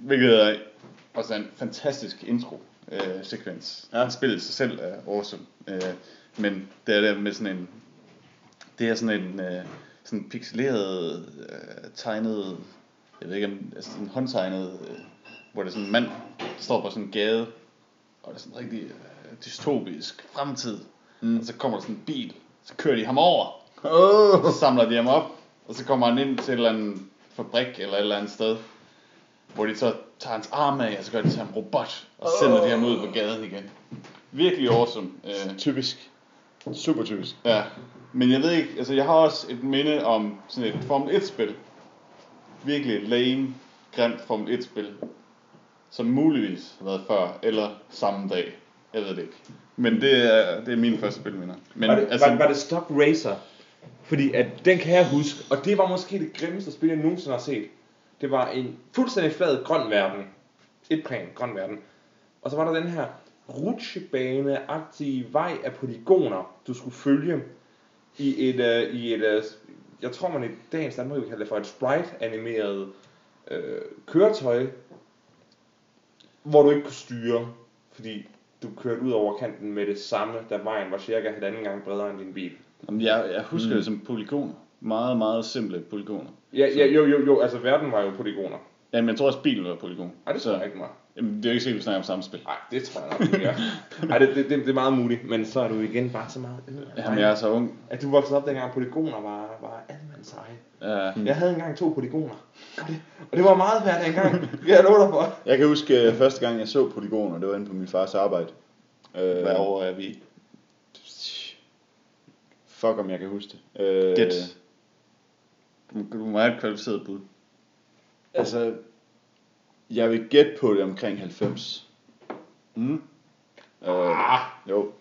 hvilket er også en fantastisk intro øh, sekvens. Ja. Spillet i sig selv er awesome, øh, men det er der med sådan en, det er sådan en øh, sådan pixeleret, øh, tegnet, jeg ved ikke om, altså sådan håndtegnet, øh, hvor det er sådan en mand, der står på sådan en gade, og det er sådan en rigtig øh, dystopisk fremtid. Mm. Og så kommer der sådan en bil, så kører de ham over, Åh, så samler de ham op, og så kommer han ind til en eller anden fabrik eller et eller andet sted, hvor de så tager hans arm af, og så gør de til ham robot, og sender de ham ud på gaden igen. Virkelig awesome. Øh, typisk. Super typisk. ja. Men jeg ved ikke, altså jeg har også et minde om sådan et Formel 1-spil. Virkelig lame, grimt Formel 1-spil. Som muligvis har været før, eller samme dag. Jeg ved det ikke. Men det er, det er mine første spilminder. Men var, det, altså, var, var det Stock Racer? Fordi at den kan jeg huske, og det var måske det grimmeste spil, jeg nogensinde har set. Det var en fuldstændig flad grøn verden. Et plan, grøn verden. Og så var der den her rutsjebane-agtige vej af polygoner, du skulle følge i et, uh, i et uh, jeg tror man i dagens Danmark vil kalde det for et sprite-animeret øh, køretøj, hvor du ikke kunne styre, fordi du kørte ud over kanten med det samme, da vejen var cirka halvanden gang bredere end din bil. Jamen, jeg, jeg husker mm. det som polygoner. Meget, meget simple polygoner. Ja, ja jo, jo, jo, altså verden var jo polygoner. Jamen, jeg tror også, bilen var polygon. Ej, det tror jeg ikke mig. Jamen, det er jo ikke sikkert, vi snakker om samme spil. Nej, det tror jeg nok ikke, ja. Ej, det, det, det, det, er meget muligt, men så er du igen bare så meget yngre. Jamen, jeg er så ung. At du voksede op dengang polygoner var, var almandseje. Ja. Jeg havde engang to polygoner. Og det, og det var meget værd dengang. Jeg love dig for. Jeg kan huske uh, første gang, jeg så polygoner, det var inde på min fars arbejde. Uh, Hvad år er vi? Fuck om jeg kan huske det. Uh, Gæt. Du, du må have et kvalificeret bud. Altså, jeg vil gætte på det omkring 90. Mm. Uh, Ah, jo,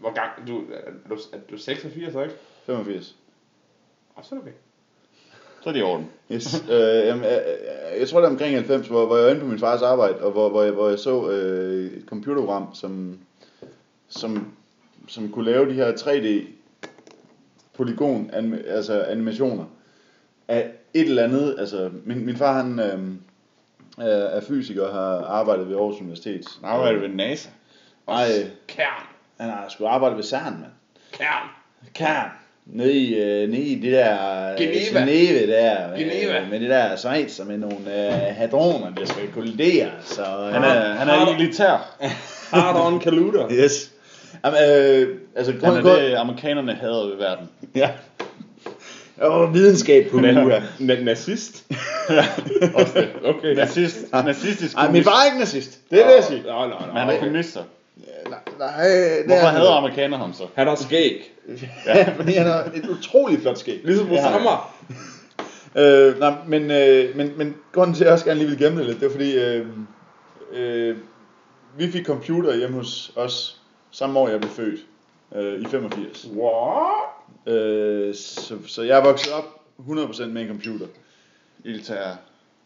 hvor gang, du, er du, er du 86, så ikke? 85. Og så er det okay. Så er det i orden. Yes. øh, jamen, øh, øh, jeg tror det er omkring 90, hvor, hvor jeg var inde på min fars arbejde, og hvor, hvor, jeg, hvor jeg så øh, et computerprogram, som, som, som kunne lave de her 3D polygon anima- altså animationer af et eller andet. Altså, min, min far han øh, er er fysiker og har arbejdet ved Aarhus Universitet. Nu er det ved NASA. Nej, Kern. han har sgu arbejdet ved CERN, mand. Kern. Kern. Nede i, øh, nede i det der øh, Geneva. Geneve der, Geneva. Øh, med det der Schweiz med nogle øh, hadroner, der skal kollidere. Så, øh, Han er, han er elitær. Hard on Kaluta. Yes. Jamen, øh, altså, Han grund, er grund, det, amerikanerne hader ved verden. Ja. Og videnskab på uge. Na- nazist. Okay. Nazist, nazistisk Ej, min far er ikke nazist. Det er det, jeg siger. Nej, nej, Men han er kommunist så. Nej, nej, det Hvorfor er- hader amerikanerne ham så? Han har skæg. Ja, fordi han har et utroligt flot skæg. Ligesom han. Osama. Øh, nej, men, øh, men, men grunden til, at jeg også gerne lige vil gemme det lidt, det var fordi, øh, øh, vi fik computer hjemme hos os, samme år jeg blev født, øh, i 85. What? Øh, så, så jeg er vokset op 100% med en computer. Elitær.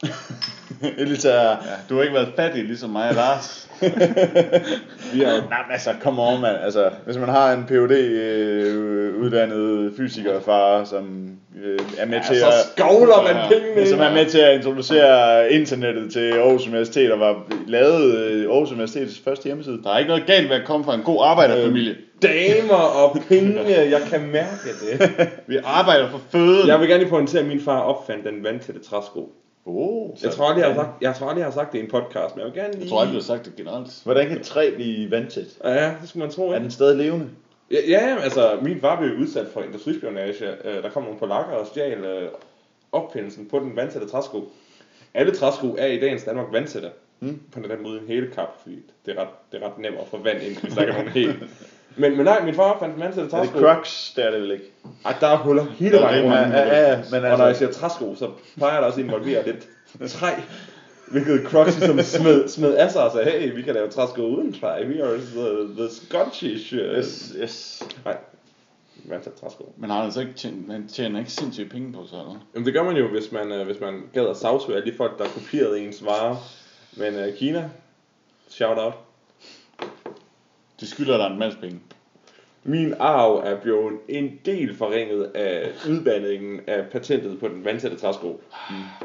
Elitær. Ja, du har ikke været fattig ligesom mig og Lars. Vi er jo, nej, altså, come on, man. Altså, hvis man har en PhD øh, uddannet fysikerfar, som øh, er med Ja, til så at... skovler man Ja. pengene som er med til at introducere internettet til Aarhus Universitet, og var lavet øh, Aarhus Universitets første hjemmeside. Der er ikke noget galt med at komme fra en god arbejderfamilie. Damer og penge, jeg kan mærke det. Vi arbejder for føden. Jeg vil gerne pointere, at min far opfandt den vandtætte træsko. Oh, Jeg tror aldrig, jeg har sagt, jeg tror aldrig, jeg har sagt det i en podcast, men jeg vil gerne lige... Jeg tror aldrig, du har sagt det generelt. Hvordan kan et træ blive vandtæt? Ja, det skulle man tro, Er den stadig levende? Ja, ja, altså, min far blev udsat for industrispionage. Øh, Der kom nogle polakker og stjal øh, opfindelsen på den vandtætte træsko. Alle træsko er i dagens Danmark vandtætte. Mm. På den måde en hælekap, fordi det er, ret, det er ret nemt at få vand ind, hvis der ikke er nogen hæl. Men, men nej, min far opfandt den vandtætte Er det træsko. Crocs? Det er det vel ikke. Ej, der er huller hele vejen det rundt. Ja, ja, ja, men Og når jeg altså, siger træsko, så plejer der også involvere lidt træ. Hvilket Crocs ligesom smed, smed af sig og sagde, hey, vi kan lave træsko uden træ. We are the, the Scottish. Uh... yes, yes. Nej, man tager træsko. Men har han så ikke tjent, man tjener ikke sindssygt penge på sådan noget? Jamen det gør man jo, hvis man, øh, hvis man gad at sagsøge alle de folk, der kopierede ens varer. Men øh, Kina, shout out. De skylder dig en masse penge. Min arv er blevet en del forringet af udvandringen af patentet på den vandtætte træsko.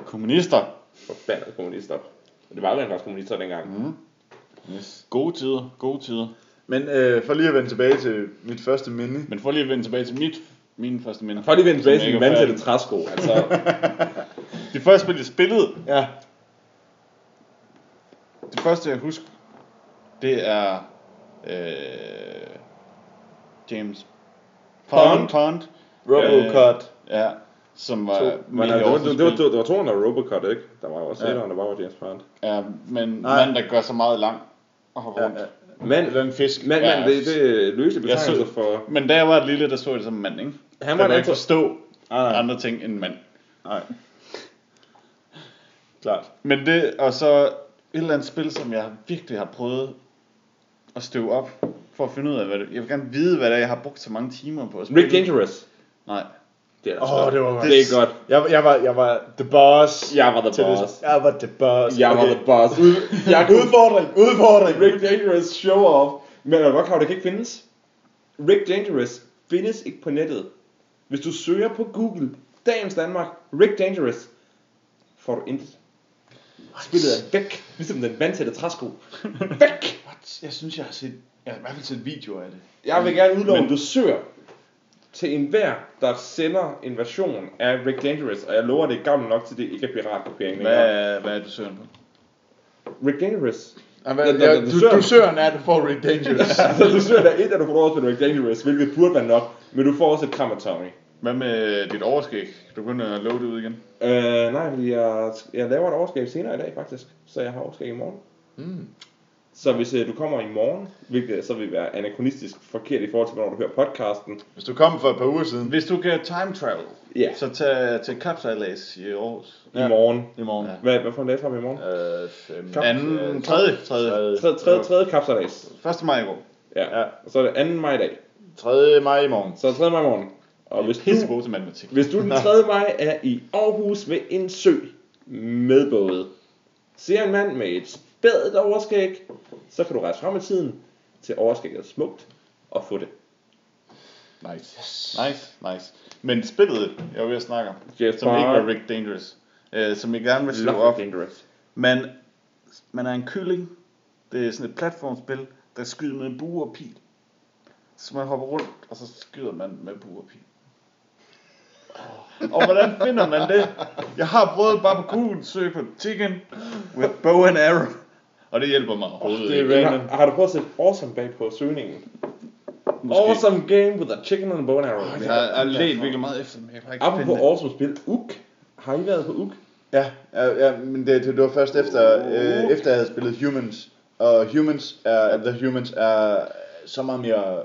Kommunister. Forbandet kommunister. Det var jo rent faktisk kommunister dengang. Mm. Yes. Gode tider, gode tider. Men øh, for lige at vende tilbage til mit første minde. Men for lige at vende tilbage til mit, min første minde. For lige at vende tilbage til vandtætte færdig. træsko. Altså, Det første spil, jeg spillede, Ja. det første jeg husker, det er øh, James Pond. Pond. Robocop. Ja, som var to, men, det, var, det, det, var, det var toren af Robocop, ikke? Der var også Ja. ja. der var James Bond. Ja, men Nej. mand, der gør så meget lang og hopper Ja, rundt. ja. Men, Eller en fisk. men, Ja, men det, det er løse Jeg så- betegnelser for... Men da jeg var lille, der så det som en mand, ikke? Han var var en ikke forstå Nej, nej. andre ting end en mand. Nej. Klart. Men det, og så et eller andet spil, som jeg virkelig har prøvet at støve op, for at finde ud af, hvad det, jeg vil gerne vide, hvad det er, jeg har brugt så mange timer på at spille. Rick Dangerous. Nej. Det er, Åh, altså- det var det er godt. Jeg, jeg, var, jeg var the boss. Jeg var the til det- boss. Jeg var the boss. Jeg var Okay. the boss. Ud, jeg kunne Udfordring, udfordring. Rick Dangerous show off. Men er du godt klar, det kan ikke findes? Rick Dangerous findes ikke på nettet. Hvis du søger på Google, dagens Danmark, Rick Dangerous, får du intet. Spillet er væk, ligesom den vandtætte træsko. Væk! Jeg synes, jeg har set, jeg har i hvert fald set videoer af det. Jeg vil gerne udlove, Men- at du søger til enhver, der sender en version af Rick Dangerous, og jeg lover, det er gammel nok til det ikke er piratkopiering Hvad, er- hvad er du søger på? Rick Dangerous. Ja, hvad, Da- da- ja, da- du, søger- du søger en ad, du får Rick Dangerous. Altså, du søger der et, at du får lov at spille Rick Dangerous, hvilket burde være nok, men du får også et kram af Tommy. Hvad med dit overskæg? Du kunne at love det ud igen. Øh, nej, fordi jeg, jeg laver et overskab senere i dag faktisk, så jeg har overskab i morgen. mm. Så hvis øh, du kommer i morgen, hvilket så vil være anachronistisk forkert i forhold til, hvornår du hører podcasten. Hvis du kom for et par uger siden. Hvis du kan time travel, Ja. så tag til Kapsejlads i Aarhus. I morgen. I morgen. Ja. Hvad, hvad for en dag har vi i morgen? Øh, fem, Anden, øh, tredje, tredje. Tredje, tredje, tredje kapsalads. 1. maj i går. Ja. Ja. Og så er det 2. maj i dag. 3. maj i morgen. Så er det 3. maj i morgen. Og hvis du, gode til matematik. hvis du den 3. maj er i Aarhus ved en sø med både, ser en mand med et spædet overskæg, så kan du rejse frem i tiden til overskægget er smukt og få det. Nice. Nice, nice. Men spillet, jeg at snakke om, Jeff som ikke var Rick Dangerous, øh, som jeg gerne vil slå op. Dangerous. Man, man er en kylling. Det er sådan et platformspil, der skyder med bue og pil. Så man hopper rundt, og så skyder man med bue og pil. Og hvordan finder man det? Jeg har prøvet bare på Google søge på chicken with bow and arrow. Og det hjælper mig overhovedet det er ikke. random. Har, har du prøvet at sætte awesome bag på søgningen? Måske. Awesome game with a chicken and a bow and arrow. Jeg har, har let virkelig meget efter, men jeg kan ikke Apropos awesome spil, UG. Har I været på UG? Ja, ja, ja men det, det var først efter, øh, efter jeg havde spillet Humans. Og Humans er, The Humans er så meget mere...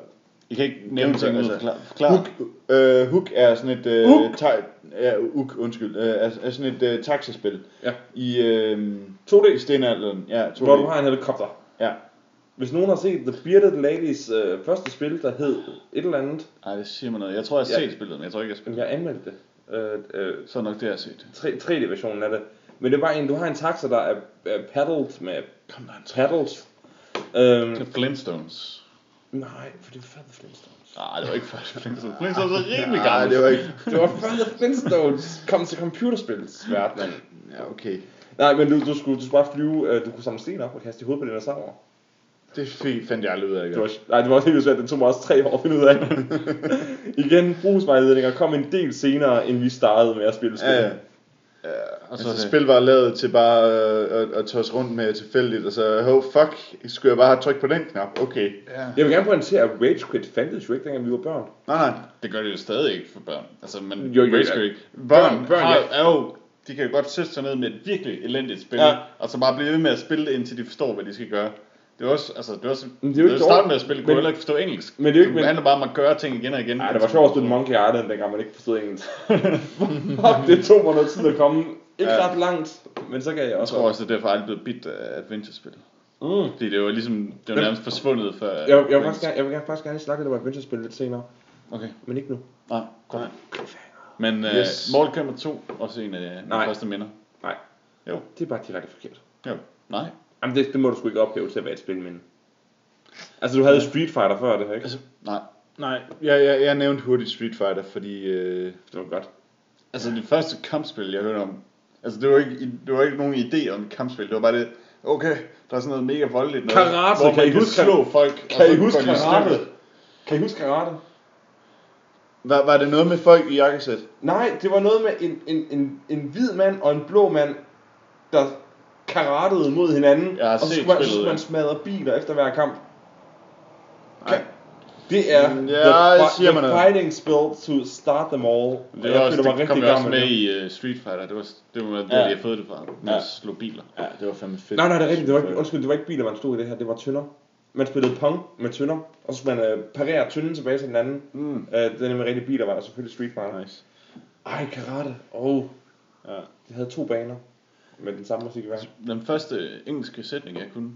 I kan ikke nævne ting Altså, forklare. Hook, øh, Hook er sådan et... Øh, Hook? ta- ja, Hook, undskyld. Øh, er, er sådan et øh, taxaspil. Ja. I, øh, 2D. i stenalderen. Ja, 2D. Hvor du har en helikopter. Ja. Hvis nogen har set The Bearded Ladies øh, første spil, der hed et eller andet, Nej, det siger mig noget. Jeg tror, jeg har Ja. set spillet, men jeg tror ikke, jeg har spillet. jeg anmeldte det. Øh, øh, Så nok det, jeg har set. 3D-versionen af det. Men det er bare en, du har en taxa, der er, er paddled med Kom der en paddles. Øhm, Det er Flintstones. Nej, for det er fandme Flintstones. Nej, det var ikke først Flintstones. Flintstones er rimelig Nej, gammel. det var ikke... Det var før The Flintstones kom til computerspilsverdenen. Ja, okay. Nej, men du, du, skulle, du skulle bare flyve, øh, du kunne samle sten op og kaste i hovedet på dinosaurer. Det fik, fandt jeg aldrig ud af. Det var, nej, det var også helt svært, det tog mig også tre år at finde ud af. Igen, brugsvejledninger kom en del senere, end vi startede med at spille spil. Ja, ja. Ja, og så Altså, det- spil var lavet til bare øh, at, at tosse rundt med tilfældigt, og så, oh fuck, skulle jeg bare have trykt på den knap? Okay. Ja. Jeg vil gerne pointere, at Rage Quit fandtes jo ikke, dengang vi var børn. Nej, nej. Det gør det jo stadig ikke for børn. Altså, men Jo, jo, Rage. Quit- Børn- børn, børn, har, ja. er jo, de kan jo godt sætte sig ned med et virkelig elendigt spil, ja. og så bare blive ved med at spille det, indtil de forstår, hvad de skal gøre. Det er også, altså, det også, Men det er jo ikke jo starte dårligt. med at spille, kunne Men- ikke forstå engelsk. men det er jo ikke- Det handler bare om at gøre ting igen og igen. Nej, det var sjovt at spille Monkey Island, dengang man ikke forstod engelsk. Fuck, det tog mig noget tid at komme. Ikke Ja. ret langt, men så kan jeg Jeg også... tror også, det er derfor aldrig blevet bit af adventure-spil. Mm. Fordi det var ligesom, det var Men- nærmest forsvundet før. Jeg, jeg, vil faktisk gerne, jeg vil gerne, faktisk gerne snakke lidt om adventure-spil lidt senere, Okay, men ikke nu. nej, godt. Men uh, Yes. yes. Mortal Kombat 2, også en af Nej. første minder. Nej. Jo. Det er bare direkte forkert. Jo, nej. Jamen, det, det må du sgu ikke ophæve til at være et spil, men... Altså, du havde Street Fighter før det her, ikke? Altså, Nej. Nej, jeg, jeg, jeg nævnte hurtigt Street Fighter, fordi... Øh, Det var godt. Altså det første kampspil, jeg hørte om, altså det var ikke, det var ikke nogen idé om et kampspil, det var bare det, okay, der er sådan noget mega voldeligt noget, Karate, hvor kan man I kan huske- slå folk, Kan I så huske i karate? Kan I huske karate? var, var det noget med folk i jakkesæt? Nej, det var noget med en, en, en, en hvid mand og en blå mand, der karatede mod hinanden, Jeg har og så skulle, man, spillet, man smadre biler efter hver kamp. Nej. Det er Mm, the, ja, fi- siger the man noget. fighting spil to start them all. Det, var jeg også, føler mig det kom også med i uh, Street Fighter, det var, det var der, Ja. har fået det fra, med Ja. at slå biler. Ja, det var fandme fedt. Nej, nej, det er rigtigt. Det var ikke, undskyld, det var ikke biler, man stod i det her. Det var tønder. Man spillede pong med tønder, og så man øh, parere tynden tilbage til den anden. Mm. Øh, den med rigtige biler var der selvfølgelig Street Fighter. Nice. Ej, karate. Oh, Ja. det havde to baner med den samme musik hver. Den første engelske sætning, jeg kunne,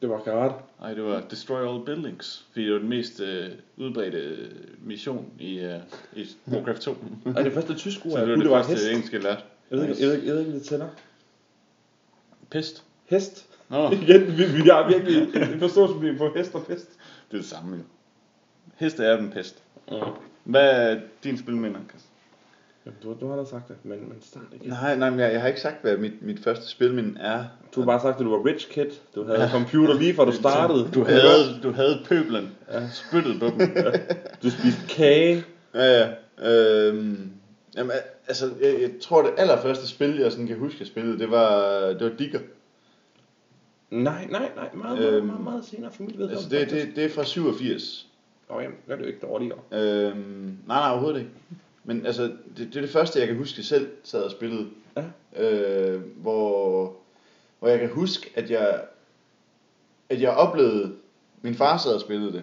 Det var karate. ej, det var Destroy All Buildings, fordi det var den mest uh, udbredte øh, mission i, uh, i Warcraft 2. Og det første tysk ord, Så det var det det var første hest. engelske, jeg lærte. Jeg ved, ikke, jeg, ved, ikke- jeg ved ikke, det tæller. Pest. Hest. Nå, Igen, vi, vi har virkelig en forståelsesproblem på hest og pest. det er det samme jo. Heste er den pest. Hvad er din spilminder, Christian? Jamen, du, du har da sagt det, men, men start igen. Nej, nej, men jeg, jeg har ikke sagt, hvad mit, mit første spilminde er. Du har bare sagt, at du var rich kid. Du havde computer lige fra du startede. Du havde, du havde pøblen. Spyttet på dem. Du spiste kage. Ja, ja. Øhm, jamen, altså, jeg, jeg tror, det allerførste spil, jeg sådan kan huske, jeg spillede, det var, det var Digger. Nej, nej, nej. Meget, meget, Øhm, meget, meget senere familie. Altså, det, det, det er fra 87. Åh, jamen, det er det jo ikke dårligere. Øhm, nej, nej, overhovedet ikke. Men altså, det, det er det første, jeg kan huske, jeg selv sad og spillede. Ja. Øh, hvor, hvor jeg kan huske, at jeg, at jeg oplevede, min far sad og spillede det.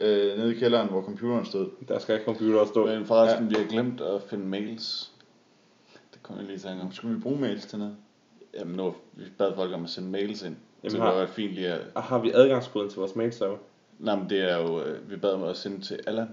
Øh, nede i kælderen, hvor computeren stod. Der skal ikke computer stå. Men forresten, vi har glemt at finde mails. Det kommer jeg lige i tanke om. Skulle vi bruge mails til noget? Jamen nu, vi bad folk om at sende mails ind. Jamen, så har- det var fint lige at... Og har vi adgangskoden til vores mailserver? Nej, men det er jo, øh, vi bad om at sende til Allan.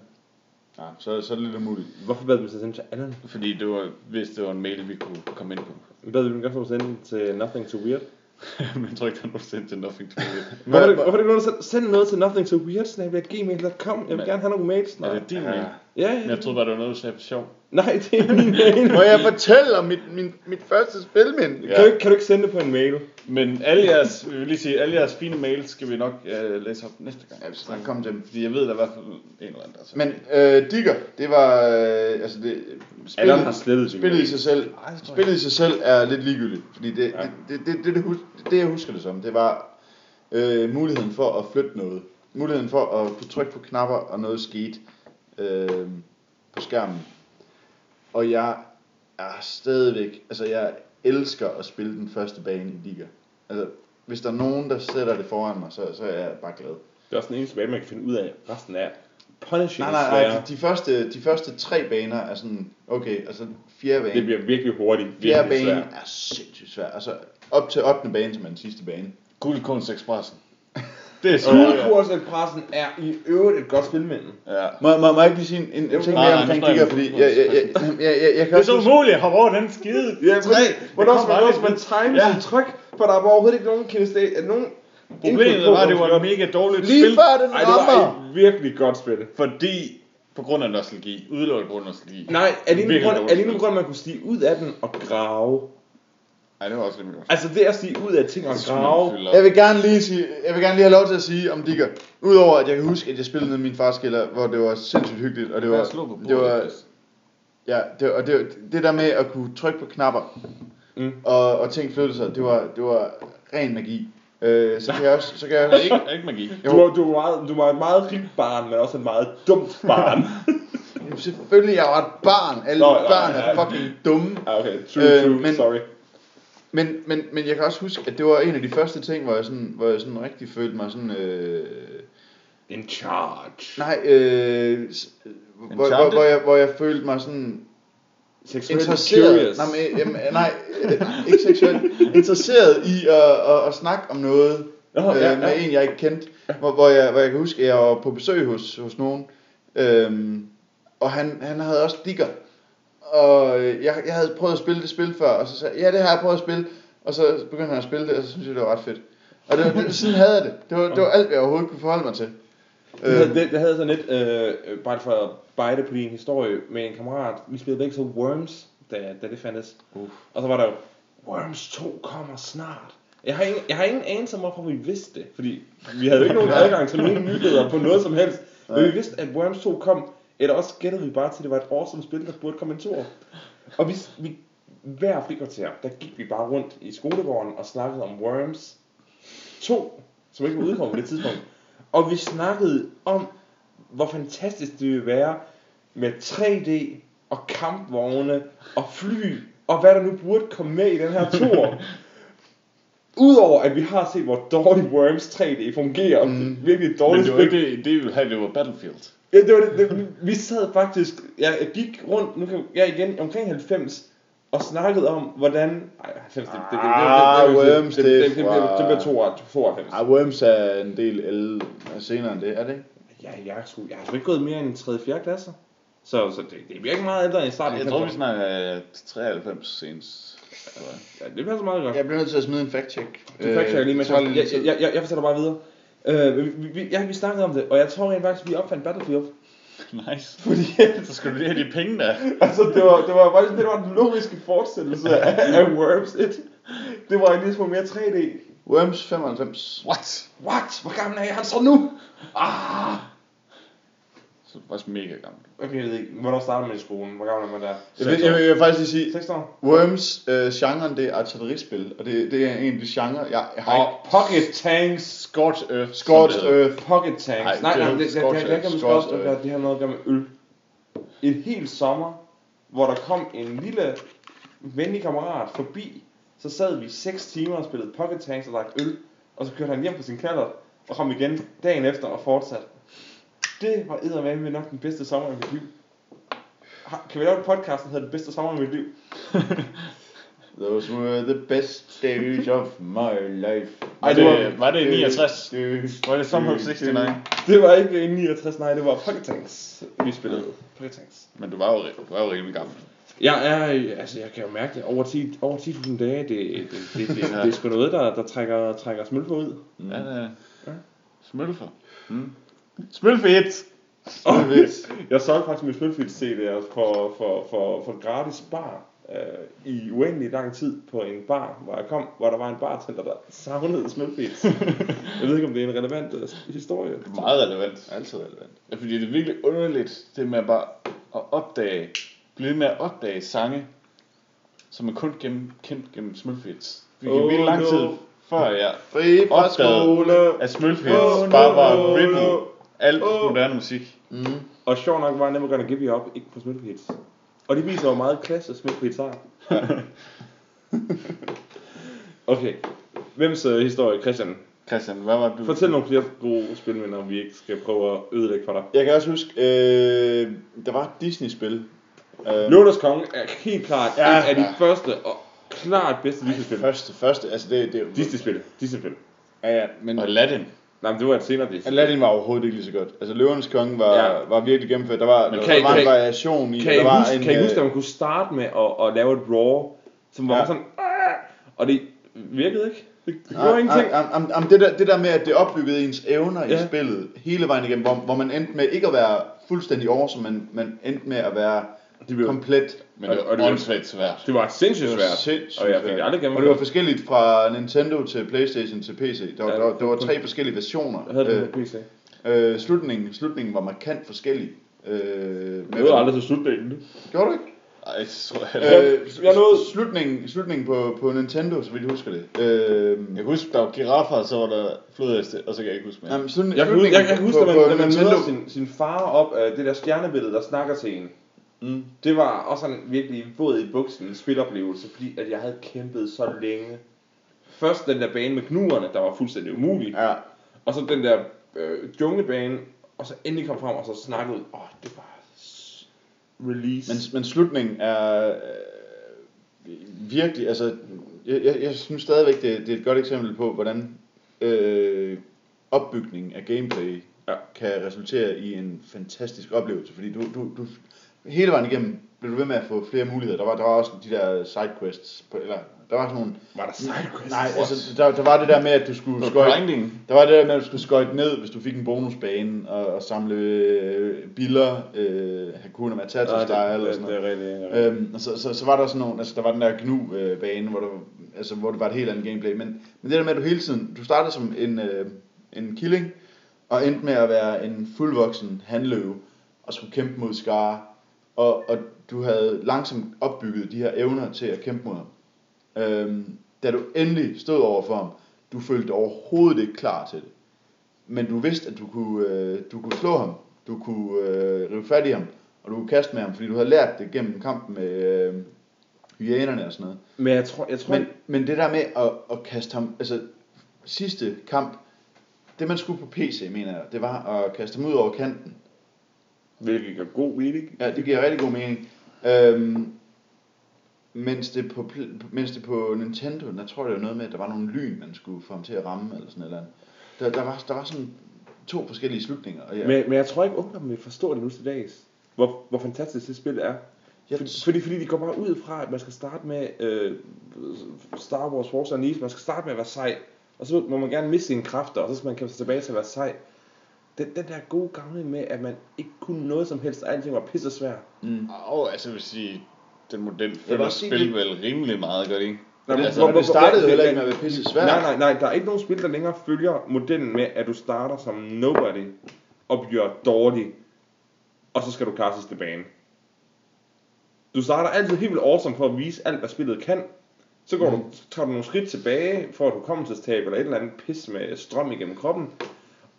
Ja, så, så er det lidt umuligt. Hvorfor bad vi så sende til Allan? Fordi det var, hvis det var en mail, vi kunne komme ind på. Bad vi dem gerne sende til Nothing to Weird. men jeg tror ikke, der var sendt til Nothing to Weird. Hvorfor er det, hvorfor er det ikke nogen, der sender noget til Nothing to Weird? gmail.com. Jeg vil Men- gerne have nogle mails. Er det din mail? Ja, ja. Men jeg troede bare, det var noget, du sagde for sjov. Nej, det er min mail. Må jeg fortælle om mit, min, mit første spilminde? Kan, du, ikke- kan du ikke sende det på en mail? Men alle jeres, vi vil lige sige, alle jeres fine mails skal vi nok uh, læse op næste gang. Ja, vi skal nok komme til dem. Fordi jeg ved, der er i hvert fald en eller anden, der. Men øh, Digger, det var, øh, altså det, Allan har slettet sin spillet i mail. sig selv, Ej, det tror jeg spillet i sig selv er lidt ligegyldigt, fordi det, Ja. ja. det, det, det, det, det, hus- det, jeg husker det som, det var øh, muligheden for at flytte noget, muligheden for at kunne trykke på knapper, og noget skete øh, på skærmen. Og jeg er stadigvæk, altså jeg elsker at spille den første bane i Digger. Altså, hvis der er nogen, der sætter det foran mig, så, så er jeg bare glad. Det er også den eneste bane, man kan finde ud af. Resten er punishing Nej, nej, nej, de, de, første, de første tre baner er sådan, okay, altså fjerde bane, Det bliver virkelig hurtigt. fjerde Virkelig bane svært. er sindssygt svært. Altså op til 8. bane, som er den sidste bane. Guldkunst Expressen. Det er svært. Guldkursepressen er i øvrigt et godt spilminde. Ja. Må, må, må jeg ikke lige sige en, en, ting mere omkring Digger, snakker fordi jeg, jeg, jeg, jeg, jeg, jeg, jeg kan Det er så umuligt at hoppe over den skide. Ja, præcis. Hvornår skal man, man time Ja. sin tryk? For der er overhovedet ikke nogen kinestet, at nogen Problemet var, at det var et mega dårligt Lige spil, før den Ej, det var et virkelig godt spil. fordi på grund af nostalgi, udelukkende på grund af nostalgi. Nej, alene på grund, alene på grund af, at man kunne stige ud af den og grave. Nej, det var også rimelig godt. Altså det at stige ud af ting og grave. Jeg vil gerne lige sige, jeg vil gerne lige have lov til at sige om Digger. Udover at jeg kan huske, at jeg spillede ned i min fars kælder, hvor det var sindssygt hyggeligt, og det var, Jeg slå på det var, bordet. ja, det, og det, det der med at kunne trykke på knapper, Mm. og, og ting flytte sig, det var, det var ren magi. Øh, så kan jeg også, så kan jeg det også, ikke, er ikke magi? Du var, du, var meget, du var et meget rigt barn, men også et meget dumt barn. selvfølgelig, jeg var et barn, alle Nå, Nå, ja, børn ja, er ja. fucking dumme. Ja, okay, true, Øh, true, men- sorry. Men, men, men jeg kan også huske, at det var en af de første ting, hvor jeg sådan, hvor jeg sådan rigtig følte mig sådan, øh, In charge. nej, øh, hvor, hvor, hvor, jeg, hvor jeg følte mig sådan, Seksuelt interesseret, curious. nej, men, jamen, nej, øh, ikke seksuelt, interesseret i at, at, at snakke om noget Nå, øh, ja, med ja. en, jeg ikke kendte, hvor, hvor, jeg, hvor jeg kan huske, at jeg var på besøg hos, hos nogen, øhm, og han, han havde også digger, og øh, jeg, jeg havde prøvet at spille det spil før, og så sagde jeg, ja, det har jeg prøvet at spille, og så begyndte han at spille det, og så synes jeg, det var ret fedt. Og det, var- det, sådan havde jeg det. Det var, det var alt, jeg overhovedet kunne forholde mig til. Jeg havde, Øhm, det, jeg havde sådan lidt, øh, øh, bare for at bejde på din historie, med en kammerat. Vi spillede begge så Worms, da, da det fandtes. Uh. Og så var der jo, Worms 2 kommer snart. Jeg har ingen, jeg har ingen anelse om, hvorfor vi vidste det. Fordi vi havde jo ikke nogen adgang til nogen nyheder på noget som helst. Men vi vidste, at Worms 2 kom. Eller også gættede vi bare til, at det var et awesome spil, der burde komme en toer. Og vi, vi, hver frikvarter, der gik vi bare rundt i skolegården og snakkede om Worms 2, som ikke var udkommet på det tidspunkt. Og vi snakkede om, hvor fantastisk det ville være med 3D og kampvogne og fly og hvad der nu burde komme med i den her tour. Udover at vi har set, hvor dårligt Worms 3D fungerer. Mm. Virkelig et Men dårligt det var spil. ikke det, det vi ville have, det var Battlefield. Ja, det var det, det, vi sad faktisk, jeg, jeg gik rundt, nu kan jeg igen omkring 90, og snakkede om, hvordan... Ej, 90, det, det, det, det, Ah, det, det, det, Worms, det, det, det det, det, er det, fra- det bliver 92. 92. Ej, Worms er en del el senere end det, er det ikke? Ja, jeg, er sgu, jeg har sgu ikke gået mere end 3. 4. klasse. Så, så det, det bliver ikke meget ældre end i starten. Jeg tror, vi snakker øh, 93 senest. Ja, det passer meget godt. Jeg bliver nødt til at smide en fact check. Du fact checker lige med. Jeg, jeg, jeg, jeg fortæller bare videre. Øh, vi, vi, ja, vi snakkede om det, og jeg tror rent faktisk, vi opfandt Battlefield. Nice. Fordi Så skal du lige have de penge der. altså, det var, det var faktisk det, var den logiske fortsættelse af, af Worms 1. Det var en lille smule mere 3D. Worms 95. What? What? Hvor gammel er jeg? Han så nu? Ah! Så du er faktisk mega gammel. Okay, jeg ved ikke. Hvornår starter man i skolen? Hvor gammel er man der? Jeg vil, jeg, vil, jeg vil faktisk lige sige, 6 år? Worms øh, genren det er artillerispil, og det, det er en af de genre, jeg, jeg har Og Pocket Tanks. Scorched Earth. Scorched det. Earth. Pocket Tanks. Nej, Nej, det er nej, det, det, det, det, det, det, det, det, det har noget at gøre med øl. En hel sommer, hvor der kom en lille venlig kammerat forbi, så sad vi 6 timer og spillede Pocket Tanks og drak øl, og så kørte han hjem på sin kælder og kom igen dagen efter og fortsatte. Det var eddermame nok den bedste sommer i mit liv. Kan vi lave et podcast, der hedder Den bedste sommer i mit liv? Those were the best days of my life. Ej, det var, var det i 69? Du, Var det Summer of 69? Det var ikke i 69, nej, det var Pocket Tanks, vi spillede. Pocket Tanks. Men du var jo, du var jo rimelig gammel. Jeg er, altså jeg kan jo mærke det, over 10 over 10.000 dage, det, det, det, det, det, det er sgu noget, der, der trækker, trækker smølfer ud. Mm. Ja, det er Ja. Smølfer. Mm. Smølfedt! Og jeg solgte faktisk min smølfit CD'er for, for, for, for gratis bar øh, i uendelig lang tid på en bar, hvor jeg kom, hvor der var en bartender, der savnede smølfit. jeg ved ikke, om det er en relevant øh, historie. Meget relevant. Altid relevant. Ja, fordi det er virkelig underligt, det med bare at opdage, blive med at opdage sange, som er kun gennem, kendt gennem Smølfits. Vi gik Oh, virkelig lang tid no. før jeg opdagede, skole. at Smølfits Oh, bare var no, rippet no. Alt Oh. moderne musik. Mm. Og sjov nok var Never Gonna Give You Up ikke på smølfits. Og det viser, hvor meget klasse smølfits har. okay. Hvems uh, historie, Christian? Christian, hvad var du? Fortæl nogle flere gode spilminder, vi ikke skal prøve at ødelægge for dig. Jeg kan også huske, øh, der var et Disney-spil. Øh, Løvers Konge er helt klart Ja. ja, et af de første og klart bedste Disney-spil. første, første, altså det, det Disney-spil. Disney-spil. Ja, ja, men Og Aladdin. Nej, men det var et senere Disney. Aladdin var overhovedet ikke lige så godt. Altså Løvernes Konge var, Ja. var virkelig gennemført. Der var, Men der, kan I- der var kan en I- variation i, Kan I, der var huske, en, kan I huske, at øh, man kunne starte med at, at lave et raw, som var Ja. sådan, "Ah!" og det virkede ikke? Det, det gjorde ingenting. Am, am, am, det, der, det der med, at det opbyggede ens evner ja. I spillet hele vejen igennem, hvor, hvor man endte med ikke at være fuldstændig awesome, men man endte med at være Det blev- komplet. Men det Og- var og det var- åndssvagt svært. Det var sindssygt Det var svært. sindssygt og jeg fik svært. det aldrig Og det var forskelligt fra Nintendo til Playstation til PC. Der var, Ja, der, var, der var tre forskellige versioner. Jeg havde det Øh, på PC. øh, slutningen, slutningen var markant forskellig. Øh, Jeg nåede aldrig til slutningen. Gjorde du ikke? Ej, jeg tror jeg Øh, jeg nåede- slutningen, slutningen på, på Nintendo, så vidt jeg husker det. Øh, Jeg kan huske, der var giraffer, så var der flodheste, og så kan jeg ikke huske mere. jamen, slutningen, Jeg kan huske, jeg, jeg kan huske på, at man, på man Nintendo, møder sin, sin far op af det der stjernebillede, der snakker til en. Mm. Det var også en virkelig våd i buksen spiloplevelse, fordi at jeg havde kæmpet så længe. Først den der bane med knurrene, der var fuldstændig umulig. Ja, Og så den der øh, junglebane, og så endelig kom frem og så snakkede. Åh, det var release. men, men slutningen er øh, virkelig, altså, jeg, jeg, jeg synes stadigvæk, det, det er et godt eksempel på, hvordan øh, opbygningen af gameplay Ja. kan resultere i en fantastisk oplevelse, fordi du, du, du hele vejen igennem blev du ved med at få flere muligheder. Der var, der var også de der sidequests, på, eller der var sådan nogle, var der sidequests? nej, altså, der, der var det der med, at du skulle skøjte, grinding. Der var det der med, at du skulle skøjte ned, hvis du fik en bonusbane, og, og samle øh, biller, øh, Hakuna Matata Ja, style det, og det, sådan noget. det er rigtigt. Øhm, og så, så, så, var der sådan nogle, altså der var den der gnu-bane, hvor, der, altså, hvor det var et helt andet gameplay. Men, men det der med, at du hele tiden, du startede som en, øh, en killing, og endte med at være en fuldvoksen handløve, og skulle kæmpe mod Scar, og, og du havde langsomt opbygget de her evner til at kæmpe mod ham. Øhm, da du endelig stod over for ham, du følte overhovedet ikke klar til det. Men du vidste, at du kunne, øh, du kunne slå ham, du kunne øh, rive fat i ham, og du kunne kaste med ham, fordi du havde lært det gennem kampen med øh, hyænerne og sådan noget. Men jeg tror, jeg tror Men, men det der med at, at kaste ham, altså sidste kamp, det man skulle på PC, mener jeg, det var at kaste ham ud over kanten. Hvilket giver god mening. Ja, det giver rigtig god mening. Øhm, mens, det på, mens det på Nintendo, der tror jeg det var noget med, at der var nogle lyn, man skulle få ham til at ramme, eller sådan eller andet. Der, der, var, der var sådan to forskellige slutninger. Og jeg, Men, men jeg tror ikke, ungdommen vil forstå det nu til dags. Hvor, hvor fantastisk det spil er. Jeg- Fordi, fordi, fordi de går bare ud fra, at man skal starte med øh, Star Wars Force Unleashed, man skal starte med at være sej, og så må man gerne miste sine kræfter, og så skal man kæmpe sig tilbage til at være sej. Den, den der gode gamle med, at man ikke kunne noget som helst, og alting var pisse svært. mm. Og altså, jeg vil sige, den model følger spil det- vel rimelig meget godt, ikke? Nej, det- altså, hvor- det startede heller ikke med at være pisse svært. Nej, nej, nej, der er ikke nogen spil, der længere følger modellen med, at du starter som nobody, og bliver dårlig, og så skal du klare sidste bane. Du starter altid helt vildt awesome for at vise alt, hvad spillet kan. Så går du, tager du nogle skridt tilbage, for at du kommer til tab eller et eller andet pis med strøm igennem kroppen.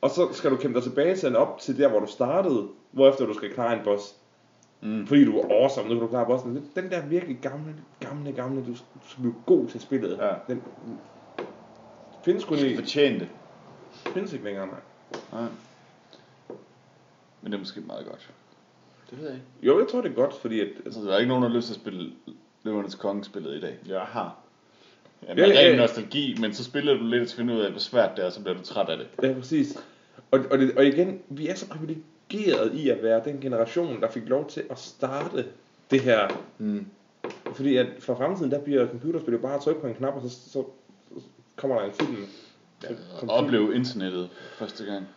Og så skal du kæmpe dig tilbage til op til der, hvor du startede, hvorefter du skal klare en boss. Mm. Fordi du er awesome, nu kan du klare bossen. Den der virkelig gamle, gamle, gamle, du, du skal blive god til spillet. Ja. Den findes kun i, Fortjente. findes ikke længere, nej. Nej, Men det er måske meget godt. det ved jeg ikke. Jo, jeg tror det er godt, fordi at, Altså, der er ikke nogen, der har lyst til at spille Løvernes Konge spillet i dag. Jeg har. Ja, med ja, ren ja. nostalgi, men så spiller du lidt og finder ud af, hvor svært det er, og så bliver du træt af det. ja, præcis. Og, og, det, og igen, vi er så privilegeret i at være den generation, der fik lov til at starte det her. Mm. Fordi at for fremtiden, der bliver computerspil jo bare at trykke på en knap, og så, så, så kommer der en film. Ja, og opleve internettet første gang.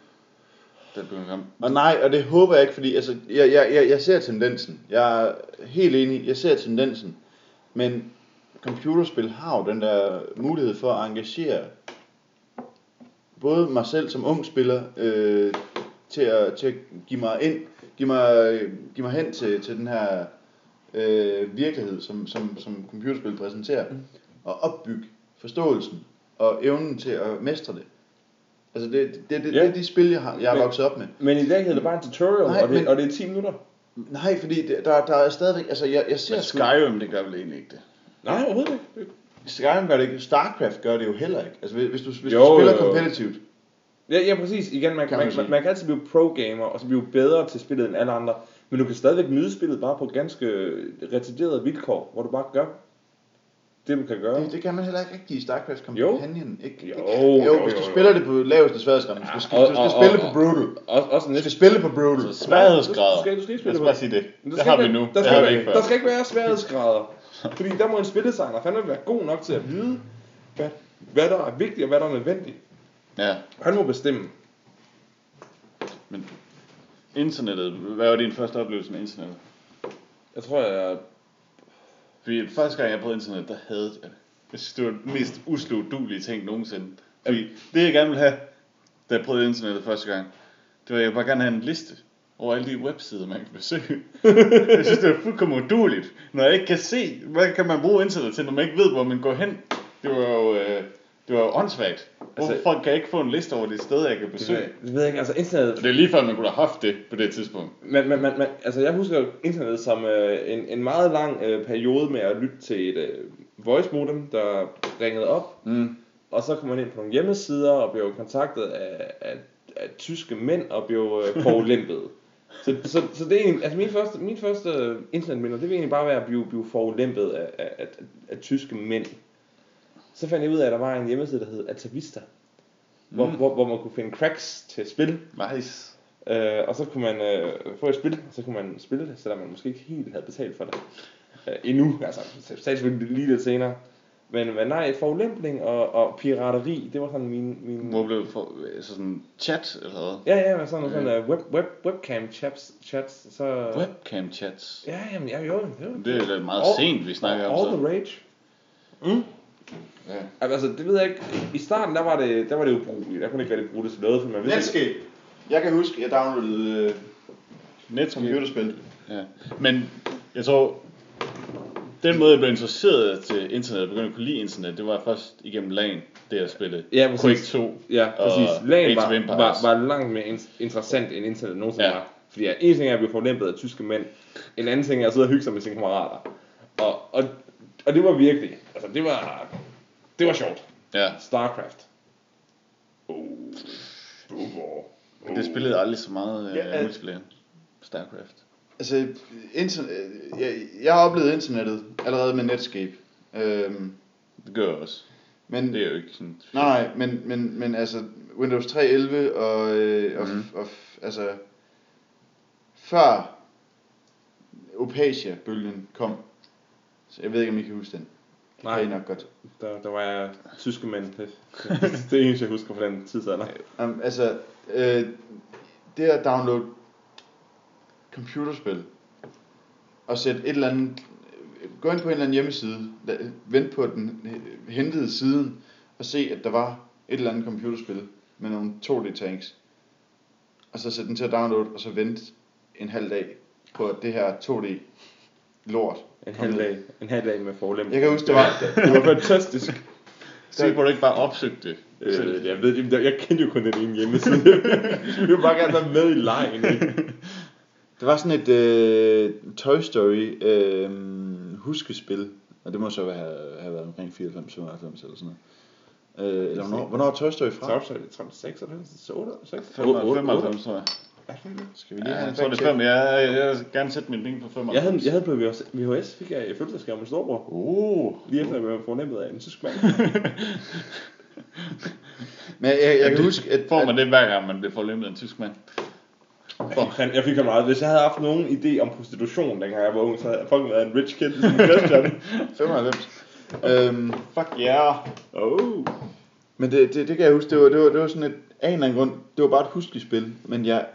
Det blev. Og nej, og det håber jeg ikke, fordi altså, jeg, jeg, jeg, jeg ser tendensen. Jeg er helt enig, jeg ser tendensen. Men computerspil har jo den der mulighed for at engagere både mig selv som ung spiller øh, til, at, til at give mig ind, give mig, give mig hen til, til den her øh, virkelighed, som, som, som computerspil præsenterer, og opbygge forståelsen og evnen til at mestre det. Altså det, det, det, det, Ja. det er de spil, jeg har, jeg er Men- vokset op med. Men i dag hedder det bare en tutorial, Nej, og, det, men- og det er 10 minutter. Nej, fordi det, der, der er stadigvæk, altså jeg, jeg ser Men Skyrim, det gør vel egentlig ikke det. Nej, overhovedet ikke. Skyrim gør det ikke, Starcraft gør det jo heller ikke. Altså hvis, hvis du, hvis Jo, du spiller jo, jo. competitivt, Ja, ja præcis. Igen, man, Kan man man, man, man kan altid blive pro-gamer, og så blive bedre til spillet end alle andre. Men du kan stadigvæk nyde spillet bare på ganske retarderede vilkår, hvor du bare gør det, du kan gøre. det, det kan man heller ikke rigtig i Starcraft Jo. Companion. Ikke, Jo, ikke, jo, jo, hvis jo, du jo. spiller det på laveste sværhedsgrad, du skal, du skal og- spille og- på Brutal. Også, også Du skal spille på Brutal. Så sværhedsgrader. Du skal- du skal ikke spille Lad os på- bare sige det. Det skal har vi nu. Der Det skal, der skal ikke være sværhedsgrader. Fordi der må en spilledesigner fandme være god nok til at vide, hvad, hvad der er vigtigt og hvad der er nødvendigt. Ja, Han må bestemme. men internettet, hvad var din første oplevelse med internettet? Jeg tror, jeg... Fordi første gang jeg prøvede internet, der havde jeg det. Jeg synes, det var den mest usludulige ting nogensinde. Fordi det jeg gerne ville have, da jeg prøvede internettet første gang, det var, at jeg bare gerne have en liste over alle de websider, man kan besøge. jeg synes, det er fuldkommen uduligt, når jeg ikke kan se, hvad kan man bruge internet til, når man ikke ved, hvor man går hen. Det var jo, øh, det var jo åndssvagt. Hvorfor Altså- folk kan ikke få en liste over de steder, jeg kan besøge? Det ved jeg ikke, altså internettet... Og det er lige før, man kunne have haft det på det tidspunkt. Men, men, men, men altså jeg husker jo internettet som øh, en, en meget lang øh, periode med at lytte til et øh, voice modem, der ringede op, Mm. og så kom man ind på nogle hjemmesider og blev kontaktet af, af, af tyske mænd og blev øh, forulæmpet. Så, så, så det er egentlig, altså min første, min første øh, internetminder, det vil egentlig bare være at blive, blive forulæmpet af, af, af, af, tyske mænd. Så fandt jeg ud af, at der var en hjemmeside, der hed Altavista, mm. hvor, hvor, hvor man kunne finde cracks til spil. Nice. Øh, og så kunne man øh, få et spil, og så kunne man spille det, selvom man måske ikke helt havde betalt for det. Øh, endnu, altså, så sagde selvfølgelig lige lidt senere. Men, men nej, forulæmpning og, og pirateri, det var sådan min... min Hvor blev det for, altså sådan chat eller hvad? Ja, ja, men sådan nogle sådan, uh, web, web, webcam chats, chats, så... Webcam chats. Ja, jamen, ja, jo, jo. Det er da meget All- sent, vi snakker om All så. the rage. Mm. Ja. Altså, det ved jeg ikke. I starten, der var det, der var det ubrugeligt. Jeg kunne ikke rigtig bruge det til noget, for man vidste ikke... Netscape. Jeg kan huske, jeg downloadede øh, Netscape. computerspil. Ja. Men jeg tror, den måde jeg blev interesseret til internet, begyndte at kunne lide internet, det var først igennem LAN, det jeg spillede. Ja, præcis. Quake 2. Ja, præcis. og LAN var, var, var langt mere in- interessant end internet nogensinde Ja. var. Fordi ja, en ting er at blive forlæmpet af tyske mænd. En anden ting er at sidde og hygge sig med sine kammerater. Og, og, og det var virkelig, altså det var, det var sjovt. Ja, Starcraft. Oh. Oh. det spillede aldrig så meget uh, Ja, øh. multiplayer. Starcraft. Altså, internet, jeg, jeg har oplevet internettet allerede med Netscape. Øhm, Det gør jeg også. men, Det er jo ikke sådan... nej, nej, men, men, men altså, Windows 3.11 og, øh, og, mm. og, altså, før Opasia-bølgen kom, så jeg ved ikke, om I kan huske den. Nej. Det nok godt. Der, der var jeg tyske mænd. Det, det, det er eneste, jeg husker fra den tidsalder. Um, altså, øh, det at downloade computerspil og sætte et eller andet, gå ind på en eller anden hjemmeside, vent på den hentede siden og se, at der var et eller andet computerspil med nogle 2D tanks, og så sætte den til at downloade, og så vente en halv dag på, at det her 2D lort En halv dag, en halv dag med forlæmpning. Jeg kan huske, det var, Det var fantastisk. Se, hvor du ikke bare opsøgte det. Øh, jeg ved ikke, jeg kendte jo kun den ene hjemmeside. Vi vil bare gerne være med i lejen, ikke? Det var sådan et øh, Toy Story øh, huskespil, og det må så have, have været omkring 94, 95 eller sådan noget. Øh, eller hvornår, hvornår er Toy Story fra? Så er det 36, 8, 6, 95, tror jeg. Skal vi lige Ja, have jeg en tror det er fem. Jeg, jeg vil gerne sætte min penge på 95. Jeg havde, jeg havde på VHS, VHS fik jeg i fødselsdagsgave med storbror. Uh, Lige efter jeg blev fornemt af en tysk mand. Men jeg, jeg, jeg kan huske, at, får at man det hver gang, man bliver forløbet af en tysk mand. Han, jeg fik ham meget. Hvis jeg havde haft nogen idé om prostitution, dengang jeg var ung, så havde jeg fucking været en rich kid som Christian. 95. øhm, Fuck yeah. oh. men det, det, det kan jeg huske, det var, det var, det var sådan et, af en eller anden grund, det var bare et huskespil, men jeg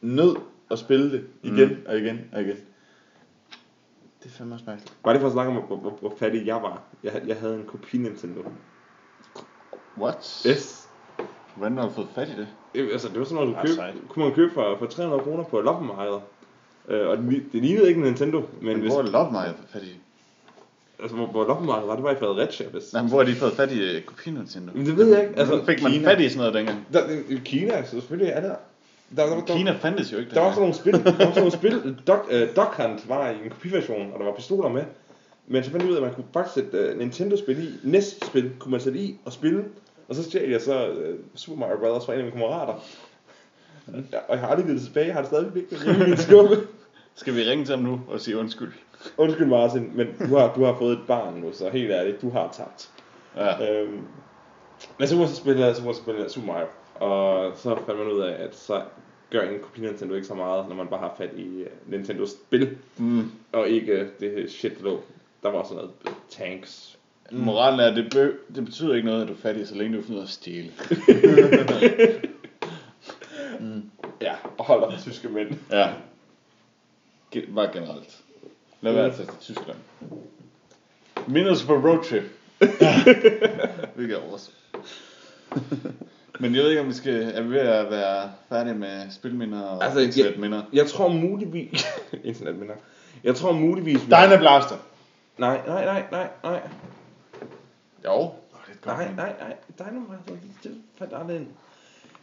nød at spille det igen mm. og igen og igen. Det er fandme også mærkeligt. Var det for at snakke om, hvor, hvor, hvor fattig jeg var? Jeg, jeg havde en kopi Nintendo. What? Yes. Hvordan har du fået fat i det? Det, altså, det var sådan noget, du køb, kunne man købe for, for 300 kroner på loppemarkeder. Øh, og det, det lignede ikke en Nintendo, men Men hvis, hvor er fået fat i? altså, hvor, hvor loppemarkedet var, det var i Fredericia, hvis. Nej, men hvor har de fået fat i uh, kopi Nintendo? Men det ved jeg ikke. Altså, fik man Kina. fat i sådan noget dengang? Der, i Kina, så selvfølgelig er der. Der, der, der, Kina fandtes jo ikke der var sådan nogle spil, der var sådan nogle spil, Duck, uh, Duck Hunt var i en kopiversion, og der var pistoler med. Men så fandt jeg ud af, at man kunne faktisk sætte uh, Nintendo-spil i, NES-spil kunne man sætte i og spille. Og så stjal jeg så uh, Super Mario Brothers fra en af mine kammerater. Ja, og jeg har aldrig givet det tilbage, jeg har det stadig liggende hjemme i min skuffe. Skal vi ringe til ham nu og sige undskyld? Undskyld Martin, men du har, du har fået et barn nu, så helt ærligt, du har tabt. Ja. Øhm, men så må jeg så spille, så må jeg spille Super Mario. Og så fandt man ud af, at så gør en kopi Nintendo ikke så meget, når man bare har fat i uh, Nintendos spil. Mm. Og ikke uh, det shit, der lå. Der var også noget uh, tanks. Moralen er, det, be- det betyder ikke noget, at du er fattig, så længe du finder at stjæle. Ja, og hold for tyske mænd. Ja. Ge- bare generelt. Lad være at tage til Tyskland. Minus på roadtrip. Hvilket er også. Men jeg ved ikke, om vi skal, er vi ved at være færdige med spilminder og Altså, altså, jeg- internetminder? Jeg tror muligvis... Internetminder. Jeg tror muligvis... Dyna Blaster. Nej, nej, nej, nej, nej. Jo. Nej, nej, nej. Dynamite, det, det fandt aldrig ind.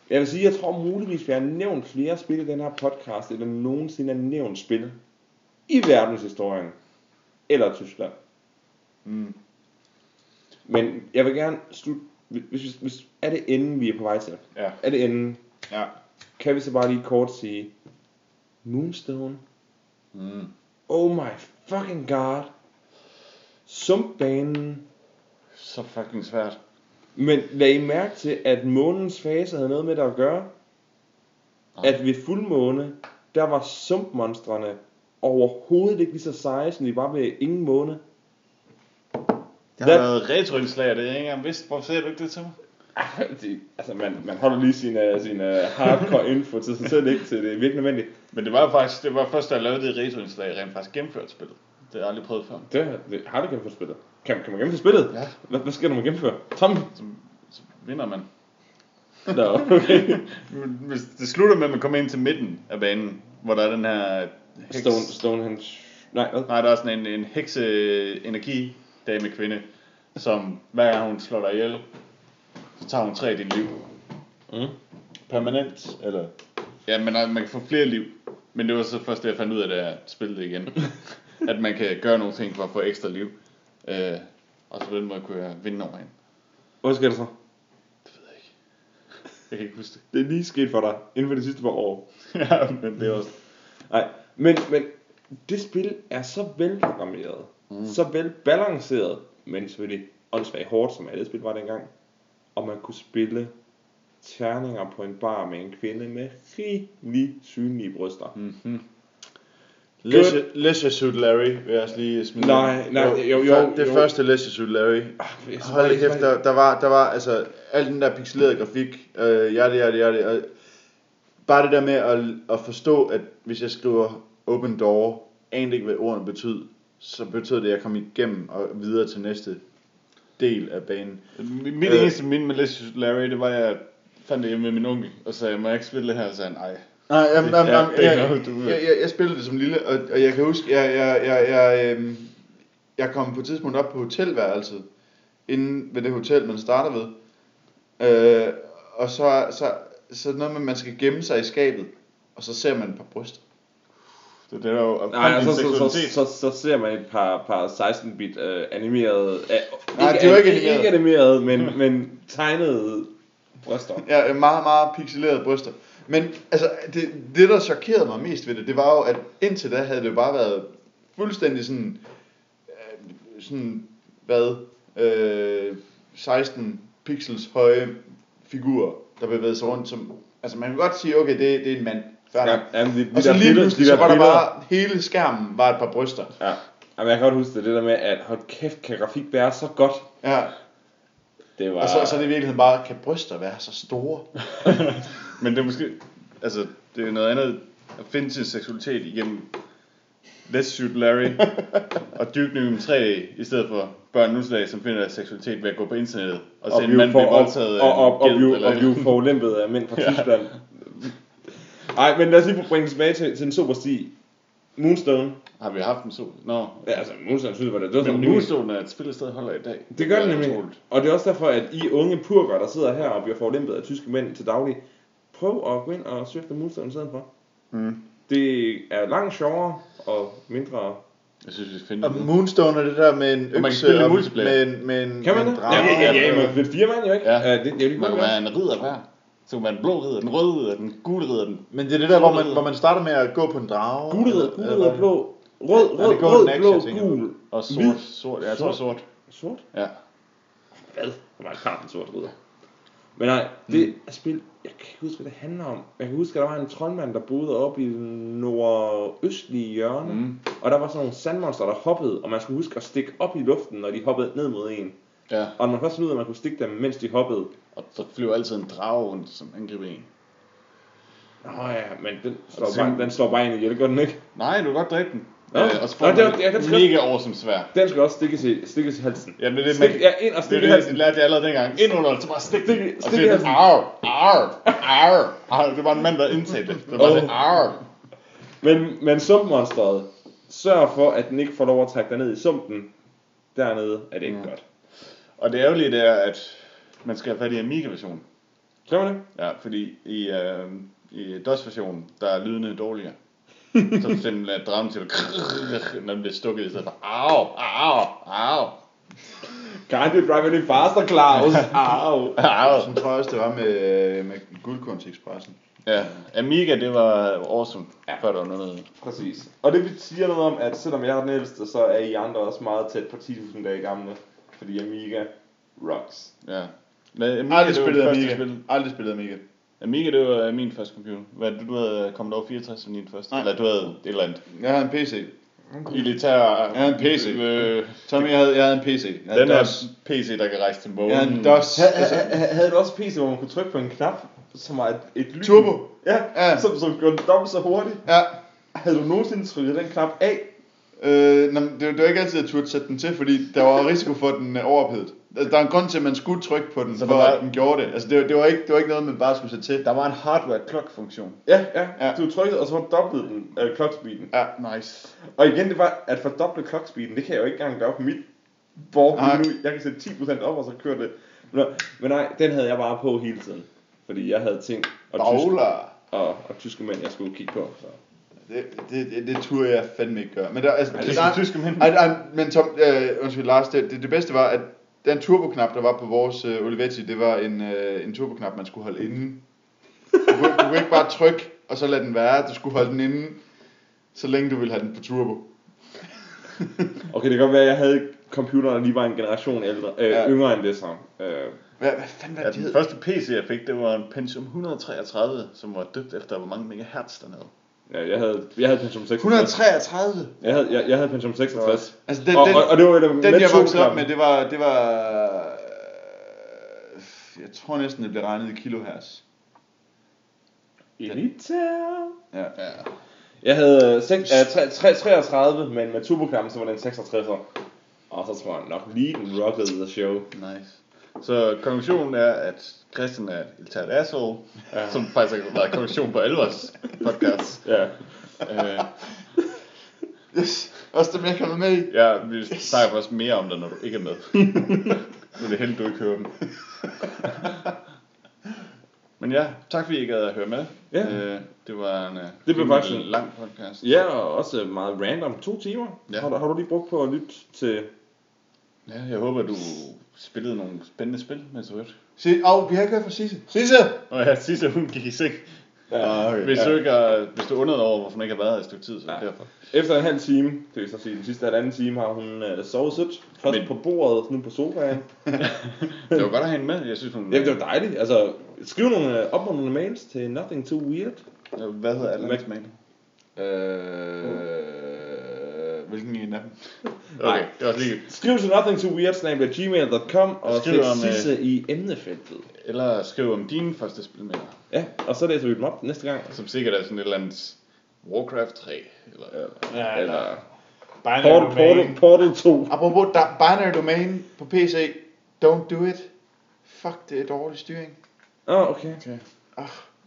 Jeg vil sige, jeg tror muligvis, vi har nævnt flere spil i den her podcast, eller nogensinde har nævnt spil i verdenshistorien. Eller Tyskland. Mm. Men jeg vil gerne slutte... Hvis, hvis, hvis, er det enden, vi er på vej til? Ja. Er det enden? Ja. Kan vi så bare lige kort sige... Moonstone. Mm. Oh my fucking god. Sumpbanen. Så fucking svært. Men lad I mærke til, at månens fase havde noget med det at gøre. Nej. At ved fuldmåne, der var sumpmonstrene overhovedet ikke lige så seje, som de var ved ingen måne. Det har Hvad? været retroindslag, og det er jeg ikke engang vidst. Hvorfor ser du ikke det til mig? Altså man, man holder lige sin, sin uh, hardcore info til sig selv, ikke til det er virkelig nødvendigt. Men det var faktisk, det var først, da jeg lavede det retroindslag, rent faktisk gennemført spillet. Det har jeg aldrig prøvet før. Det, det har du gennemført spillet. Kan, kan man gennemføre spillet? Ja. Hvad, hvad sker der med gennemføre? Tom? Så, så vinder man. Nå, okay. Hvis det slutter med, at man kommer ind til midten af banen, hvor der er den her heks... Stone, Stonehenge. Nej, hvad? Nej, der er sådan en, en hekse energi dame kvinde, som hver gang hun slår dig ihjel, så tager hun tre af dit liv. Mm. Permanent, eller? Ja, men man kan få flere liv. Men det var så først det, jeg fandt ud af, da jeg spillede det igen. at man kan gøre nogle ting for at få ekstra liv. Øh, og så på den måde kunne jeg vinde over hende. Hvad sker der så? Det ved jeg ikke. Jeg kan ikke huske det. Det er lige sket for dig inden for de sidste par år. ja, men det er også... Nej, men, men det spil er så velprogrammeret, mm. så velbalanceret, men selvfølgelig åndssvagt hårdt, som alle spil var dengang. Og man kunne spille terninger på en bar med en kvinde med rigelig synlige bryster. Mm-hmm. Leisure, Suit Larry, vil jeg også lige smide. Nej, nej, jo, jo, før- Det jo. første Leisure Suit Larry. Synes Hold kæft, det- der, der, var, der var altså al den der pixelerede grafik, øh, hjerte, hjerte, hjerte, og bare det der med at, at forstå, at hvis jeg skriver open door, anede ikke hvad ordene betød, så betød det, at jeg kom igennem og videre til næste del af banen. Mit Øh. eneste minde med Leisure Larry, det var, at jeg fandt det hjemme med min onkel, og sagde, må jeg ikke spille det her? Og sagde han, nej. Nej, jamen, Det- jamen, ja, jamen, det er jeg, du- jeg, jeg, jeg spillede det som lille, og, og jeg kan huske, jeg, jeg, jeg, jeg, øhm, jeg kom på et tidspunkt op på hotelværelset, inden ved det hotel, man starter ved. Øh, og så, så, så noget med, at man skal gemme sig i skabet, og så ser man et par bryster. Så det er jo Nej, og så, så, så, seksualitet. så, så, ser man et par, par 16-bit uh, animerede... Uh, Nej, det var ikke animeret. Ikke animeret, men, men tegnede bryster. Ja, meget, meget pixelerede bryster. Men altså, det, det der chokerede mig mest ved det, det var jo, at indtil da havde det jo bare været fuldstændig sådan, øh, sådan hvad, øh, 16 pixels høje figurer, der bevægede sig rundt som, altså man kan godt sige, okay, det, det er en mand. Fair Ja, jamen, de, de og så lige billeder- pludselig, de så var der billeder- bare, hele skærmen var et par bryster. Ja, Jamen, jeg kan godt huske det, det der med, at hold kæft, kan grafik være så godt. Ja, Det var... og så, så er det i virkeligheden bare, kan bryster være så store? Men det er måske, altså, det er noget andet at finde sin seksualitet igennem Let's Shoot Larry og Duke Nukem 3, i stedet for børn nu som finder deres seksualitet ved at gå på internettet og se en mand blive voldtaget og, og, og, en blive, og blive forulæmpet af mænd fra Tyskland. Nej, men lad os lige bringe tilbage til, til en super sti. Moonstone. Har vi haft en sol? Nå. Ja, altså, Moonstone synes jeg, var det, var Men Moonstone er et spil, der stadig holder i dag. Det gør det nemlig. Og det er også derfor, at I unge purker, der sidder her og bliver forulæmpet af tyske mænd til daglig, prøv at gå ind og søge efter Moonstone i stedet for. Mm. Det er langt sjovere og mindre... Jeg synes, vi skal finde Og det. Moonstone er det der med en Og man kan økse spille og multiplayer. med, en- med, en- Kan man med en drage. Ja, ja, ja, ja, men det er fire mand jo ikke? Ja. det, det er jo ikke Man kan være en ridder hver. Så kan man den blå ridder, den røde ridder, den gule ridder, den... Men det er det der, hvor man, hvor man starter med at gå på en drage. Gule ridder, gule ridder, blå, rød, Ja, rød, det går rød, blå, tænker gul, Og sort, sort, ja, jeg tror sort. sort. Ja. Hvad? Hvor meget klart en sort ridder. Men nej, det er spil, jeg kan ikke huske, hvad det handler om. Jeg kan huske, at der var en troldmand, der boede oppe i det nordøstlige hjørne. Mm. Og der var sådan nogle sandmonster, der hoppede, og man skulle huske at stikke op i luften, når de hoppede ned mod en. Ja, Og når man først fandt ud af, at man kunne stikke dem, mens de hoppede. og der flyver altid en drage rundt, som angriber en. Nå ja, men den slår, så- bare, den slår bare ind i hjælp, gør den ikke? Nej, du kan godt dræbe den. Nå. Øh, og så får du det var- ja, den skal- mega awesome svær. Den skal også stikkes i, stikkes i halsen. Ja, men det er Stik, man, ja, ind og det, stikke i er det, halsen. det lærte jeg allerede dengang. Ind under, så bare stik Stik- stik så i halsen. den, ar, ar, ar, ar. Det var en mand, der indtalte det. Det var oh. ar. Men, men sumpmonstret, sørg for, at den ikke får lov at trække dig ned i sumpen. Dernede er det ikke Ja. godt. Og det ærgerlige det er, at man skal have fat i Amiga-versionen. Kan man det? Ja, fordi i, øh, i DOS-versionen, der er lydene dårligere så simpelthen dragen til at når den bliver stukket i stedet for au, au, au, Can't you drive any faster, Claus? Au. au. Sådan tror jeg også, det var med, med Guldkornsekspressen. Ja, Amiga, det var awesome, Ja. før der var noget. Præcis. Og det siger noget om, at selvom jeg er den ældste, så er I andre også meget tæt på 10.000 dage gamle. Fordi Amiga rocks. Ja. Men Amiga, Aldrig spillet Amiga. spil. Aldrig spillet Amiga. Amiga, det var min første computer. Hvad, du, du havde kommet over 64 som din første? Nej. Eller du havde et eller andet Jeg havde en PC. elitær... Jeg havde en PC. Øh, Tommy, jeg havde, jeg havde en PC. Jeg havde den DOS. PC, der kan rejse til månen. Jeg havde en DOS. Ha, Altså, ha, ha, havde du også PC, hvor man kunne trykke på en knap, som var et, et lyn? Turbo. Ja, Ja. som, som gjorde den dobbelt så hurtigt. Ja. Havde du nogensinde trykket den knap af? Øh, men det, det var ikke altid, at jeg turde sætte den til, fordi der var risiko for, at den er overophedet. Altså, der er en grund til, at man skulle trykke på den, Så for var- at den gjorde det. Altså, det, var- det, var ikke, det var ikke noget, man bare skulle sætte til. Der var en hardware clock funktion. Ja, ja. Ja. Du trykkede, og så fordoblede den øh, clockspeeden. Ja. Nice. Og igen, det var at fordoble clockspeeden, det kan jeg jo ikke engang gøre på mit Nej. lige nu. Jeg kan sætte 10% op, og så kører det. Men, men nej, den havde jeg bare på hele tiden. Fordi jeg havde ting og, tysk, og, og tyske mænd, jeg skulle kigge på. Så. Det, det, det, det turde jeg fandme ikke gøre. Men der, altså, Ja, det, er tyske mænd. ej, ej, men Tom, øh, undskyld Lars, det, det, det, bedste var, at den turboknap, der var på vores øh, Olivetti, det var en, øh, en turboknap, man skulle holde inde. Du kunne, du kunne ikke bare trykke, og så lade den være. Du skulle holde den inde, så længe du ville have den på turbo. Okay, det kan godt være, at jeg havde computer, der lige var en generation ældre, øh, Ja. yngre end det så. Øh, Hvad, hvad fanden var Ja, det, de den første PC, jeg fik, det var en Pentium 133, som var døbt efter, hvor mange megahertz den havde. Ja, jeg havde, jeg havde Pentium 66. 133? Jeg havde, jeg, jeg havde Pentium 66. Altså, den, og, den, og, og, det var jo den jeg voksede op med, det var, det var, øh, jeg tror næsten, det blev regnet i kilohertz. Elitær. Ja. Ja. Jeg havde 6, uh, 3, 3, 33, men med turboknappen, så var den 66'er. Og så tror jeg nok lige den rockede the show. Nice. Så konklusionen er, at Christian er et elitært asshole, ja. som faktisk har været konklusion på alle vores podcasts. Ja. Øh, Yes. Også dem, jeg kommer med i. ja, vi snakker også mere om det, når du ikke er med. Nu er det heldigt, du ikke hører dem. Men ja, tak fordi I gad at høre med. Ja. Øh, det var en, øh, blev rimelig faktisk en- lang podcast. Ja, og også meget random. To timer. Ja. Ja. Har, du, har du lige brugt på at lytte til... Ja, jeg håber, du spillede nogle spændende spil, mens du hørte. Se, oh, vi har ikke hørt fra Sisse. Sisse! Og ja, sidste hun gik i seng. Ah, okay. Hvis du ikke har, hvis du undrede over, hvorfor hun ikke har været her et stykke tid, så er Ja. derfor. Efter en halv time, det vil så sige, den sidste halvanden time, har hun uh, sovet sødt. Først Men- på bordet, nu på sofaen. Det var godt at have hende med. Jeg synes, hun... Ja, det var dejligt. Altså, skriv nogle, uh, op med nogle mails til Nothing Too Weird. Hvad hedder Alans mail? Øh, hvilken en af dem? Okay, det var lige... Skriv til nothingtoweird.gmail.com og Skriv om, øh, Sisse i emnefeltet. Eller skriv om dine første spil med Ja, og så læser vi dem op næste gang. Som sikkert er sådan et eller andet Warcraft 3. Eller, Ja, Eller Binary Portal, Portal, Portal 2. Apropos da, binary domain på PC. Don't do it. Fuck, det er dårlig styring. Åh, oh, okay. okay.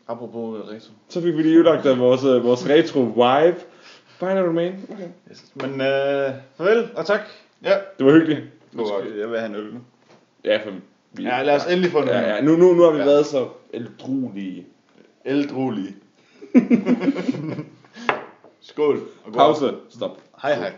Apropos øh, retro. Så fik vi lige udlagt af vores, uh, vores retro vibe. Binary Domain. Okay. Yes. Men øh, farvel og tak. Ja. Det var hyggeligt. Nu skal jeg vil have en øl nu. Ja, for vi... Ja, lad os endelig få noget. Ja, ja. Nu, nu, nu har vi Ja. været så eldruelige. Eldrolige. Skål. Og Pause. Stop. Hej hej.